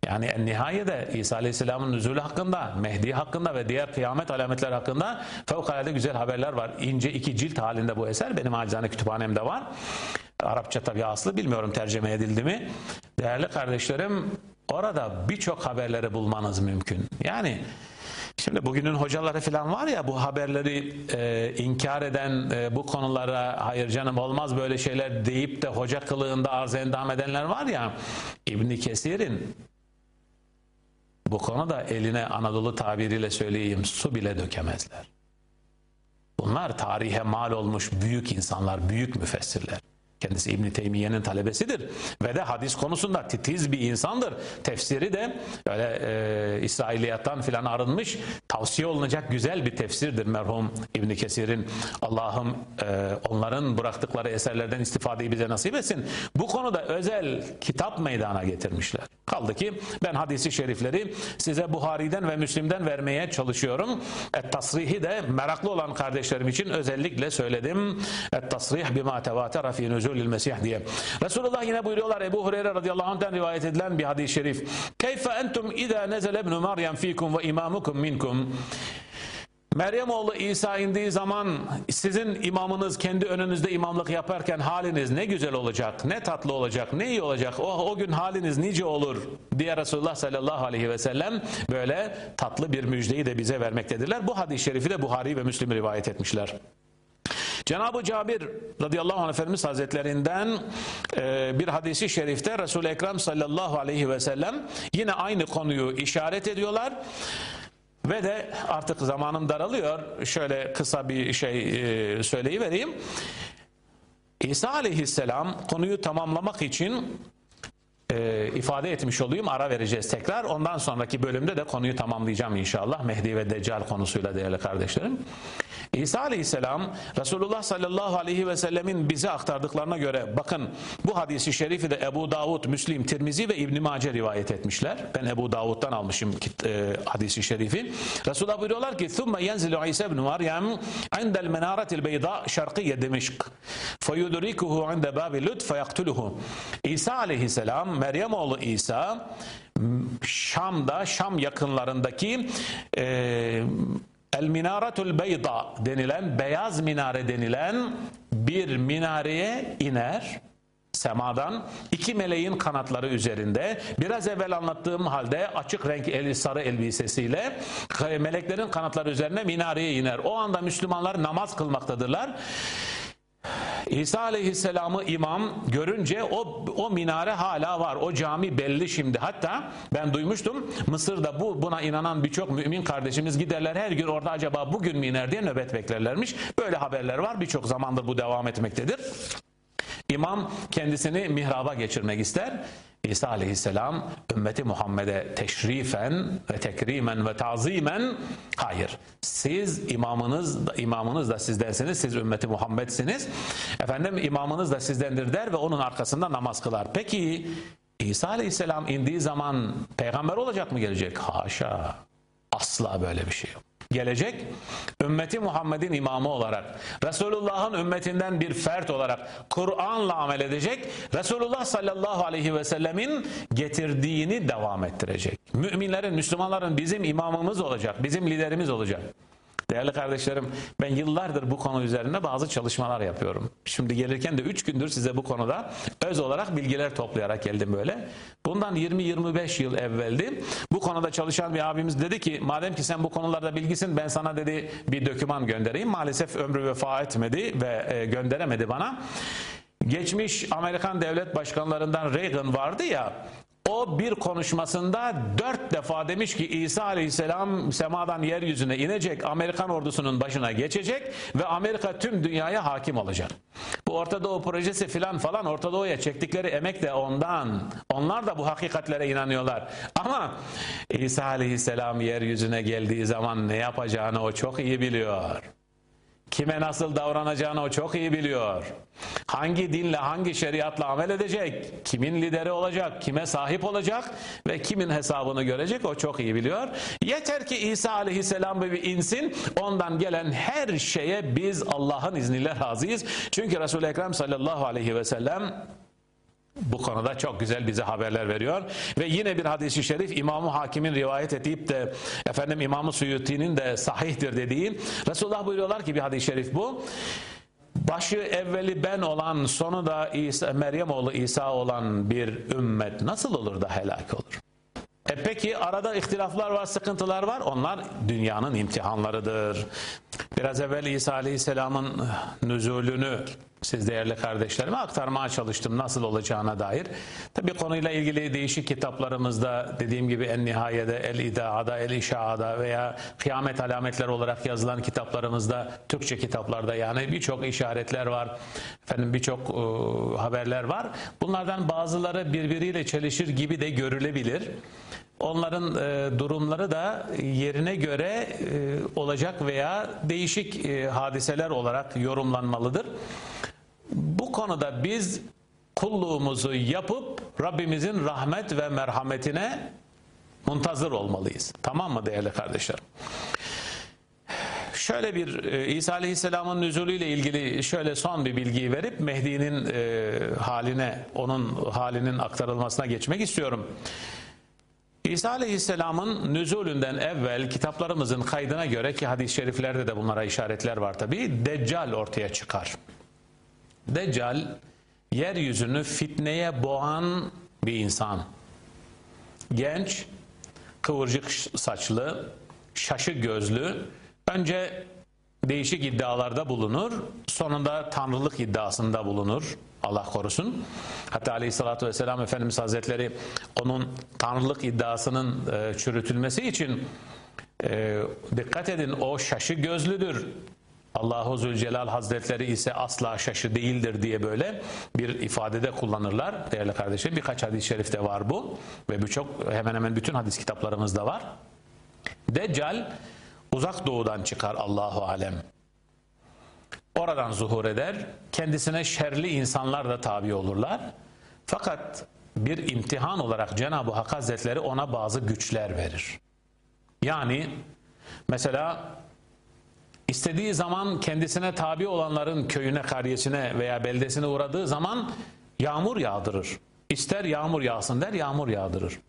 Yani En-Nihaye'de İsa Aleyhisselam'ın nüzulü hakkında, Mehdi hakkında ve diğer kıyamet alametler hakkında fevkalade güzel haberler var. İnce iki cilt halinde bu eser benim acizane kütüphanemde var. Arapça tabi aslı bilmiyorum tercüme edildi mi. Değerli kardeşlerim orada birçok haberleri bulmanız mümkün. Yani Şimdi bugünün hocaları falan var ya bu haberleri e, inkar eden e, bu konulara hayır canım olmaz böyle şeyler deyip de hoca kılığında arz endam edenler var ya İbni Kesir'in bu konuda eline Anadolu tabiriyle söyleyeyim su bile dökemezler. Bunlar tarihe mal olmuş büyük insanlar, büyük müfessirler. Kendisi İbn Teymiye'nin talebesidir ve de hadis konusunda titiz bir insandır. Tefsiri de öyle e, İsrailiyattan filan arınmış, tavsiye olunacak güzel bir tefsirdir merhum İbn Kesir'in. Allah'ım e, onların bıraktıkları eserlerden istifadeyi bize nasip etsin. Bu konuda özel kitap meydana getirmişler. Kaldı ki ben hadisi şerifleri size Buhari'den ve Müslim'den vermeye çalışıyorum. Et-tasrihi de meraklı olan kardeşlerim için özellikle söyledim. Et-tasrih bima tevatera fi nuzulil mesih diye. Resulullah yine buyuruyorlar Ebu Hureyre radıyallahu anh'ten rivayet edilen bir hadis-i şerif. Keyfe entum idâ nezele ibn Meryem fikum ve imamukum minkum. Meryem oğlu İsa indiği zaman sizin imamınız kendi önünüzde imamlık yaparken haliniz ne güzel olacak, ne tatlı olacak, ne iyi olacak, o, o gün haliniz nice olur diye Resulullah sallallahu aleyhi ve sellem böyle tatlı bir müjdeyi de bize vermektedirler. Bu hadis-i şerifi de Buhari ve Müslim rivayet etmişler. Cenab-ı Cabir radıyallahu anh Efendimiz Hazretlerinden e, bir hadisi şerifte Resul-i Ekrem sallallahu aleyhi ve sellem yine aynı konuyu işaret ediyorlar. Ve de artık zamanım daralıyor. Şöyle kısa bir şey e, söyleyivereyim. İsa aleyhisselam konuyu tamamlamak için e, ifade etmiş olayım. Ara vereceğiz tekrar. Ondan sonraki bölümde de konuyu tamamlayacağım inşallah. Mehdi ve Deccal konusuyla değerli kardeşlerim. İsa aleyhisselam Resulullah sallallahu aleyhi ve sellemin bize aktardıklarına göre bakın bu hadisi şerifi de Ebu Davud, Müslim, Tirmizi ve İbn Mace rivayet etmişler. Ben Ebu Davud'dan almışım e, hadisi şerifi. Resulullah buyuruyorlar ki ثُمَّ يَنْزِلُ عِيسَى بْنُ مَرْيَمْ عِنْدَ الْمَنَارَةِ الْبَيْضَاءِ شَرْقِيَّ دِمِشْقِ فَيُدْرِكُهُ عِنْدَ بَابِ لُدْ فَيَقْتُلُهُ İsa aleyhisselam, Meryem oğlu İsa Şam'da, Şam yakınlarındaki e, El Minaratul Beyda denilen beyaz minare denilen bir minareye iner semadan iki meleğin kanatları üzerinde biraz evvel anlattığım halde açık renk el, sarı elbisesiyle meleklerin kanatları üzerine minareye iner. O anda Müslümanlar namaz kılmaktadırlar. İsa Aleyhisselam'ı imam görünce o, o minare hala var. O cami belli şimdi. Hatta ben duymuştum Mısır'da bu buna inanan birçok mümin kardeşimiz giderler her gün orada acaba bugün mi iner diye nöbet beklerlermiş. Böyle haberler var. Birçok zamandır bu devam etmektedir. İmam kendisini mihraba geçirmek ister. İsa aleyhisselam ümmeti Muhammed'e teşrifen ve tekrimen ve tazimen hayır. Siz imamınız imamınız da sizdensiniz. Siz ümmeti Muhammed'siniz. Efendim imamınız da sizdendir der ve onun arkasında namaz kılar. Peki İsa aleyhisselam indiği zaman peygamber olacak mı gelecek? Haşa. Asla böyle bir şey yok gelecek. Ümmeti Muhammed'in imamı olarak, Resulullah'ın ümmetinden bir fert olarak Kur'an'la amel edecek. Resulullah sallallahu aleyhi ve sellemin getirdiğini devam ettirecek. Müminlerin, Müslümanların bizim imamımız olacak, bizim liderimiz olacak. Değerli kardeşlerim ben yıllardır bu konu üzerine bazı çalışmalar yapıyorum. Şimdi gelirken de 3 gündür size bu konuda öz olarak bilgiler toplayarak geldim böyle. Bundan 20-25 yıl evveldi. Bu konuda çalışan bir abimiz dedi ki madem ki sen bu konularda bilgisin ben sana dedi bir döküman göndereyim. Maalesef ömrü vefa etmedi ve e, gönderemedi bana. Geçmiş Amerikan devlet başkanlarından Reagan vardı ya o bir konuşmasında dört defa demiş ki İsa aleyhisselam semadan yeryüzüne inecek, Amerikan ordusunun başına geçecek ve Amerika tüm dünyaya hakim olacak. Bu Orta Doğu projesi filan falan Orta Doğu'ya çektikleri emek de ondan. Onlar da bu hakikatlere inanıyorlar. Ama İsa aleyhisselam yeryüzüne geldiği zaman ne yapacağını o çok iyi biliyor. Kime nasıl davranacağını o çok iyi biliyor. Hangi dinle, hangi şeriatla amel edecek, kimin lideri olacak, kime sahip olacak ve kimin hesabını görecek o çok iyi biliyor. Yeter ki İsa aleyhisselam bir insin, ondan gelen her şeye biz Allah'ın izniyle razıyız. Çünkü Resul-i Ekrem sallallahu aleyhi ve sellem bu konuda çok güzel bize haberler veriyor. Ve yine bir hadisi şerif İmam-ı Hakim'in rivayet edip de efendim İmam-ı Suyuti'nin de sahihtir dediği Resulullah buyuruyorlar ki bir hadis-i şerif bu. Başı evveli ben olan sonu da İsa, Meryem oğlu İsa olan bir ümmet nasıl olur da helak olur? E peki arada ihtilaflar var, sıkıntılar var. Onlar dünyanın imtihanlarıdır. Biraz evvel İsa Aleyhisselam'ın nüzulünü siz değerli kardeşlerime aktarmaya çalıştım nasıl olacağına dair. Tabi konuyla ilgili değişik kitaplarımızda dediğim gibi En Nihayede, El İda'da, El İşa'da veya Kıyamet Alametler olarak yazılan kitaplarımızda, Türkçe kitaplarda yani birçok işaretler var. Efendim birçok e, haberler var. Bunlardan bazıları birbiriyle çelişir gibi de görülebilir. Onların e, durumları da yerine göre e, olacak veya değişik e, hadiseler olarak yorumlanmalıdır. Bu konuda biz kulluğumuzu yapıp Rabbimizin rahmet ve merhametine muntazır olmalıyız. Tamam mı değerli kardeşlerim? Şöyle bir e, İsa Aleyhisselam'ın nüzulüyle ilgili şöyle son bir bilgiyi verip Mehdi'nin e, haline, onun halinin aktarılmasına geçmek istiyorum. İsa Aleyhisselam'ın nüzulünden evvel kitaplarımızın kaydına göre ki hadis-i şeriflerde de bunlara işaretler var tabi Deccal ortaya çıkar. Deccal yeryüzünü fitneye boğan bir insan. Genç, kıvırcık saçlı, şaşı gözlü, önce değişik iddialarda bulunur, sonunda tanrılık iddiasında bulunur. Allah korusun. Hatta aleyhissalatü vesselam Efendimiz Hazretleri onun tanrılık iddiasının e, çürütülmesi için e, dikkat edin o şaşı gözlüdür. Allahu Zülcelal Hazretleri ise asla şaşı değildir diye böyle bir ifadede kullanırlar. Değerli kardeşim birkaç hadis-i şerifte var bu ve birçok hemen hemen bütün hadis kitaplarımızda var. Deccal uzak doğudan çıkar Allahu alem. Oradan zuhur eder. Kendisine şerli insanlar da tabi olurlar. Fakat bir imtihan olarak Cenab-ı Hak Hazretleri ona bazı güçler verir. Yani mesela istediği zaman kendisine tabi olanların köyüne, kariyesine veya beldesine uğradığı zaman yağmur yağdırır. İster yağmur yağsın der, yağmur yağdırır.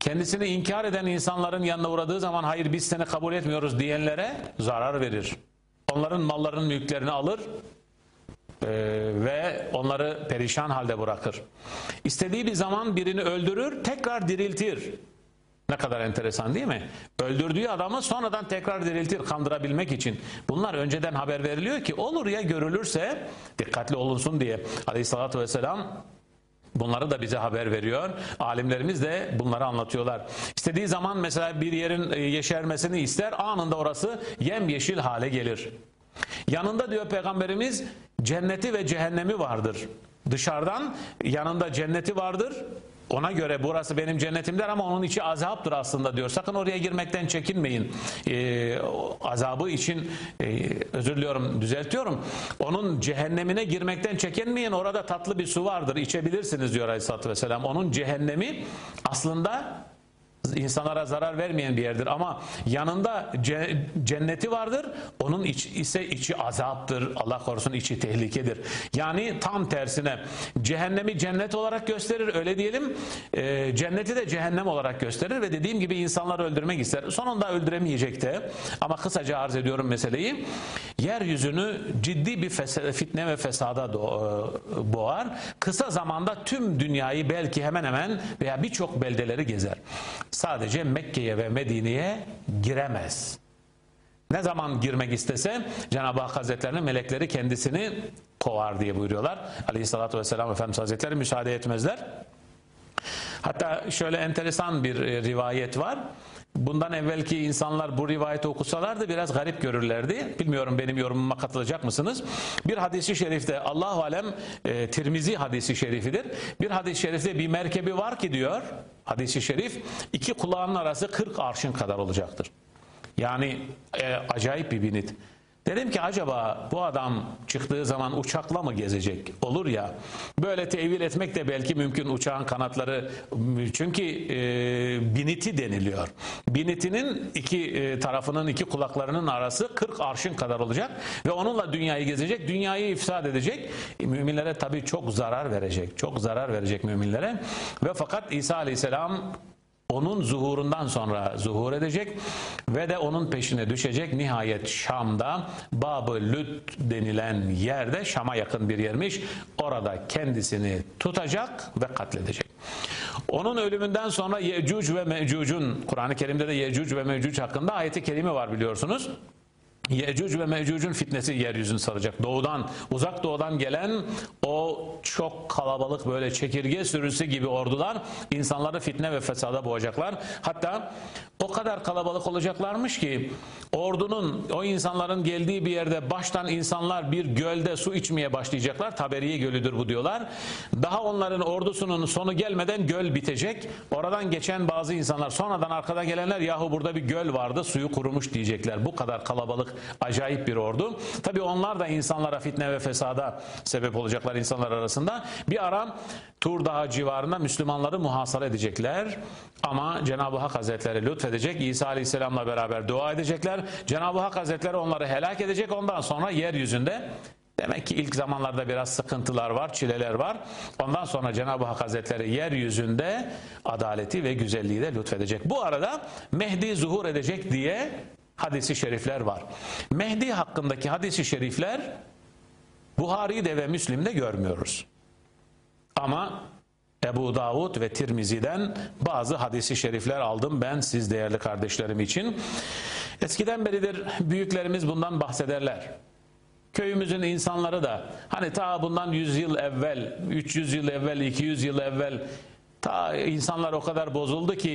Kendisini inkar eden insanların yanına uğradığı zaman hayır biz seni kabul etmiyoruz diyenlere zarar verir. Onların mallarının mülklerini alır e, ve onları perişan halde bırakır. İstediği bir zaman birini öldürür, tekrar diriltir. Ne kadar enteresan değil mi? Öldürdüğü adamı sonradan tekrar diriltir kandırabilmek için. Bunlar önceden haber veriliyor ki olur ya görülürse dikkatli olunsun diye. Aleyhissalatü vesselam Bunları da bize haber veriyor. Alimlerimiz de bunları anlatıyorlar. İstediği zaman mesela bir yerin e, yeşermesini ister anında orası yemyeşil hale gelir. Yanında diyor peygamberimiz cenneti ve cehennemi vardır. Dışarıdan yanında cenneti vardır. Ona göre burası benim cennetimdir ama onun içi azaptır aslında diyor. Sakın oraya girmekten çekinmeyin. Ee, azabı için e, özür diliyorum düzeltiyorum. Onun cehennemine girmekten çekinmeyin. Orada tatlı bir su vardır. içebilirsiniz diyor Aleyhisselatü Vesselam. Onun cehennemi aslında insanlara zarar vermeyen bir yerdir. Ama yanında cenneti vardır. Onun iç, ise içi azaptır. Allah korusun içi tehlikedir. Yani tam tersine cehennemi cennet olarak gösterir öyle diyelim. E, cenneti de cehennem olarak gösterir ve dediğim gibi insanları öldürmek ister. Sonunda öldüremeyecek de. Ama kısaca arz ediyorum meseleyi. Yeryüzünü ciddi bir fitne ve fesada e, boğar. Kısa zamanda tüm dünyayı belki hemen hemen veya birçok beldeleri gezer sadece Mekke'ye ve Medine'ye giremez. Ne zaman girmek istese Cenab-ı Hak Hazretleri'nin melekleri kendisini kovar diye buyuruyorlar. Aleyhissalatü vesselam Efendimiz Hazretleri müsaade etmezler. Hatta şöyle enteresan bir e, rivayet var. Bundan evvelki insanlar bu rivayeti okusalardı biraz garip görürlerdi. Bilmiyorum benim yorumuma katılacak mısınız? Bir hadisi şerifte Allahu alem e, Tirmizi hadisi şerifidir. Bir hadis-i şerifte bir merkebi var ki diyor hadisi şerif iki kulağının arası 40 arşın kadar olacaktır. Yani e, acayip bir binit. Dedim ki acaba bu adam çıktığı zaman uçakla mı gezecek? Olur ya. Böyle tevil etmek de belki mümkün uçağın kanatları. Çünkü e, biniti deniliyor. Binitinin iki e, tarafının iki kulaklarının arası 40 arşın kadar olacak. Ve onunla dünyayı gezecek. Dünyayı ifsad edecek. E, müminlere tabii çok zarar verecek. Çok zarar verecek müminlere. Ve fakat İsa Aleyhisselam onun zuhurundan sonra zuhur edecek ve de onun peşine düşecek. Nihayet Şam'da Bab-ı Lüt denilen yerde Şam'a yakın bir yermiş. Orada kendisini tutacak ve katledecek. Onun ölümünden sonra Yecüc ve Mecüc'ün Kur'an-ı Kerim'de de Yecüc ve Mecüc hakkında ayeti kerime var biliyorsunuz. Yecüc ve Mecüc'ün fitnesi yeryüzünü saracak. Doğudan, uzak doğudan gelen o çok kalabalık böyle çekirge sürüsü gibi ordular insanları fitne ve fesada boğacaklar. Hatta o kadar kalabalık olacaklarmış ki ordunun o insanların geldiği bir yerde baştan insanlar bir gölde su içmeye başlayacaklar. Taberiye gölüdür bu diyorlar. Daha onların ordusunun sonu gelmeden göl bitecek. Oradan geçen bazı insanlar sonradan arkadan gelenler yahu burada bir göl vardı suyu kurumuş diyecekler. Bu kadar kalabalık acayip bir ordu. Tabi onlar da insanlara fitne ve fesada sebep olacaklar insanlar arasında. Bir ara Tur Dağı civarında Müslümanları muhasara edecekler. Ama Cenab-ı Hak Hazretleri lütfedecek. İsa Aleyhisselam'la beraber dua edecekler. Cenab-ı Hak Hazretleri onları helak edecek. Ondan sonra yeryüzünde Demek ki ilk zamanlarda biraz sıkıntılar var, çileler var. Ondan sonra Cenab-ı Hak Hazretleri yeryüzünde adaleti ve güzelliği de lütfedecek. Bu arada Mehdi zuhur edecek diye hadisi şerifler var. Mehdi hakkındaki hadisi şerifler Buhari'de ve Müslim'de görmüyoruz. Ama Ebu Davud ve Tirmizi'den bazı hadisi şerifler aldım ben siz değerli kardeşlerim için. Eskiden beridir büyüklerimiz bundan bahsederler. Köyümüzün insanları da hani ta bundan 100 yıl evvel, 300 yıl evvel, 200 yıl evvel Ta insanlar o kadar bozuldu ki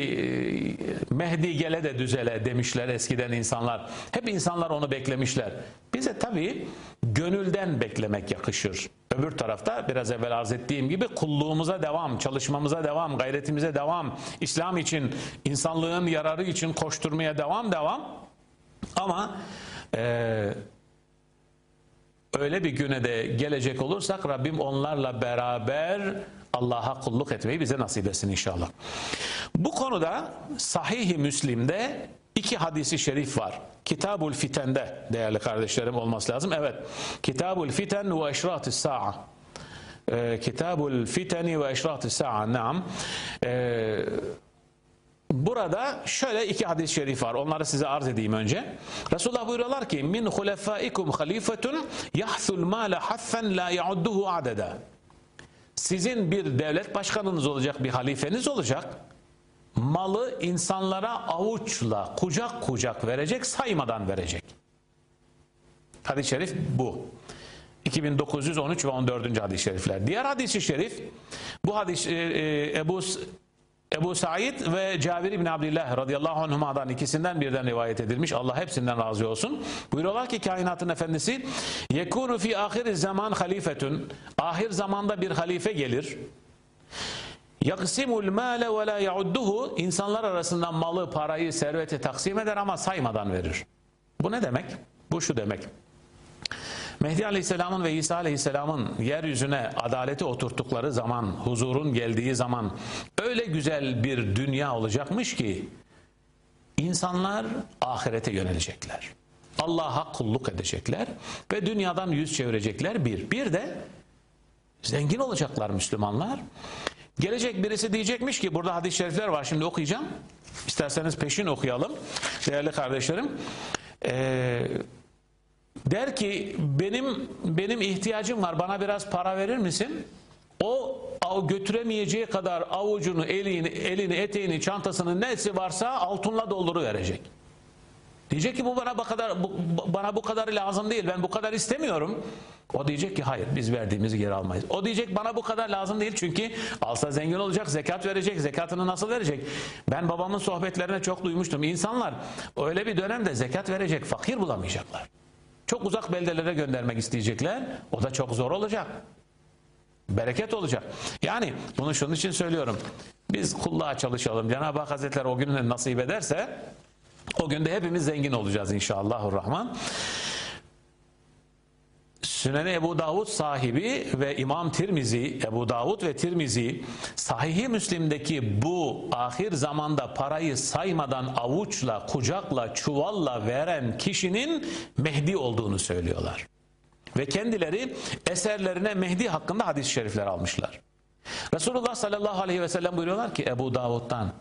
e, Mehdi gele de düzele demişler eskiden insanlar. Hep insanlar onu beklemişler. Bize tabii gönülden beklemek yakışır. Öbür tarafta biraz evvel arz ettiğim gibi kulluğumuza devam, çalışmamıza devam, gayretimize devam, İslam için, insanlığın yararı için koşturmaya devam devam. Ama e, öyle bir güne de gelecek olursak Rabbim onlarla beraber Allah'a kulluk etmeyi bize nasip etsin inşallah. Bu konuda Sahih-i Müslim'de iki hadisi şerif var. Kitabul Fiten'de değerli kardeşlerim olması lazım. Evet. Kitabul Fiten ve Eşrat-ı Sa'a. Ee, Kitabul Fiteni ve Eşrat-ı Sa'a. Naam. Ee, Burada şöyle iki hadis-i şerif var. Onları size arz edeyim önce. Resulullah buyuruyorlar ki: "Min hulefaikum halifetun yahsul mala haffen la yaudduhu adeda." Sizin bir devlet başkanınız olacak, bir halifeniz olacak. malı insanlara avuçla kucak kucak verecek saymadan verecek. Hadis-i şerif bu. 2913 ve 14. hadis-i şerifler. Diğer hadis-i şerif bu hadis e, e, Ebu Ebu Said ve Cabir İbni Abdillah radıyallahu anhuma'dan ikisinden birden rivayet edilmiş. Allah hepsinden razı olsun. Buyuruyorlar ki kainatın efendisi yekunu fi ahir zaman halifetun ahir zamanda bir halife gelir. Yaksimul male ve la yaudduhu insanlar arasından malı, parayı, serveti taksim eder ama saymadan verir. Bu ne demek? Bu şu demek. Mehdi Aleyhisselam'ın ve İsa Aleyhisselam'ın yeryüzüne adaleti oturttukları zaman, huzurun geldiği zaman öyle güzel bir dünya olacakmış ki insanlar ahirete yönelecekler. Allah'a kulluk edecekler ve dünyadan yüz çevirecekler bir. Bir de zengin olacaklar Müslümanlar. Gelecek birisi diyecekmiş ki burada hadis-i şerifler var şimdi okuyacağım. İsterseniz peşin okuyalım değerli kardeşlerim. Eee Der ki benim benim ihtiyacım var bana biraz para verir misin? O götüremeyeceği kadar avucunu, elini, elini, eteğini, çantasını nesi varsa altınla dolduru verecek. Diyecek ki bu bana bu kadar bu, bana bu kadar lazım değil. Ben bu kadar istemiyorum. O diyecek ki hayır biz verdiğimizi geri almayız. O diyecek bana bu kadar lazım değil çünkü alsa zengin olacak, zekat verecek. Zekatını nasıl verecek? Ben babamın sohbetlerine çok duymuştum. İnsanlar öyle bir dönemde zekat verecek fakir bulamayacaklar. Çok uzak beldelere göndermek isteyecekler. O da çok zor olacak. Bereket olacak. Yani bunu şunun için söylüyorum. Biz kulluğa çalışalım. Cenab-ı Hak Hazretleri o günü nasip ederse o günde hepimiz zengin olacağız inşallahurrahman. Sünen-i Ebu Davud sahibi ve İmam Tirmizi, Ebu Davud ve Tirmizi Sahih-i Müslim'deki bu ahir zamanda parayı saymadan avuçla, kucakla, çuvalla veren kişinin Mehdi olduğunu söylüyorlar. Ve kendileri eserlerine Mehdi hakkında hadis-i şerifler almışlar. Resulullah sallallahu aleyhi ve sellem buyuruyorlar ki Ebu Davud'dan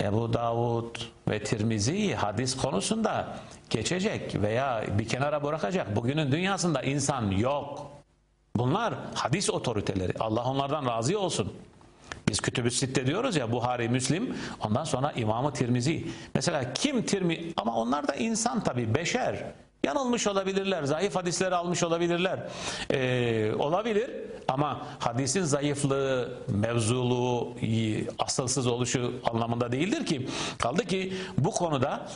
Ebu Davud ve Tirmizi hadis konusunda geçecek veya bir kenara bırakacak. Bugünün dünyasında insan yok. Bunlar hadis otoriteleri. Allah onlardan razı olsun. Biz kütübü sitte diyoruz ya Buhari, Müslim. Ondan sonra İmamı Tirmizi. Mesela kim Tirmi? Ama onlar da insan tabi beşer. Yanılmış olabilirler, zayıf hadisleri almış olabilirler. Ee, olabilir ama hadisin zayıflığı, mevzuluğu, asılsız oluşu anlamında değildir ki. Kaldı ki bu konuda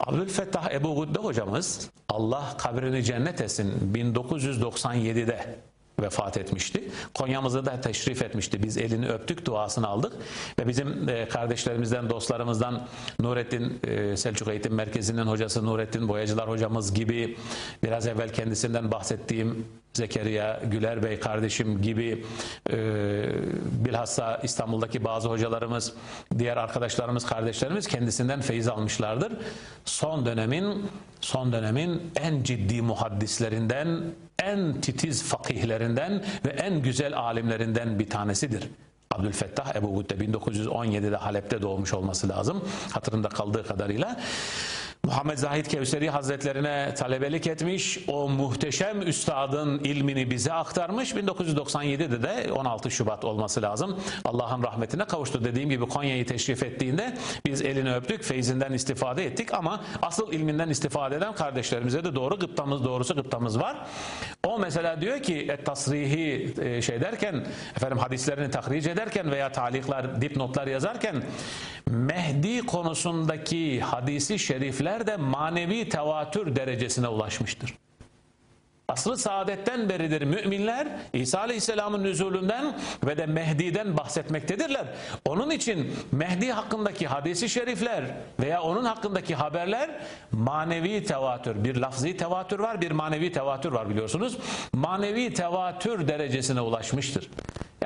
Abdülfettah Ebu Gudde hocamız Allah kabrini cennet etsin 1997'de vefat etmişti. Konya'mızı da teşrif etmişti. Biz elini öptük, duasını aldık. Ve bizim e, kardeşlerimizden, dostlarımızdan Nurettin e, Selçuk Eğitim Merkezi'nin hocası Nurettin Boyacılar hocamız gibi biraz evvel kendisinden bahsettiğim Zekeriya Güler Bey kardeşim gibi e, bilhassa İstanbul'daki bazı hocalarımız, diğer arkadaşlarımız, kardeşlerimiz kendisinden feyiz almışlardır. Son dönemin son dönemin en ciddi muhaddislerinden, en titiz fakihlerinden ve en güzel alimlerinden bir tanesidir. Abdülfettah Ebu Gütte 1917'de Halep'te doğmuş olması lazım. Hatırımda kaldığı kadarıyla. Muhammed Zahid Kevseri Hazretlerine talebelik etmiş. O muhteşem üstadın ilmini bize aktarmış. 1997'de de 16 Şubat olması lazım. Allah'ın rahmetine kavuştu. Dediğim gibi Konya'yı teşrif ettiğinde biz elini öptük, feyzinden istifade ettik ama asıl ilminden istifade eden kardeşlerimize de doğru gıptamız, doğrusu gıptamız var. O mesela diyor ki et tasrihi e, şey derken efendim hadislerini tahric ederken veya taliklar, dipnotlar yazarken Mehdi konusundaki hadisi şerifler de manevi tevatür derecesine ulaşmıştır. Aslı saadetten beridir müminler İsa Aleyhisselam'ın nüzulünden ve de Mehdi'den bahsetmektedirler. Onun için Mehdi hakkındaki hadisi şerifler veya onun hakkındaki haberler manevi tevatür. Bir lafzi tevatür var bir manevi tevatür var biliyorsunuz. Manevi tevatür derecesine ulaşmıştır.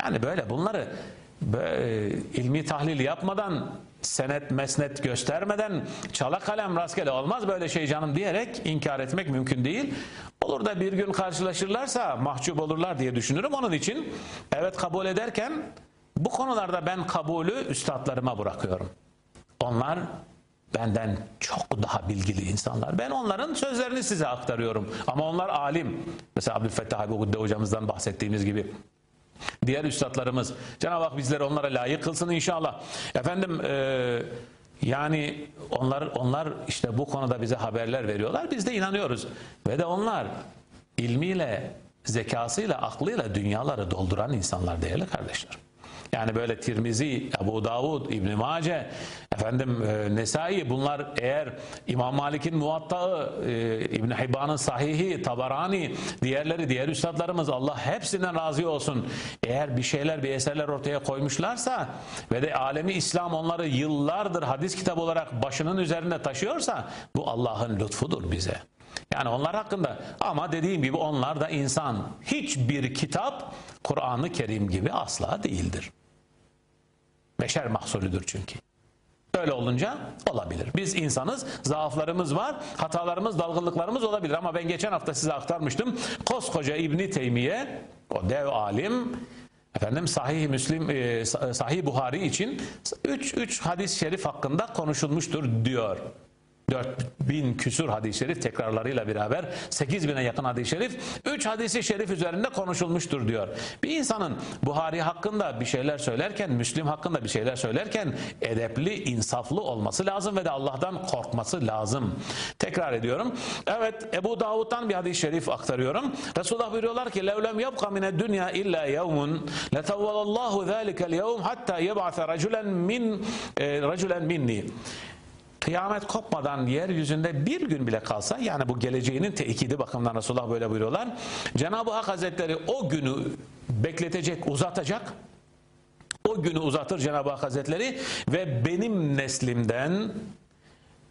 Yani böyle bunları böyle, ilmi tahlil yapmadan senet mesnet göstermeden çala kalem rastgele olmaz böyle şey canım diyerek inkar etmek mümkün değil. Olur da bir gün karşılaşırlarsa mahcup olurlar diye düşünürüm. Onun için evet kabul ederken bu konularda ben kabulü üstadlarıma bırakıyorum. Onlar benden çok daha bilgili insanlar. Ben onların sözlerini size aktarıyorum. Ama onlar alim. Mesela Abdülfettah Abi Gudde hocamızdan bahsettiğimiz gibi Diğer üstadlarımız Cenab-ı Hak bizleri onlara layık kılsın inşallah. Efendim e, yani onlar onlar işte bu konuda bize haberler veriyorlar. Biz de inanıyoruz. Ve de onlar ilmiyle, zekasıyla, aklıyla dünyaları dolduran insanlar değerli kardeşler. Yani böyle Tirmizi, Ebu Davud, İbn Mace, efendim e, Nesai bunlar eğer İmam Malik'in Muvattağı, e, İbn Hibban'ın Sahihi, Tabarani, diğerleri diğer üstadlarımız Allah hepsinden razı olsun. Eğer bir şeyler, bir eserler ortaya koymuşlarsa ve de alemi İslam onları yıllardır hadis kitabı olarak başının üzerinde taşıyorsa bu Allah'ın lütfudur bize. Yani onlar hakkında ama dediğim gibi onlar da insan. Hiçbir kitap Kur'an-ı Kerim gibi asla değildir. Beşer mahsulüdür çünkü. Öyle olunca olabilir. Biz insanız, zaaflarımız var, hatalarımız, dalgınlıklarımız olabilir. Ama ben geçen hafta size aktarmıştım. Koskoca İbni Teymiye, o dev alim, efendim Sahih Müslim, e, Sahih Buhari için 3 3 hadis-i şerif hakkında konuşulmuştur diyor. 4000 küsur hadis-i şerif tekrarlarıyla beraber 8000'e yakın hadis-i şerif 3 hadisi şerif üzerinde konuşulmuştur diyor. Bir insanın Buhari hakkında bir şeyler söylerken, Müslim hakkında bir şeyler söylerken edepli, insaflı olması lazım ve de Allah'tan korkması lazım. Tekrar ediyorum. Evet Ebu Davud'dan bir hadis-i şerif aktarıyorum. Resulullah buyuruyorlar ki levlem yabqa mine dünya illa yevmun letavvalallahu zâlikel yevm hatta yeb'ase raculen min e, raculen minni kıyamet kopmadan yeryüzünde bir gün bile kalsa yani bu geleceğinin tekidi bakımından Resulullah böyle buyuruyorlar. Cenab-ı Hak Hazretleri o günü bekletecek, uzatacak. O günü uzatır Cenab-ı Hak Hazretleri ve benim neslimden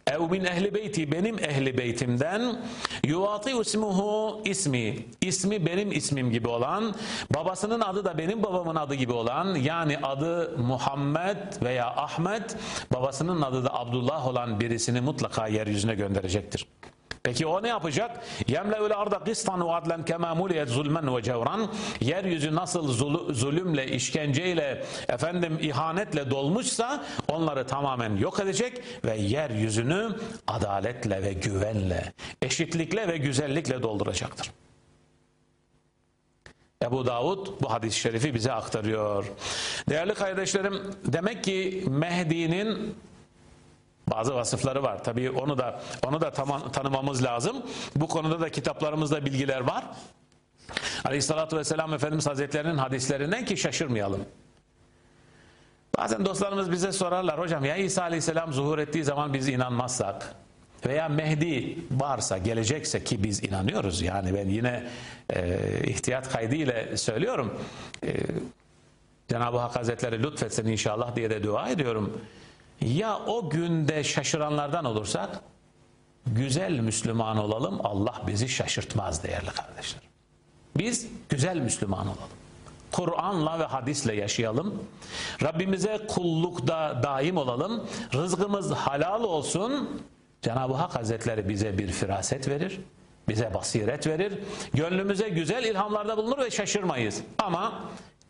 ev min ehli beyti benim ehli beytimden yuvati ismuhu ismi ismi benim ismim gibi olan babasının adı da benim babamın adı gibi olan yani adı Muhammed veya Ahmet babasının adı da Abdullah olan birisini mutlaka yeryüzüne gönderecektir. Peki o ne yapacak? Yemle'ül arda kıstan ve adlen kema muliyet zulmen ve cevran. Yeryüzü nasıl zul zulümle, işkenceyle, efendim ihanetle dolmuşsa onları tamamen yok edecek ve yeryüzünü adaletle ve güvenle, eşitlikle ve güzellikle dolduracaktır. Ebu Davud bu hadis-i şerifi bize aktarıyor. Değerli kardeşlerim, demek ki Mehdi'nin bazı vasıfları var. Tabii onu da onu da tam, tanımamız lazım. Bu konuda da kitaplarımızda bilgiler var. Aleyhissalatü vesselam Efendimiz Hazretlerinin hadislerinden ki şaşırmayalım. Bazen dostlarımız bize sorarlar hocam ya İsa Aleyhisselam zuhur ettiği zaman biz inanmazsak veya Mehdi varsa gelecekse ki biz inanıyoruz yani ben yine e, ihtiyat kaydıyla söylüyorum e, Cenab-ı Hak Hazretleri lütfetsin inşallah diye de dua ediyorum. Ya o günde şaşıranlardan olursak güzel Müslüman olalım Allah bizi şaşırtmaz değerli kardeşler. Biz güzel Müslüman olalım. Kur'an'la ve hadisle yaşayalım. Rabbimize kullukta daim olalım. Rızkımız halal olsun. Cenab-ı Hak Hazretleri bize bir firaset verir. Bize basiret verir. Gönlümüze güzel ilhamlarda bulunur ve şaşırmayız. Ama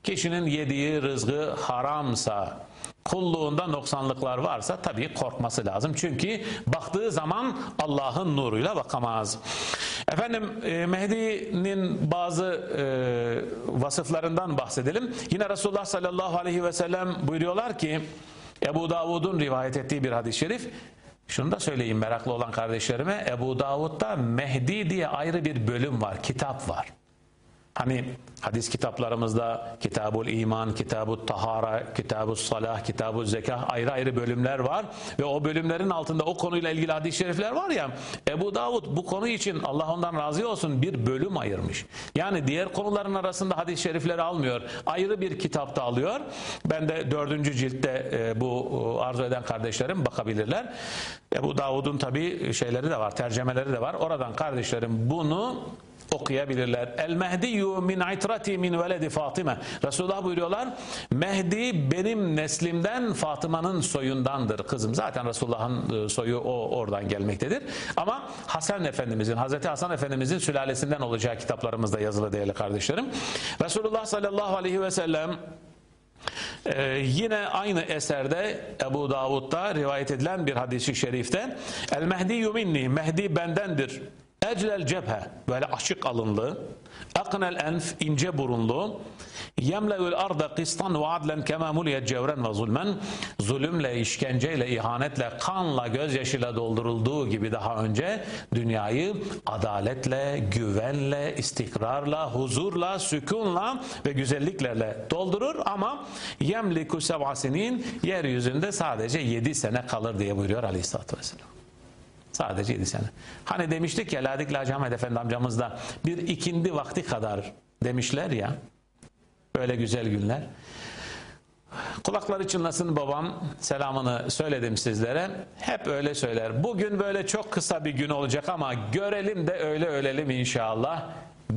kişinin yediği rızkı haramsa, kulluğunda noksanlıklar varsa tabii korkması lazım. Çünkü baktığı zaman Allah'ın nuruyla bakamaz. Efendim e, Mehdi'nin bazı e, vasıflarından bahsedelim. Yine Resulullah sallallahu aleyhi ve sellem buyuruyorlar ki Ebu Davud'un rivayet ettiği bir hadis-i şerif şunu da söyleyeyim meraklı olan kardeşlerime Ebu Davud'da Mehdi diye ayrı bir bölüm var, kitap var. Hani hadis kitaplarımızda Kitabul İman, Kitabut Tahara, Kitabus Salah, Kitabuz Zekah ayrı ayrı bölümler var ve o bölümlerin altında o konuyla ilgili hadis-i şerifler var ya Ebu Davud bu konu için Allah ondan razı olsun bir bölüm ayırmış. Yani diğer konuların arasında hadis-i şerifleri almıyor. Ayrı bir kitapta alıyor. Ben de dördüncü ciltte e, bu e, arzu eden kardeşlerim bakabilirler. Ebu Davud'un tabi şeyleri de var, tercemeleri de var. Oradan kardeşlerim bunu okuyabilirler. El Mehdiyu min itrati min veledi Fatıma. Resulullah buyuruyorlar. Mehdi benim neslimden Fatıma'nın soyundandır. Kızım zaten Resulullah'ın e, soyu o oradan gelmektedir. Ama Hasan Efendimizin, Hazreti Hasan Efendimizin sülalesinden olacağı kitaplarımızda yazılı değerli kardeşlerim. Resulullah sallallahu aleyhi ve sellem ee, yine aynı eserde Ebu Davud'da rivayet edilen bir hadisi şerifte El Mehdi minni Mehdi bendendir Eclel cephe böyle açık alınlı. Aknel enf ince burunlu. Yemleül arda kıstan ve adlen kema muliyet cevren ve zulmen. Zulümle, işkenceyle, ihanetle, kanla, gözyaşıyla doldurulduğu gibi daha önce dünyayı adaletle, güvenle, istikrarla, huzurla, sükunla ve güzelliklerle doldurur ama yemliku seb'asinin yeryüzünde sadece yedi sene kalır diye buyuruyor Aleyhisselatü Vesselam. Sadece 7 sene. Hani demiştik ya Ladik Lacı Ahmet Efendi amcamız da bir ikindi vakti kadar demişler ya. Böyle güzel günler. Kulakları çınlasın babam selamını söyledim sizlere. Hep öyle söyler. Bugün böyle çok kısa bir gün olacak ama görelim de öyle ölelim inşallah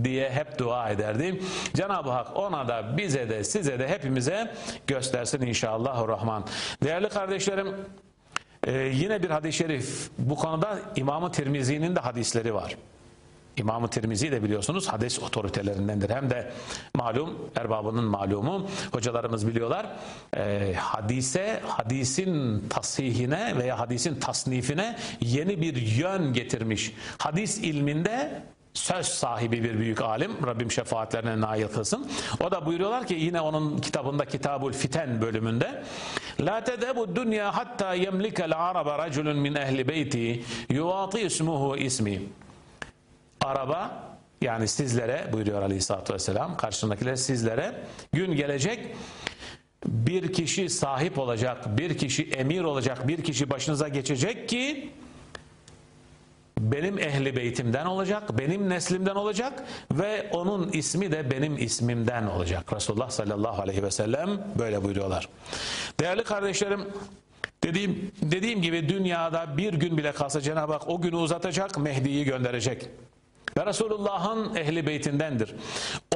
diye hep dua ederdim. Cenab-ı Hak ona da bize de size de hepimize göstersin inşallah rahman. Değerli kardeşlerim ee, yine bir hadis-i şerif bu konuda İmam-ı Tirmizi'nin de hadisleri var. İmam-ı Tirmizi de biliyorsunuz hadis otoritelerindendir. Hem de malum, erbabının malumu, hocalarımız biliyorlar. E, hadise, hadisin tasihine veya hadisin tasnifine yeni bir yön getirmiş. Hadis ilminde söz sahibi bir büyük alim. Rabbim şefaatlerine nail kılsın. O da buyuruyorlar ki yine onun kitabında Kitabul Fiten bölümünde La tedebu dünya hatta yemlikel araba raculun min ehli beyti yuvati ismuhu ismi Araba yani sizlere buyuruyor aleyhissalatü vesselam karşındakiler sizlere gün gelecek bir kişi sahip olacak, bir kişi emir olacak, bir kişi başınıza geçecek ki benim ehli beytimden olacak, benim neslimden olacak ve onun ismi de benim ismimden olacak. Resulullah sallallahu aleyhi ve sellem böyle buyuruyorlar. Değerli kardeşlerim, dediğim, dediğim gibi dünyada bir gün bile kalsa Cenab-ı Hak o günü uzatacak, Mehdi'yi gönderecek. Ve Resulullah'ın ehli beytindendir.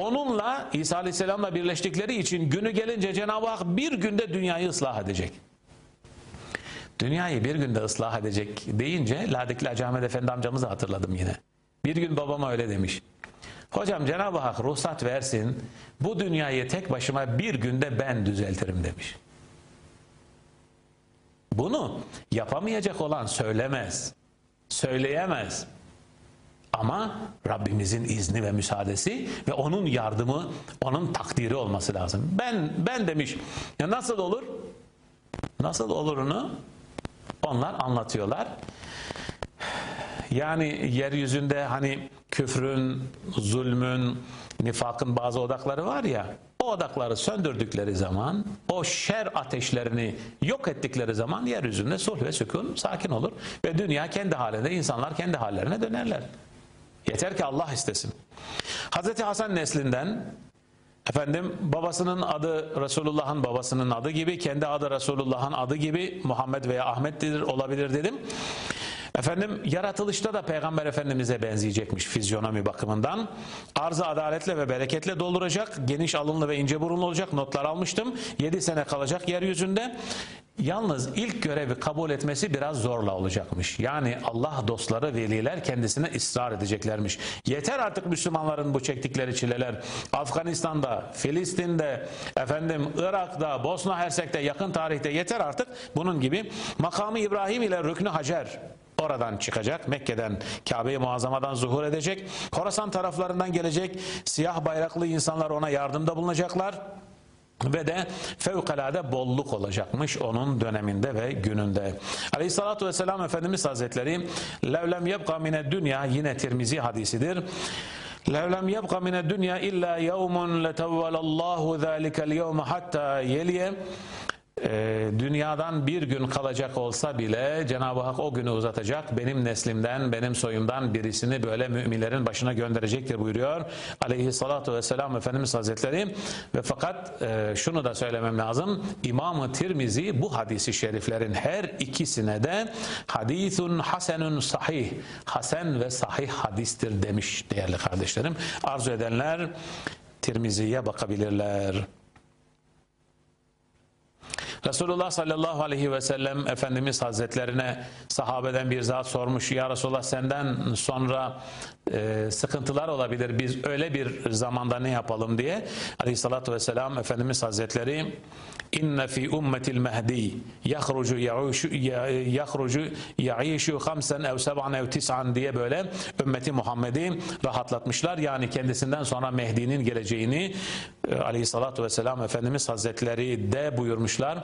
Onunla İsa Aleyhisselam'la birleştikleri için günü gelince Cenab-ı Hak bir günde dünyayı ıslah edecek. Dünyayı bir günde ıslah edecek deyince Ladikli Hacı Ahmet Efendi amcamızı hatırladım yine. Bir gün babama öyle demiş. Hocam Cenab-ı Hak ruhsat versin bu dünyayı tek başıma bir günde ben düzeltirim demiş. Bunu yapamayacak olan söylemez. Söyleyemez. Ama Rabbimizin izni ve müsaadesi ve onun yardımı, onun takdiri olması lazım. Ben ben demiş. Ya nasıl olur? Nasıl olurunu onlar anlatıyorlar. Yani yeryüzünde hani küfrün, zulmün, nifakın bazı odakları var ya, o odakları söndürdükleri zaman, o şer ateşlerini yok ettikleri zaman yeryüzünde sulh ve sükun sakin olur. Ve dünya kendi halinde, insanlar kendi hallerine dönerler. Yeter ki Allah istesin. Hazreti Hasan neslinden Efendim babasının adı Resulullah'ın babasının adı gibi, kendi adı Resulullah'ın adı gibi Muhammed veya Ahmet'tir olabilir dedim. Efendim yaratılışta da Peygamber Efendimiz'e benzeyecekmiş fizyonomi bakımından. Arzı adaletle ve bereketle dolduracak, geniş alınlı ve ince burunlu olacak notlar almıştım. 7 sene kalacak yeryüzünde. Yalnız ilk görevi kabul etmesi biraz zorla olacakmış. Yani Allah dostları, veliler kendisine ısrar edeceklermiş. Yeter artık Müslümanların bu çektikleri çileler. Afganistan'da, Filistin'de, efendim Irak'ta, Bosna Hersek'te, yakın tarihte yeter artık. Bunun gibi makamı İbrahim ile Rüknü Hacer oradan çıkacak. Mekke'den, Kabe-i Muazzama'dan zuhur edecek. Horasan taraflarından gelecek siyah bayraklı insanlar ona yardımda bulunacaklar ve de fevkalade bolluk olacakmış onun döneminde ve gününde. Aleyhissalatu vesselam Efendimiz Hazretleri levlem yebqa mine dünya yine Tirmizi hadisidir. levlem yebqa mine dünya illa yevmun letevvelallahu zâlikel yevme hatta yeliye e, dünyadan bir gün kalacak olsa bile Cenab-ı Hak o günü uzatacak. Benim neslimden, benim soyumdan birisini böyle müminlerin başına gönderecektir buyuruyor. Aleyhissalatu vesselam Efendimiz Hazretleri. Ve fakat e, şunu da söylemem lazım. İmam-ı Tirmizi bu hadisi şeriflerin her ikisine de hadithun hasenun sahih, hasen ve sahih hadistir demiş değerli kardeşlerim. Arzu edenler Tirmizi'ye bakabilirler. Resulullah sallallahu aleyhi ve sellem Efendimiz Hazretlerine sahabeden bir zat sormuş. Ya Resulullah senden sonra e, sıkıntılar olabilir. Biz öyle bir zamanda ne yapalım diye. Aleyhissalatü vesselam Efendimiz Hazretleri inne fi ummetil mehdi yahrucu ya'uşu yahrucu ya'işu hamsen ev seb'an ev tis'an diye böyle ümmeti Muhammed'i rahatlatmışlar. Yani kendisinden sonra Mehdi'nin geleceğini e, aleyhissalatü vesselam Efendimiz Hazretleri de buyurmuşlar.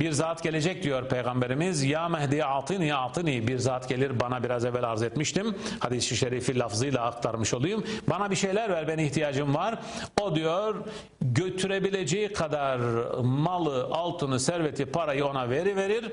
Bir zat gelecek diyor Peygamberimiz. Ya Mehdi atini atini bir zat gelir bana biraz evvel arz etmiştim. Hadis-i şerifi lafzıyla aktarmış olayım. Bana bir şeyler ver ben ihtiyacım var. O diyor götürebileceği kadar malı, altını, serveti, parayı ona veri verir.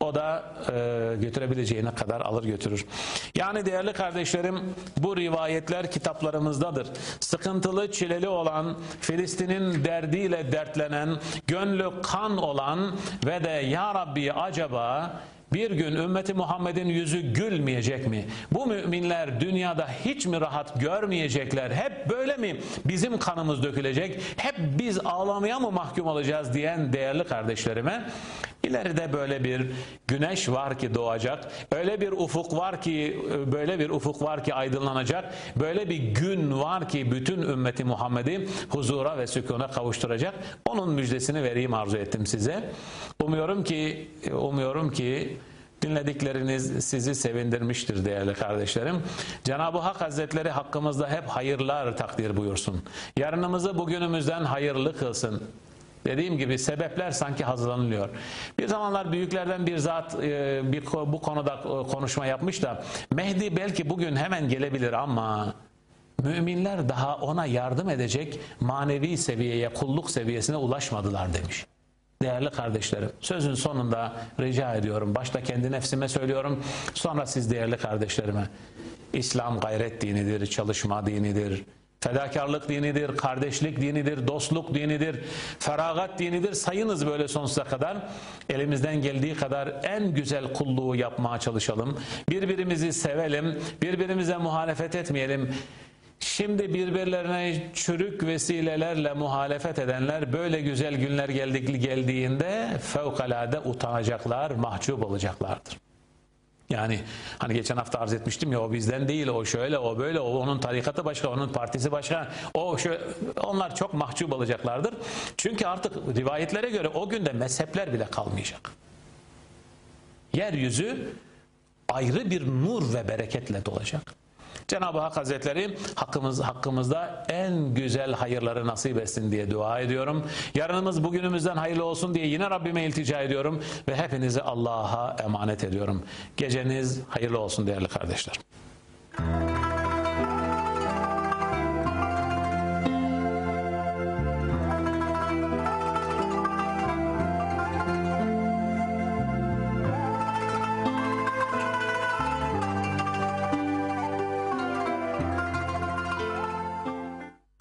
O da e, götürebileceğine kadar alır götürür. Yani değerli kardeşlerim bu rivayetler kitaplarımızdadır. Sıkıntılı, çileli olan, Filistin'in derdiyle dertlenen, gönlü kan olan ve de Ya Rabbi acaba bir gün ümmeti Muhammed'in yüzü gülmeyecek mi? Bu müminler dünyada hiç mi rahat görmeyecekler? Hep böyle mi bizim kanımız dökülecek? Hep biz ağlamaya mı mahkum olacağız diyen değerli kardeşlerime ileride böyle bir güneş var ki doğacak. Öyle bir ufuk var ki böyle bir ufuk var ki aydınlanacak. Böyle bir gün var ki bütün ümmeti Muhammed'i huzura ve sükuna kavuşturacak. Onun müjdesini vereyim arzu ettim size. Umuyorum ki umuyorum ki Dinledikleriniz sizi sevindirmiştir değerli kardeşlerim. Cenab-ı Hak Hazretleri hakkımızda hep hayırlar takdir buyursun. Yarınımızı bugünümüzden hayırlı kılsın. Dediğim gibi sebepler sanki hazırlanılıyor. Bir zamanlar büyüklerden bir zat e, bir, bu konuda e, konuşma yapmış da Mehdi belki bugün hemen gelebilir ama müminler daha ona yardım edecek manevi seviyeye, kulluk seviyesine ulaşmadılar demiş. Değerli kardeşlerim, sözün sonunda rica ediyorum. Başta kendi nefsime söylüyorum, sonra siz değerli kardeşlerime. İslam gayret dinidir, çalışma dinidir, fedakarlık dinidir, kardeşlik dinidir, dostluk dinidir, feragat dinidir. Sayınız böyle sonsuza kadar. Elimizden geldiği kadar en güzel kulluğu yapmaya çalışalım. Birbirimizi sevelim, birbirimize muhalefet etmeyelim. Şimdi birbirlerine çürük vesilelerle muhalefet edenler böyle güzel günler geldik, geldiğinde fevkalade utanacaklar, mahcup olacaklardır. Yani hani geçen hafta arz etmiştim ya o bizden değil, o şöyle, o böyle, o onun tarikatı başka, onun partisi başka. O şöyle, onlar çok mahcup olacaklardır. Çünkü artık rivayetlere göre o günde mezhepler bile kalmayacak. Yeryüzü ayrı bir nur ve bereketle dolacak. Cenab-ı Hak Hazretleri hakkımız, hakkımızda en güzel hayırları nasip etsin diye dua ediyorum. Yarınımız bugünümüzden hayırlı olsun diye yine Rabbime iltica ediyorum ve hepinizi Allah'a emanet ediyorum. Geceniz hayırlı olsun değerli kardeşler.